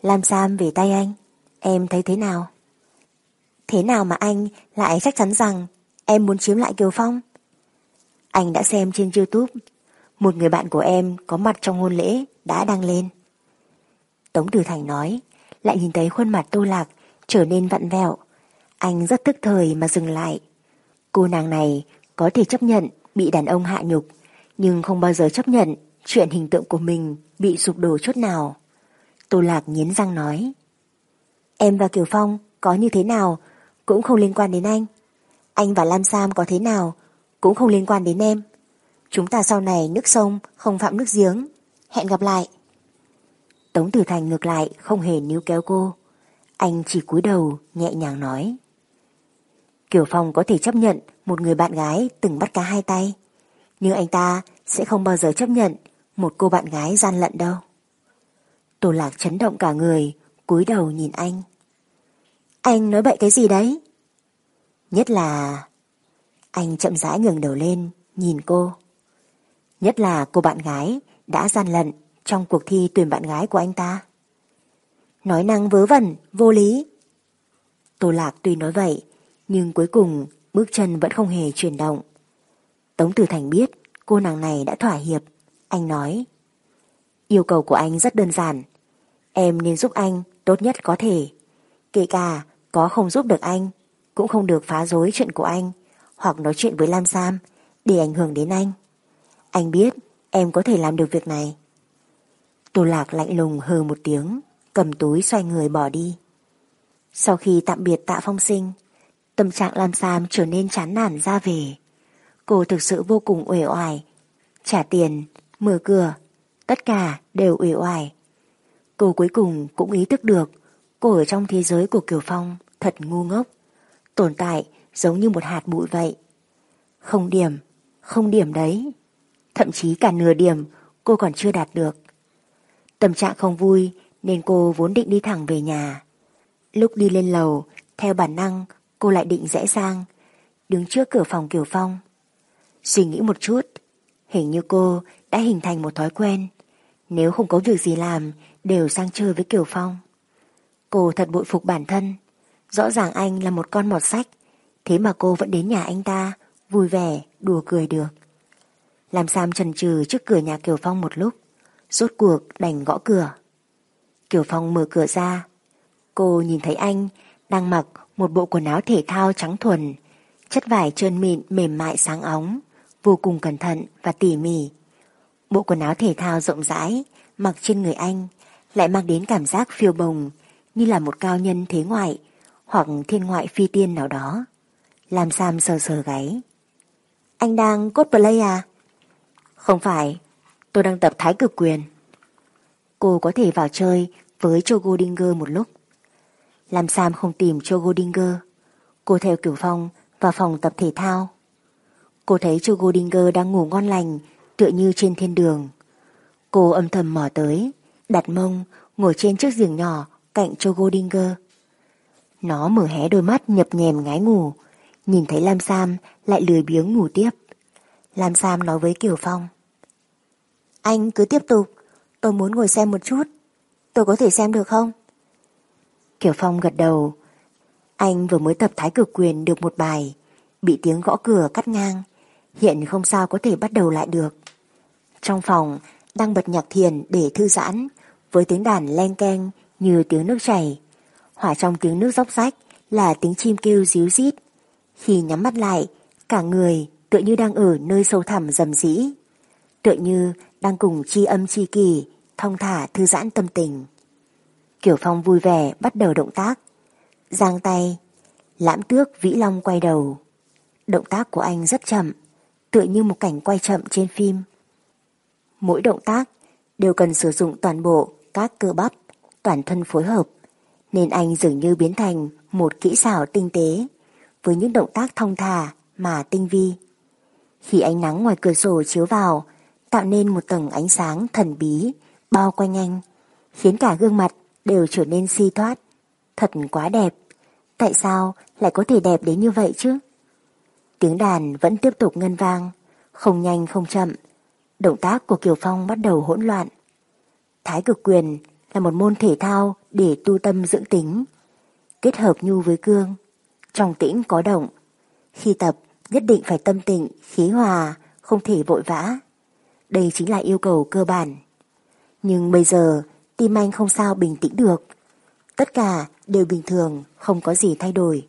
Speaker 1: Lam Sam về tay anh. Em thấy thế nào? Thế nào mà anh lại chắc chắn rằng em muốn chiếm lại Kiều Phong? Anh đã xem trên Youtube một người bạn của em có mặt trong hôn lễ đã đăng lên. Tống Tử Thành nói, lại nhìn thấy khuôn mặt tô lạc trở nên vặn vẹo. Anh rất tức thời mà dừng lại. Cô nàng này có thể chấp nhận bị đàn ông hạ nhục, nhưng không bao giờ chấp nhận chuyện hình tượng của mình bị sụp đổ chút nào. Tô Lạc nghiến răng nói. Em và Kiều Phong có như thế nào cũng không liên quan đến anh. Anh và Lam Sam có thế nào cũng không liên quan đến em. Chúng ta sau này nước sông không phạm nước giếng. Hẹn gặp lại. Tống Tử Thành ngược lại không hề níu kéo cô. Anh chỉ cúi đầu nhẹ nhàng nói. Kiều Phong có thể chấp nhận một người bạn gái từng bắt cá hai tay. Nhưng anh ta sẽ không bao giờ chấp nhận một cô bạn gái gian lận đâu. Tô lạc chấn động cả người, cúi đầu nhìn anh. Anh nói bậy cái gì đấy? Nhất là... Anh chậm rãi ngừng đầu lên, nhìn cô. Nhất là cô bạn gái đã gian lận trong cuộc thi tuyển bạn gái của anh ta. Nói năng vớ vẩn, vô lý. Tô Lạc tuy nói vậy, nhưng cuối cùng bước chân vẫn không hề chuyển động. Tống Tử Thành biết cô nàng này đã thỏa hiệp. Anh nói, yêu cầu của anh rất đơn giản. Em nên giúp anh tốt nhất có thể. Kể cả có không giúp được anh, cũng không được phá rối chuyện của anh hoặc nói chuyện với Lam Sam để ảnh hưởng đến anh. Anh biết em có thể làm được việc này. Tô Lạc lạnh lùng hừ một tiếng, cầm túi xoay người bỏ đi. Sau khi tạm biệt tạ phong sinh, tâm trạng Lam Sam trở nên chán nản ra về. Cô thực sự vô cùng uể oải. Trả tiền, mở cửa, tất cả đều uể oải. Cô cuối cùng cũng ý thức được cô ở trong thế giới của Kiều Phong thật ngu ngốc. Tồn tại giống như một hạt bụi vậy. Không điểm, không điểm đấy. Thậm chí cả nửa điểm cô còn chưa đạt được. Tâm trạng không vui nên cô vốn định đi thẳng về nhà. Lúc đi lên lầu, theo bản năng cô lại định rẽ sang, đứng trước cửa phòng Kiều Phong. Suy nghĩ một chút, hình như cô đã hình thành một thói quen. Nếu không có việc gì làm, đều sang chơi với Kiều Phong. Cô thật bội phục bản thân. Rõ ràng anh là một con mọt sách, thế mà cô vẫn đến nhà anh ta vui vẻ, đùa cười được. Làm Sam trần trừ trước cửa nhà Kiều Phong một lúc, rốt cuộc đành gõ cửa. Kiều Phong mở cửa ra, cô nhìn thấy anh đang mặc một bộ quần áo thể thao trắng thuần, chất vải trơn mịn mềm mại sáng óng, vô cùng cẩn thận và tỉ mỉ. Bộ quần áo thể thao rộng rãi, mặc trên người anh, lại mang đến cảm giác phiêu bồng, như là một cao nhân thế ngoại, hoặc thiên ngoại phi tiên nào đó. Làm Sam sờ sờ gáy. Anh đang cosplay à? Không phải, tôi đang tập thái cực quyền. Cô có thể vào chơi với Chogo Dinger một lúc. Làm Sam không tìm cho Goldinger. Cô theo Kiều Phong vào phòng tập thể thao. Cô thấy cho Goldinger đang ngủ ngon lành tựa như trên thiên đường. Cô âm thầm mò tới, đặt mông, ngồi trên chiếc giường nhỏ cạnh cho Goldinger. Nó mở hé đôi mắt nhập nhèm ngái ngủ, nhìn thấy Lam Sam lại lười biếng ngủ tiếp. Lam Sam nói với Kiều Phong. Anh cứ tiếp tục, tôi muốn ngồi xem một chút. Tôi có thể xem được không? Kiều Phong gật đầu. Anh vừa mới tập thái cực quyền được một bài, bị tiếng gõ cửa cắt ngang. Hiện không sao có thể bắt đầu lại được. Trong phòng, đang bật nhạc thiền để thư giãn, với tiếng đàn len keng như tiếng nước chảy. Hỏa trong tiếng nước róc rách là tiếng chim kêu díu rít. Khi nhắm mắt lại, cả người tựa như đang ở nơi sâu thẳm rầm rĩ. Tựa như đang cùng chi âm chi kỳ, thong thả thư giãn tâm tình. Kiểu Phong vui vẻ bắt đầu động tác. Giang tay, lãm tước vĩ long quay đầu. Động tác của anh rất chậm, tựa như một cảnh quay chậm trên phim. Mỗi động tác đều cần sử dụng toàn bộ các cơ bắp, toàn thân phối hợp, nên anh dường như biến thành một kỹ xảo tinh tế, với những động tác thông thả mà tinh vi. Khi ánh nắng ngoài cửa sổ chiếu vào, tạo nên một tầng ánh sáng thần bí bao quanh anh, khiến cả gương mặt đều trở nên si thoát. Thật quá đẹp. Tại sao lại có thể đẹp đến như vậy chứ? Tiếng đàn vẫn tiếp tục ngân vang, không nhanh không chậm. Động tác của Kiều Phong bắt đầu hỗn loạn. Thái cực quyền là một môn thể thao để tu tâm dưỡng tính. Kết hợp nhu với cương, trong tĩnh có động. Khi tập, nhất định phải tâm tịnh, khí hòa, không thể vội vã. Đây chính là yêu cầu cơ bản. Nhưng bây giờ, tim anh không sao bình tĩnh được. Tất cả đều bình thường, không có gì thay đổi.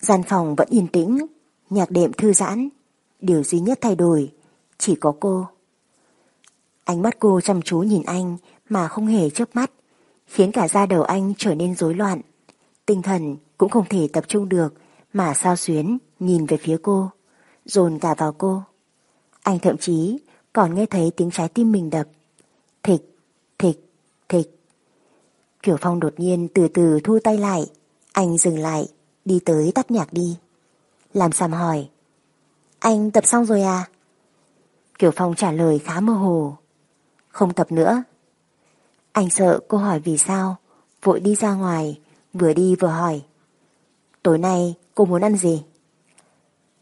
Speaker 1: Gian phòng vẫn yên tĩnh, nhạc đệm thư giãn. Điều duy nhất thay đổi, chỉ có cô. Ánh mắt cô chăm chú nhìn anh mà không hề chớp mắt, khiến cả da đầu anh trở nên rối loạn. Tinh thần cũng không thể tập trung được mà sao xuyến nhìn về phía cô, dồn cả vào cô. Anh thậm chí còn nghe thấy tiếng trái tim mình đập. Thịch, thịch, thịch. Kiểu Phong đột nhiên từ từ thu tay lại, anh dừng lại, đi tới tắt nhạc đi. Làm Sam hỏi, anh tập xong rồi à? Kiểu Phong trả lời khá mơ hồ. Không tập nữa. Anh sợ cô hỏi vì sao, vội đi ra ngoài, vừa đi vừa hỏi. Tối nay cô muốn ăn gì?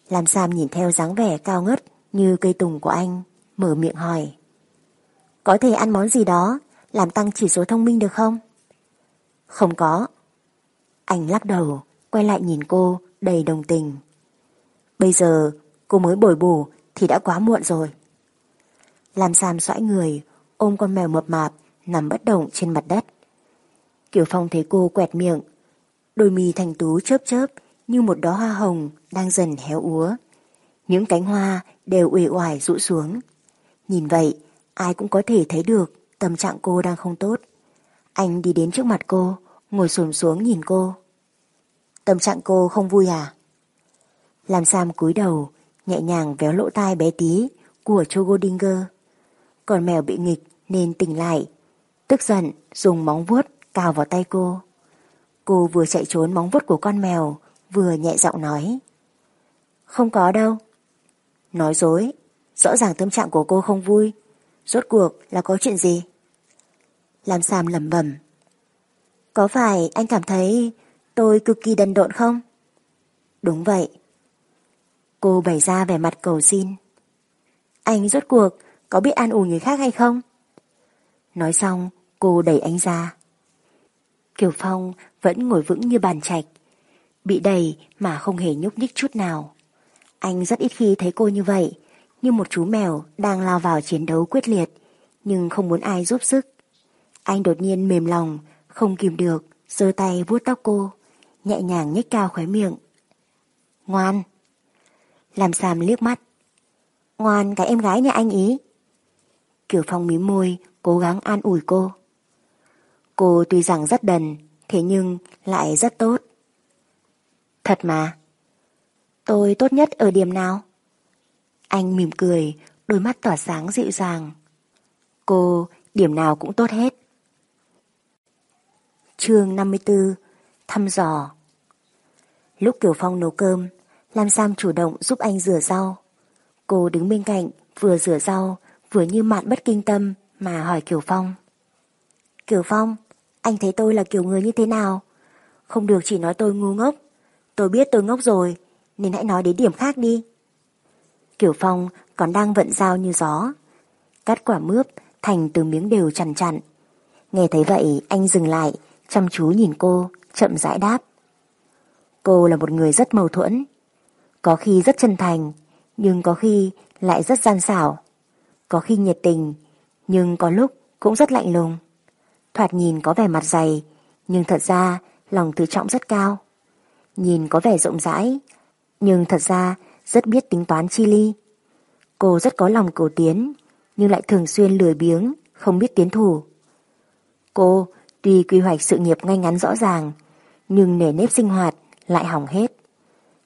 Speaker 1: Làm Sam nhìn theo dáng vẻ cao ngất như cây tùng của anh, mở miệng hỏi. Có thể ăn món gì đó, làm tăng chỉ số thông minh được không? Không có. Anh lắc đầu, quay lại nhìn cô, đầy đồng tình. Bây giờ cô mới bồi bổ thì đã quá muộn rồi. Làm Sam xoãi người, ôm con mèo mập mạp, nằm bất động trên mặt đất. Kiều Phong thấy cô quẹt miệng, đôi mì thành tú chớp chớp như một đóa hoa hồng đang dần héo úa. Những cánh hoa đều uể oải rũ xuống. Nhìn vậy, ai cũng có thể thấy được tâm trạng cô đang không tốt. Anh đi đến trước mặt cô, ngồi xổm xuống nhìn cô. Tâm trạng cô không vui à? Làm Sam cúi đầu, nhẹ nhàng véo lỗ tai bé tí của Chogodinger. Còn mèo bị nghịch nên tỉnh lại, tức giận dùng móng vuốt cào vào tay cô. Cô vừa chạy trốn móng vuốt của con mèo, vừa nhẹ giọng nói. Không có đâu. Nói dối, rõ ràng tâm trạng của cô không vui. Rốt cuộc là có chuyện gì? Làm Sam lầm bẩm Có phải anh cảm thấy tôi cực kỳ đần độn không? Đúng vậy. Cô bày ra vẻ mặt cầu xin. Anh rốt cuộc có biết an ủi người khác hay không? Nói xong, cô đẩy anh ra. Kiều Phong vẫn ngồi vững như bàn trạch, bị đẩy mà không hề nhúc nhích chút nào. Anh rất ít khi thấy cô như vậy, như một chú mèo đang lao vào chiến đấu quyết liệt, nhưng không muốn ai giúp sức. Anh đột nhiên mềm lòng, không kìm được, giơ tay vuốt tóc cô, nhẹ nhàng nhếch cao khóe miệng. Ngoan. Làm Sam liếc mắt. Ngoan cái em gái nhà anh ý. Kiều Phong mím môi, cố gắng an ủi cô. Cô tuy rằng rất đần, thế nhưng lại rất tốt. Thật mà. Tôi tốt nhất ở điểm nào? Anh mỉm cười, đôi mắt tỏa sáng dịu dàng. Cô điểm nào cũng tốt hết. chương 54 Thăm dò Lúc Kiều Phong nấu cơm, Lam Sam chủ động giúp anh rửa rau. Cô đứng bên cạnh, vừa rửa rau, vừa như mạn bất kinh tâm mà hỏi Kiều Phong. Kiều Phong, anh thấy tôi là kiểu người như thế nào? Không được chỉ nói tôi ngu ngốc. Tôi biết tôi ngốc rồi, nên hãy nói đến điểm khác đi. Kiều Phong còn đang vận dao như gió. Cắt quả mướp thành từ miếng đều chằn chặn. Nghe thấy vậy anh dừng lại, chăm chú nhìn cô, chậm rãi đáp. Cô là một người rất mâu thuẫn. Có khi rất chân thành, nhưng có khi lại rất gian xảo. Có khi nhiệt tình, nhưng có lúc cũng rất lạnh lùng. Thoạt nhìn có vẻ mặt dày, nhưng thật ra lòng tự trọng rất cao. Nhìn có vẻ rộng rãi, nhưng thật ra rất biết tính toán chi ly. Cô rất có lòng cầu tiến, nhưng lại thường xuyên lười biếng, không biết tiến thủ. Cô tuy quy hoạch sự nghiệp ngay ngắn rõ ràng, nhưng nề nếp sinh hoạt lại hỏng hết.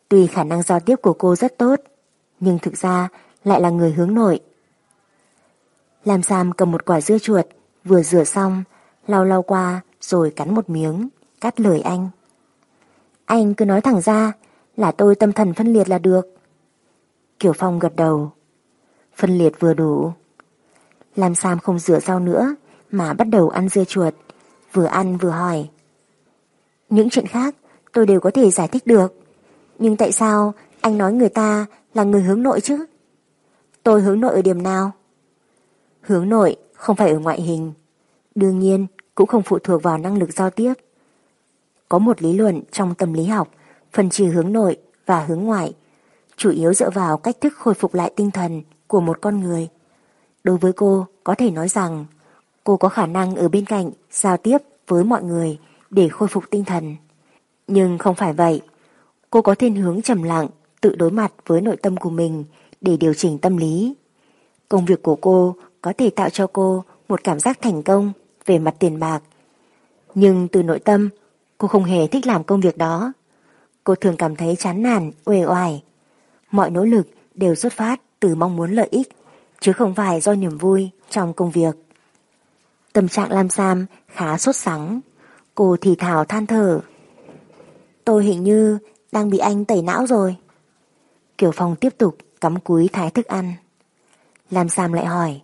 Speaker 1: Tuy khả năng giao tiếp của cô rất tốt, nhưng thực ra lại là người hướng nội. Lam Sam cầm một quả dưa chuột, vừa rửa xong, lau lau qua rồi cắn một miếng, cắt lời anh. Anh cứ nói thẳng ra là tôi tâm thần phân liệt là được. Kiều Phong gật đầu. Phân liệt vừa đủ. Lam Sam không rửa rau nữa mà bắt đầu ăn dưa chuột, vừa ăn vừa hỏi. Những chuyện khác tôi đều có thể giải thích được. Nhưng tại sao anh nói người ta là người hướng nội chứ? Tôi hướng nội ở điểm nào? Hướng nội không phải ở ngoại hình. Đương nhiên cũng không phụ thuộc vào năng lực giao tiếp. Có một lý luận trong tâm lý học phân chia hướng nội và hướng ngoại, chủ yếu dựa vào cách thức khôi phục lại tinh thần của một con người. Đối với cô, có thể nói rằng cô có khả năng ở bên cạnh giao tiếp với mọi người để khôi phục tinh thần. Nhưng không phải vậy. Cô có thiên hướng trầm lặng, tự đối mặt với nội tâm của mình để điều chỉnh tâm lý. Công việc của cô có thể tạo cho cô một cảm giác thành công về mặt tiền bạc. Nhưng từ nội tâm, cô không hề thích làm công việc đó. Cô thường cảm thấy chán nản, uể oải. Mọi nỗ lực đều xuất phát từ mong muốn lợi ích, chứ không phải do niềm vui trong công việc. Tâm trạng Lam Sam khá sốt sắng. Cô thì thào than thở. Tôi hình như đang bị anh tẩy não rồi. Kiều Phong tiếp tục cắm cúi thái thức ăn. Lam Sam lại hỏi.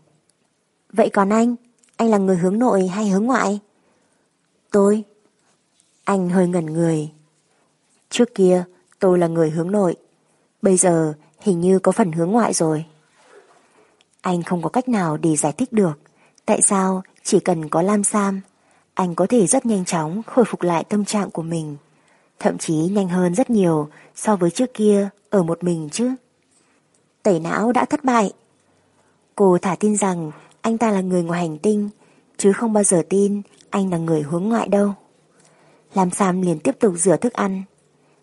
Speaker 1: Vậy còn anh, anh là người hướng nội hay hướng ngoại? Tôi. Anh hơi ngẩn người. Trước kia tôi là người hướng nội. Bây giờ hình như có phần hướng ngoại rồi. Anh không có cách nào để giải thích được tại sao chỉ cần có Lam Sam anh có thể rất nhanh chóng khôi phục lại tâm trạng của mình thậm chí nhanh hơn rất nhiều so với trước kia ở một mình chứ. Tẩy não đã thất bại. Cô thả tin rằng anh ta là người ngoài hành tinh, chứ không bao giờ tin anh là người hướng ngoại đâu. Lam Sam liền tiếp tục rửa thức ăn.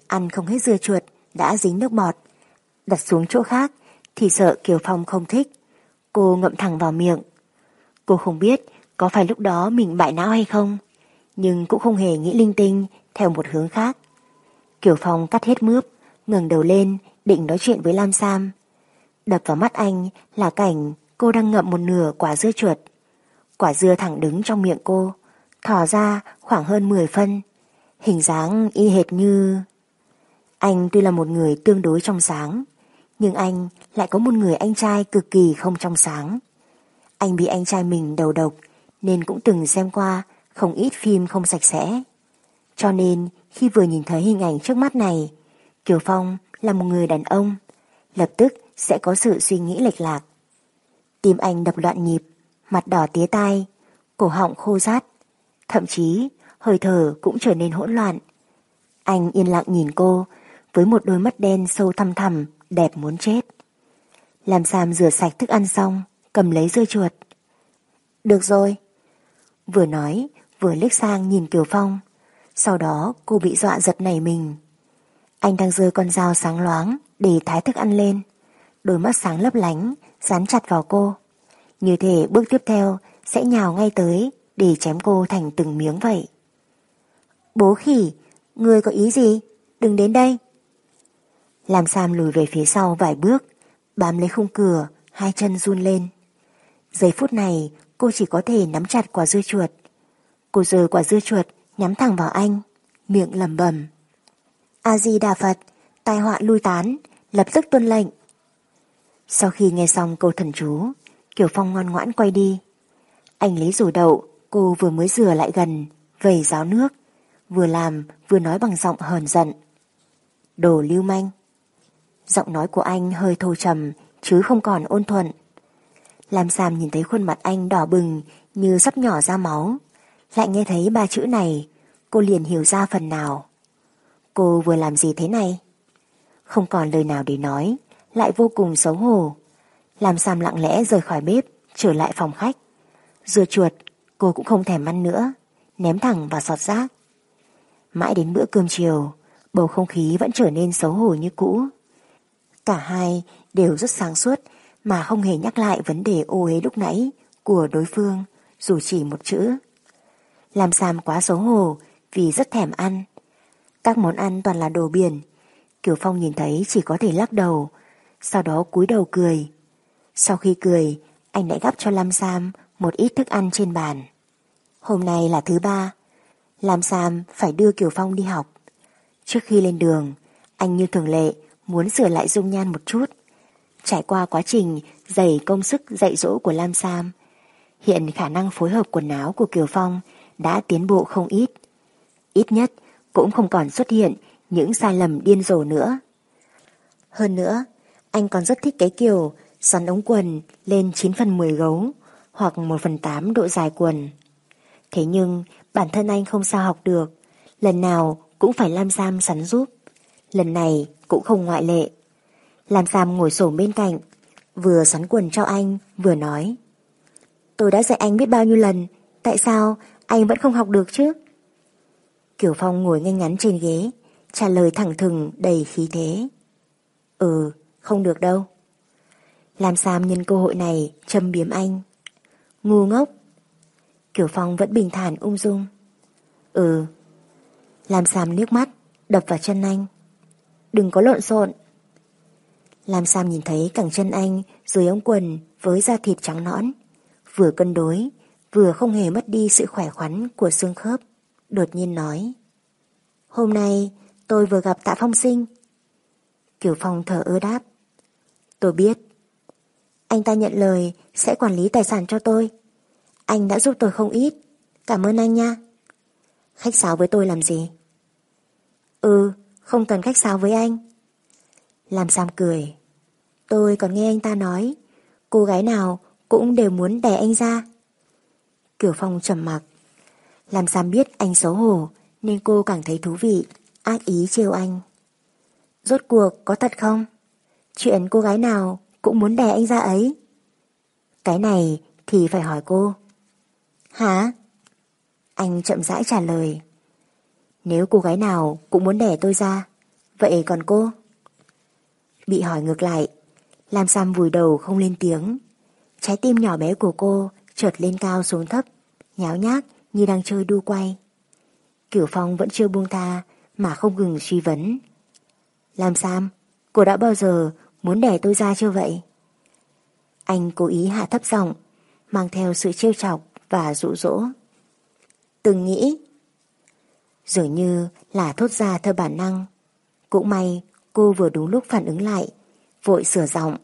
Speaker 1: Ăn không hết dưa chuột, đã dính nước bọt. Đặt xuống chỗ khác thì sợ Kiều Phong không thích. Cô ngậm thẳng vào miệng. Cô không biết có phải lúc đó mình bại não hay không, nhưng cũng không hề nghĩ linh tinh theo một hướng khác. Kiều Phong cắt hết mướp, ngẩng đầu lên, định nói chuyện với Lam Sam. Đập vào mắt anh là cảnh cô đang ngậm một nửa quả dưa chuột. Quả dưa thẳng đứng trong miệng cô, thò ra khoảng hơn 10 phân. Hình dáng y hệt như... Anh tuy là một người tương đối trong sáng, nhưng anh lại có một người anh trai cực kỳ không trong sáng. Anh bị anh trai mình đầu độc, nên cũng từng xem qua không ít phim không sạch sẽ. Cho nên khi vừa nhìn thấy hình ảnh trước mắt này, Kiều Phong là một người đàn ông, lập tức sẽ có sự suy nghĩ lệch lạc. Tim anh đập loạn nhịp, mặt đỏ tía tai, cổ họng khô rát, thậm chí hơi thở cũng trở nên hỗn loạn. Anh yên lặng nhìn cô với một đôi mắt đen sâu thăm thẳm đẹp muốn chết. Làm Sam rửa sạch thức ăn xong, cầm lấy dưa chuột. Được rồi. Vừa nói, vừa liếc sang nhìn Kiều Phong. Sau đó cô bị dọa giật nảy mình. Anh đang rơi con dao sáng loáng để thái thức ăn lên. Đôi mắt sáng lấp lánh, dán chặt vào cô. Như thể bước tiếp theo sẽ nhào ngay tới để chém cô thành từng miếng vậy. Bố khỉ, ngươi có ý gì? Đừng đến đây. Làm Sam lùi về phía sau vài bước, bám lấy khung cửa, hai chân run lên. Giây phút này, cô chỉ có thể nắm chặt quả dưa chuột. Cô giơ quả dưa chuột, nhắm thẳng vào anh, miệng lầm bầm. A-di-đà Phật, tai họa lui tán, lập tức tuân lệnh. Sau khi nghe xong câu thần chú, Kiều Phong ngoan ngoãn quay đi. Anh lấy rủ đậu, cô vừa mới rửa lại gần, vầy ráo nước, vừa làm vừa nói bằng giọng hờn giận. Đồ lưu manh. Giọng nói của anh hơi thô trầm chứ không còn ôn thuận. Làm Sam nhìn thấy khuôn mặt anh đỏ bừng như sắp nhỏ ra máu. Lại nghe thấy ba chữ này, cô liền hiểu ra phần nào. Cô vừa làm gì thế này? Không còn lời nào để nói, lại vô cùng xấu hổ. Làm Sam lặng lẽ rời khỏi bếp, trở lại phòng khách. Dưa chuột, cô cũng không thèm ăn nữa, ném thẳng vào sọt rác. Mãi đến bữa cơm chiều, bầu không khí vẫn trở nên xấu hổ như cũ. Cả hai đều rất sáng suốt mà không hề nhắc lại vấn đề ô uế lúc nãy của đối phương dù chỉ một chữ. Làm Sam quá xấu hổ vì rất thèm ăn. Các món ăn toàn là đồ biển. Kiều Phong nhìn thấy chỉ có thể lắc đầu, sau đó cúi đầu cười. Sau khi cười, anh lại gắp cho Lam Sam một ít thức ăn trên bàn. Hôm nay là thứ ba, Lam Sam phải đưa Kiều Phong đi học. Trước khi lên đường, anh như thường lệ muốn sửa lại dung nhan một chút. Trải qua quá trình dày công sức dạy dỗ của Lam Sam, hiện khả năng phối hợp quần áo của Kiều Phong đã tiến bộ không ít. Ít nhất cũng không còn xuất hiện những sai lầm điên rồ nữa. Hơn nữa, anh còn rất thích cái kiểu xoắn ống quần lên 9 phần 10 gấu hoặc 1 phần 8 độ dài quần. Thế nhưng bản thân anh không sao học được, lần nào cũng phải Lam Sam sắn giúp. Lần này cũng không ngoại lệ. làm Sam ngồi sổ bên cạnh, vừa sắn quần cho anh, vừa nói. Tôi đã dạy anh biết bao nhiêu lần, tại sao anh vẫn không học được chứ? kiểu Phong ngồi ngay ngắn trên ghế, trả lời thẳng thừng đầy khí thế. Ừ, không được đâu. Làm Sam nhân cơ hội này châm biếm anh. Ngu ngốc. kiểu Phong vẫn bình thản ung dung. Ừ. Làm Sam nước mắt, đập vào chân anh. Đừng có lộn xộn. Lam Sam nhìn thấy cẳng chân anh dưới ống quần với da thịt trắng nõn. Vừa cân đối, vừa không hề mất đi sự khỏe khoắn của xương khớp. Đột nhiên nói. Hôm nay tôi vừa gặp Tạ Phong Sinh. Kiều Phong thở ơ đáp. Tôi biết. Anh ta nhận lời sẽ quản lý tài sản cho tôi. Anh đã giúp tôi không ít. Cảm ơn anh nha. Khách sáo với tôi làm gì? Ừ, không cần khách sáo với anh. Làm Sam cười. Tôi còn nghe anh ta nói, cô gái nào cũng đều muốn đè anh ra. Kiểu Phong trầm mặc. Làm Sam biết anh xấu hổ nên cô càng thấy thú vị, ác ý trêu anh. Rốt cuộc có thật không? Chuyện cô gái nào cũng muốn đè anh ra ấy. Cái này thì phải hỏi cô. Hả? Anh chậm rãi trả lời. Nếu cô gái nào cũng muốn đẻ tôi ra, vậy còn cô? Bị hỏi ngược lại, Lam Sam vùi đầu không lên tiếng. Trái tim nhỏ bé của cô trượt lên cao xuống thấp, nháo nhác như đang chơi đu quay. Kiểu Phong vẫn chưa buông tha mà không ngừng suy vấn. Lam Sam, cô đã bao giờ muốn đẻ tôi ra chưa vậy? Anh cố ý hạ thấp giọng, mang theo sự trêu chọc và dụ dỗ. Từng nghĩ, dường như là thốt ra theo bản năng. Cũng may cô vừa đúng lúc phản ứng lại, vội sửa giọng.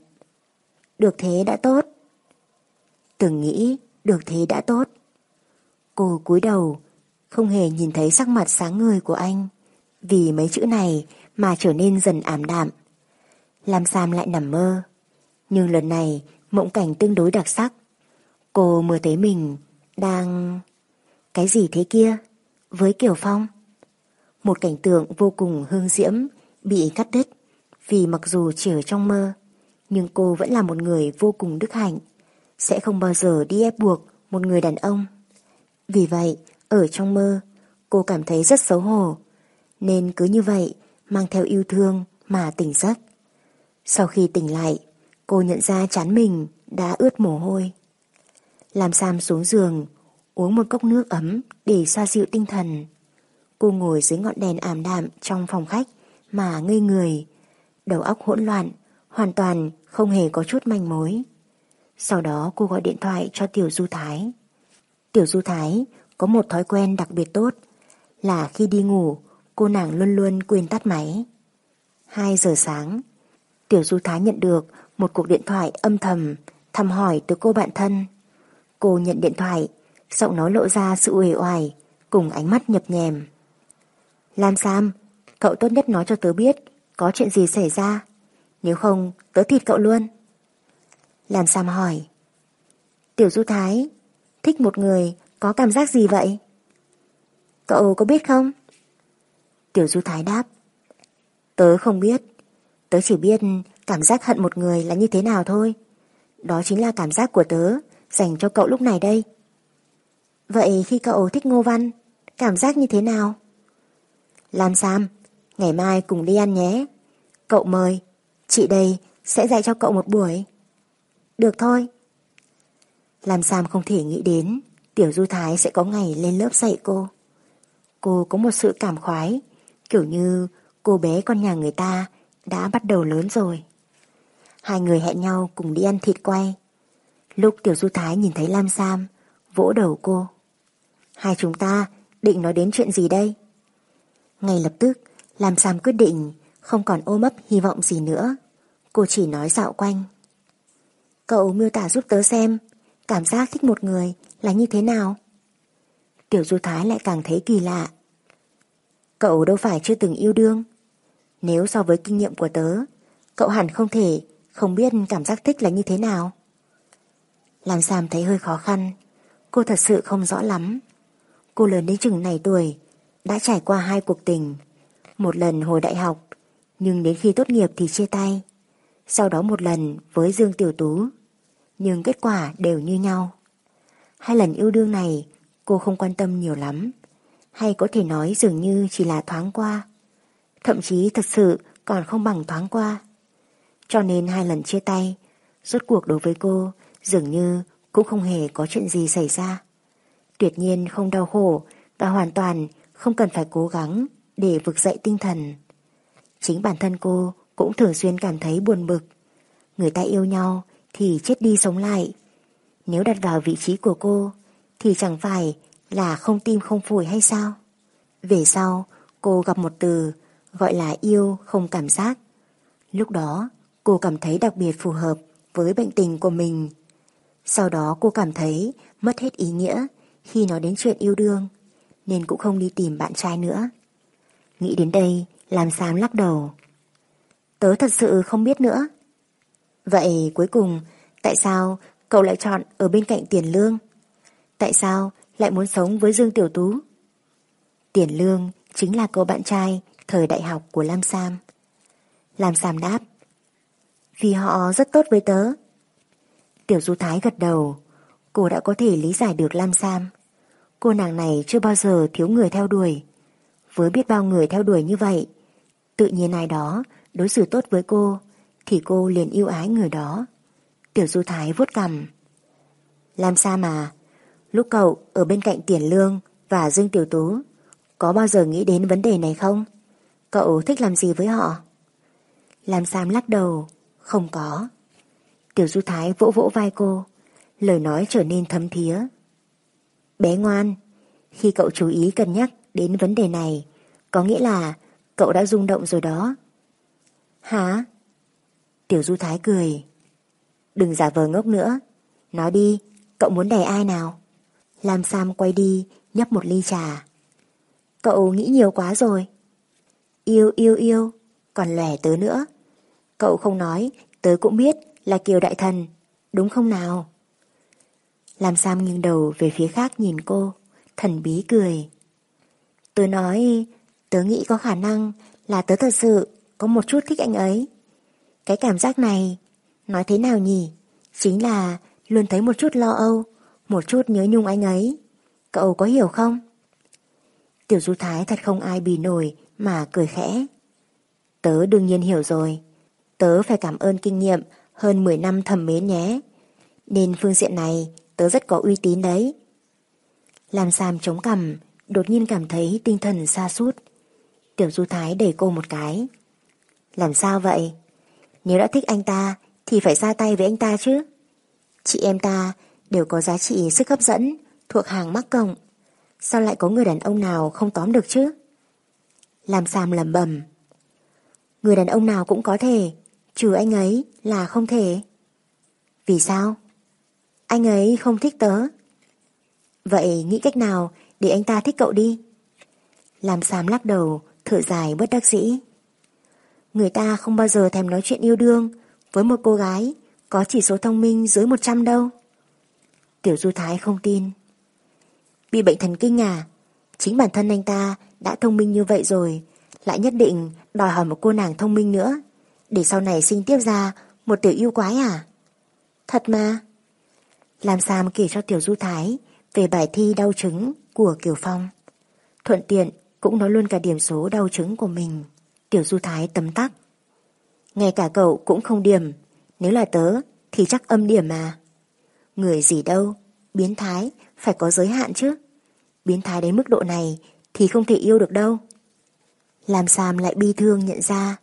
Speaker 1: Được thế đã tốt. Từng nghĩ được thế đã tốt. Cô cúi đầu, không hề nhìn thấy sắc mặt sáng người của anh, vì mấy chữ này mà trở nên dần ảm đạm. Lam Sam lại nằm mơ, nhưng lần này mộng cảnh tương đối đặc sắc. Cô mơ thấy mình đang... Cái gì thế kia? Với Kiều Phong? Một cảnh tượng vô cùng hương diễm bị cắt đứt Vì mặc dù chỉ ở trong mơ, nhưng cô vẫn là một người vô cùng đức hạnh, sẽ không bao giờ đi ép buộc một người đàn ông. Vì vậy, ở trong mơ, cô cảm thấy rất xấu hổ, nên cứ như vậy mang theo yêu thương mà tỉnh giấc. Sau khi tỉnh lại, cô nhận ra chán mình đã ướt mồ hôi. Làm Sam xuống giường, uống một cốc nước ấm để xoa dịu tinh thần. Cô ngồi dưới ngọn đèn ảm đạm trong phòng khách mà ngây người, đầu óc hỗn loạn, hoàn toàn không hề có chút manh mối. Sau đó cô gọi điện thoại cho Tiểu Du Thái. Tiểu Du Thái có một thói quen đặc biệt tốt là khi đi ngủ cô nàng luôn luôn quên tắt máy. 2 giờ sáng, Tiểu Du Thái nhận được một cuộc điện thoại âm thầm thăm hỏi từ cô bạn thân. Cô nhận điện thoại, giọng nói lộ ra sự uể oải cùng ánh mắt nhập nhèm. Lam Sam, cậu tốt nhất nói cho tớ biết có chuyện gì xảy ra. Nếu không, tớ thịt cậu luôn. Lam Sam hỏi. Tiểu Du Thái, thích một người có cảm giác gì vậy? Cậu có biết không? Tiểu Du Thái đáp. Tớ không biết. Tớ chỉ biết cảm giác hận một người là như thế nào thôi. Đó chính là cảm giác của tớ dành cho cậu lúc này đây. Vậy khi cậu thích Ngô Văn, cảm giác như thế nào? Lam Sam, ngày mai cùng đi ăn nhé. Cậu mời, chị đây sẽ dạy cho cậu một buổi. Được thôi. Lam Sam không thể nghĩ đến Tiểu Du Thái sẽ có ngày lên lớp dạy cô. Cô có một sự cảm khoái, kiểu như cô bé con nhà người ta đã bắt đầu lớn rồi. Hai người hẹn nhau cùng đi ăn thịt quay. Lúc Tiểu Du Thái nhìn thấy Lam Sam, vỗ đầu cô. Hai chúng ta định nói đến chuyện gì đây? Ngay lập tức, Lam Sam quyết định không còn ôm ấp hy vọng gì nữa. Cô chỉ nói dạo quanh. Cậu miêu tả giúp tớ xem cảm giác thích một người là như thế nào? Tiểu Du Thái lại càng thấy kỳ lạ. Cậu đâu phải chưa từng yêu đương. Nếu so với kinh nghiệm của tớ, cậu hẳn không thể không biết cảm giác thích là như thế nào. Làm Sam thấy hơi khó khăn, cô thật sự không rõ lắm. Cô lớn đến chừng này tuổi, đã trải qua hai cuộc tình. Một lần hồi đại học, nhưng đến khi tốt nghiệp thì chia tay. Sau đó một lần với Dương Tiểu Tú, nhưng kết quả đều như nhau. Hai lần yêu đương này cô không quan tâm nhiều lắm, hay có thể nói dường như chỉ là thoáng qua. Thậm chí thật sự còn không bằng thoáng qua. Cho nên hai lần chia tay, rốt cuộc đối với cô dường như cũng không hề có chuyện gì xảy ra. Tuyệt nhiên không đau khổ và hoàn toàn không cần phải cố gắng để vực dậy tinh thần. Chính bản thân cô cũng thường xuyên cảm thấy buồn bực. Người ta yêu nhau thì chết đi sống lại. Nếu đặt vào vị trí của cô thì chẳng phải là không tim không phổi hay sao? Về sau, cô gặp một từ gọi là yêu không cảm giác. Lúc đó, cô cảm thấy đặc biệt phù hợp với bệnh tình của mình. Sau đó cô cảm thấy mất hết ý nghĩa khi nói đến chuyện yêu đương, nên cũng không đi tìm bạn trai nữa. Nghĩ đến đây, làm sám lắc đầu. Tớ thật sự không biết nữa. Vậy cuối cùng, tại sao cậu lại chọn ở bên cạnh Tiền Lương? Tại sao lại muốn sống với Dương Tiểu Tú? Tiền Lương chính là cô bạn trai thời đại học của Lam Sam. Lam Sam đáp. Vì họ rất tốt với tớ. Tiểu Du Thái gật đầu. Cô đã có thể lý giải được Lam Sam. Cô nàng này chưa bao giờ thiếu người theo đuổi. Với biết bao người theo đuổi như vậy, tự nhiên ai đó đối xử tốt với cô, thì cô liền yêu ái người đó. Tiểu Du Thái vuốt cằm. làm sao mà, lúc cậu ở bên cạnh Tiền Lương và Dương Tiểu Tú, có bao giờ nghĩ đến vấn đề này không? Cậu thích làm gì với họ? làm Sam lắc đầu, không có. Tiểu Du Thái vỗ vỗ vai cô, lời nói trở nên thấm thía. Bé ngoan, khi cậu chú ý cân nhắc đến vấn đề này, có nghĩa là cậu đã rung động rồi đó. Hả? Tiểu Du Thái cười. Đừng giả vờ ngốc nữa. Nói đi, cậu muốn đè ai nào? Lam Sam quay đi, nhấp một ly trà. Cậu nghĩ nhiều quá rồi. Yêu yêu yêu, còn lẻ tớ nữa. Cậu không nói, tớ cũng biết là Kiều Đại Thần, đúng không nào? Lam Sam nghiêng đầu về phía khác nhìn cô, thần bí cười. Tớ nói, tớ nghĩ có khả năng là tớ thật sự có một chút thích anh ấy, cái cảm giác này, nói thế nào nhỉ? Chính là luôn thấy một chút lo âu, một chút nhớ nhung anh ấy. Cậu có hiểu không? Tiểu Du Thái thật không ai bì nổi mà cười khẽ. Tớ đương nhiên hiểu rồi. Tớ phải cảm ơn kinh nghiệm hơn 10 năm thầm mến nhé. Nên phương diện này tớ rất có uy tín đấy. Làm Sam chống cằm, đột nhiên cảm thấy tinh thần xa sút Tiểu Du Thái đẩy cô một cái. Làm sao vậy? Nếu đã thích anh ta thì phải ra tay với anh ta chứ. Chị em ta đều có giá trị sức hấp dẫn thuộc hàng mắc cộng. Sao lại có người đàn ông nào không tóm được chứ? Làm Sam lầm bầm. Người đàn ông nào cũng có thể, trừ anh ấy là không thể. Vì sao? Anh ấy không thích tớ. Vậy nghĩ cách nào để anh ta thích cậu đi? Làm xám lắc đầu, thở dài bất đắc dĩ. Người ta không bao giờ thèm nói chuyện yêu đương với một cô gái có chỉ số thông minh dưới 100 đâu. Tiểu Du Thái không tin. Bị bệnh thần kinh à? Chính bản thân anh ta đã thông minh như vậy rồi, lại nhất định đòi hỏi một cô nàng thông minh nữa, để sau này sinh tiếp ra một tiểu yêu quái à? Thật mà. Làm Sam kể cho Tiểu Du Thái về bài thi đau chứng của Kiều Phong. Thuận tiện cũng nói luôn cả điểm số đau chứng của mình. Tiểu Du Thái tấm tắc. Ngay cả cậu cũng không điểm, nếu là tớ thì chắc âm điểm mà. Người gì đâu, biến thái phải có giới hạn chứ. Biến thái đến mức độ này thì không thể yêu được đâu. Làm Sam lại bi thương nhận ra,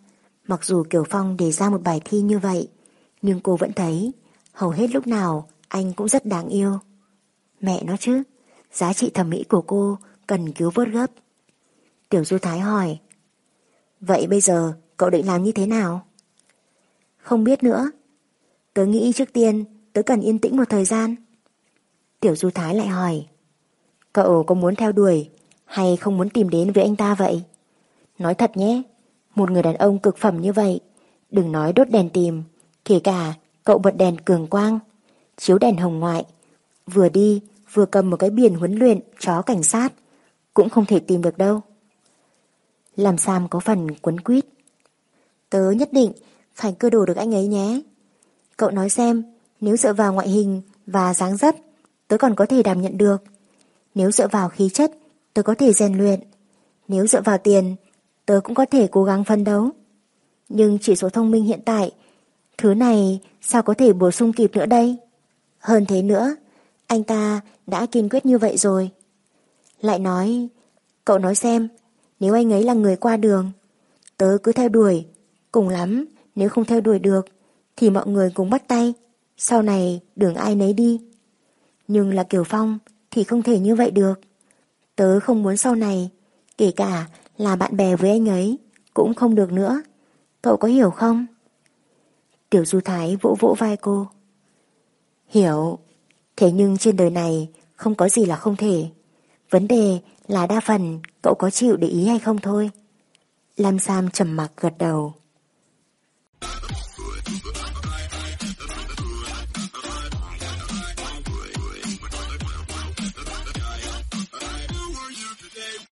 Speaker 1: mặc dù Kiều Phong đề ra một bài thi như vậy, nhưng cô vẫn thấy hầu hết lúc nào anh cũng rất đáng yêu. Mẹ nó chứ, giá trị thẩm mỹ của cô cần cứu vớt gấp. Tiểu Du Thái hỏi, Vậy bây giờ cậu định làm như thế nào? Không biết nữa. Tớ nghĩ trước tiên tớ cần yên tĩnh một thời gian. Tiểu Du Thái lại hỏi, Cậu có muốn theo đuổi hay không muốn tìm đến với anh ta vậy? Nói thật nhé, một người đàn ông cực phẩm như vậy, đừng nói đốt đèn tìm, kể cả cậu bật đèn cường quang, chiếu đèn hồng ngoại, vừa đi vừa cầm một cái biển huấn luyện chó cảnh sát, cũng không thể tìm được đâu. Làm Sam có phần quấn quýt. Tớ nhất định phải cơ đồ được anh ấy nhé. Cậu nói xem, nếu dựa vào ngoại hình và dáng dấp, tớ còn có thể đảm nhận được. Nếu dựa vào khí chất, tớ có thể rèn luyện. Nếu dựa vào tiền, tớ cũng có thể cố gắng phân đấu. Nhưng chỉ số thông minh hiện tại, thứ này sao có thể bổ sung kịp nữa đây? Hơn thế nữa, anh ta đã kiên quyết như vậy rồi. Lại nói, cậu nói xem, nếu anh ấy là người qua đường, tớ cứ theo đuổi, cùng lắm, nếu không theo đuổi được, thì mọi người cùng bắt tay, sau này đường ai nấy đi. Nhưng là Kiều Phong thì không thể như vậy được. Tớ không muốn sau này, kể cả là bạn bè với anh ấy, cũng không được nữa. Cậu có hiểu không? Tiểu Du Thái vỗ vỗ vai cô. Hiểu, thế nhưng trên đời này không có gì là không thể. Vấn đề là đa phần cậu có chịu để ý hay không thôi. Lam Sam trầm mặc gật đầu.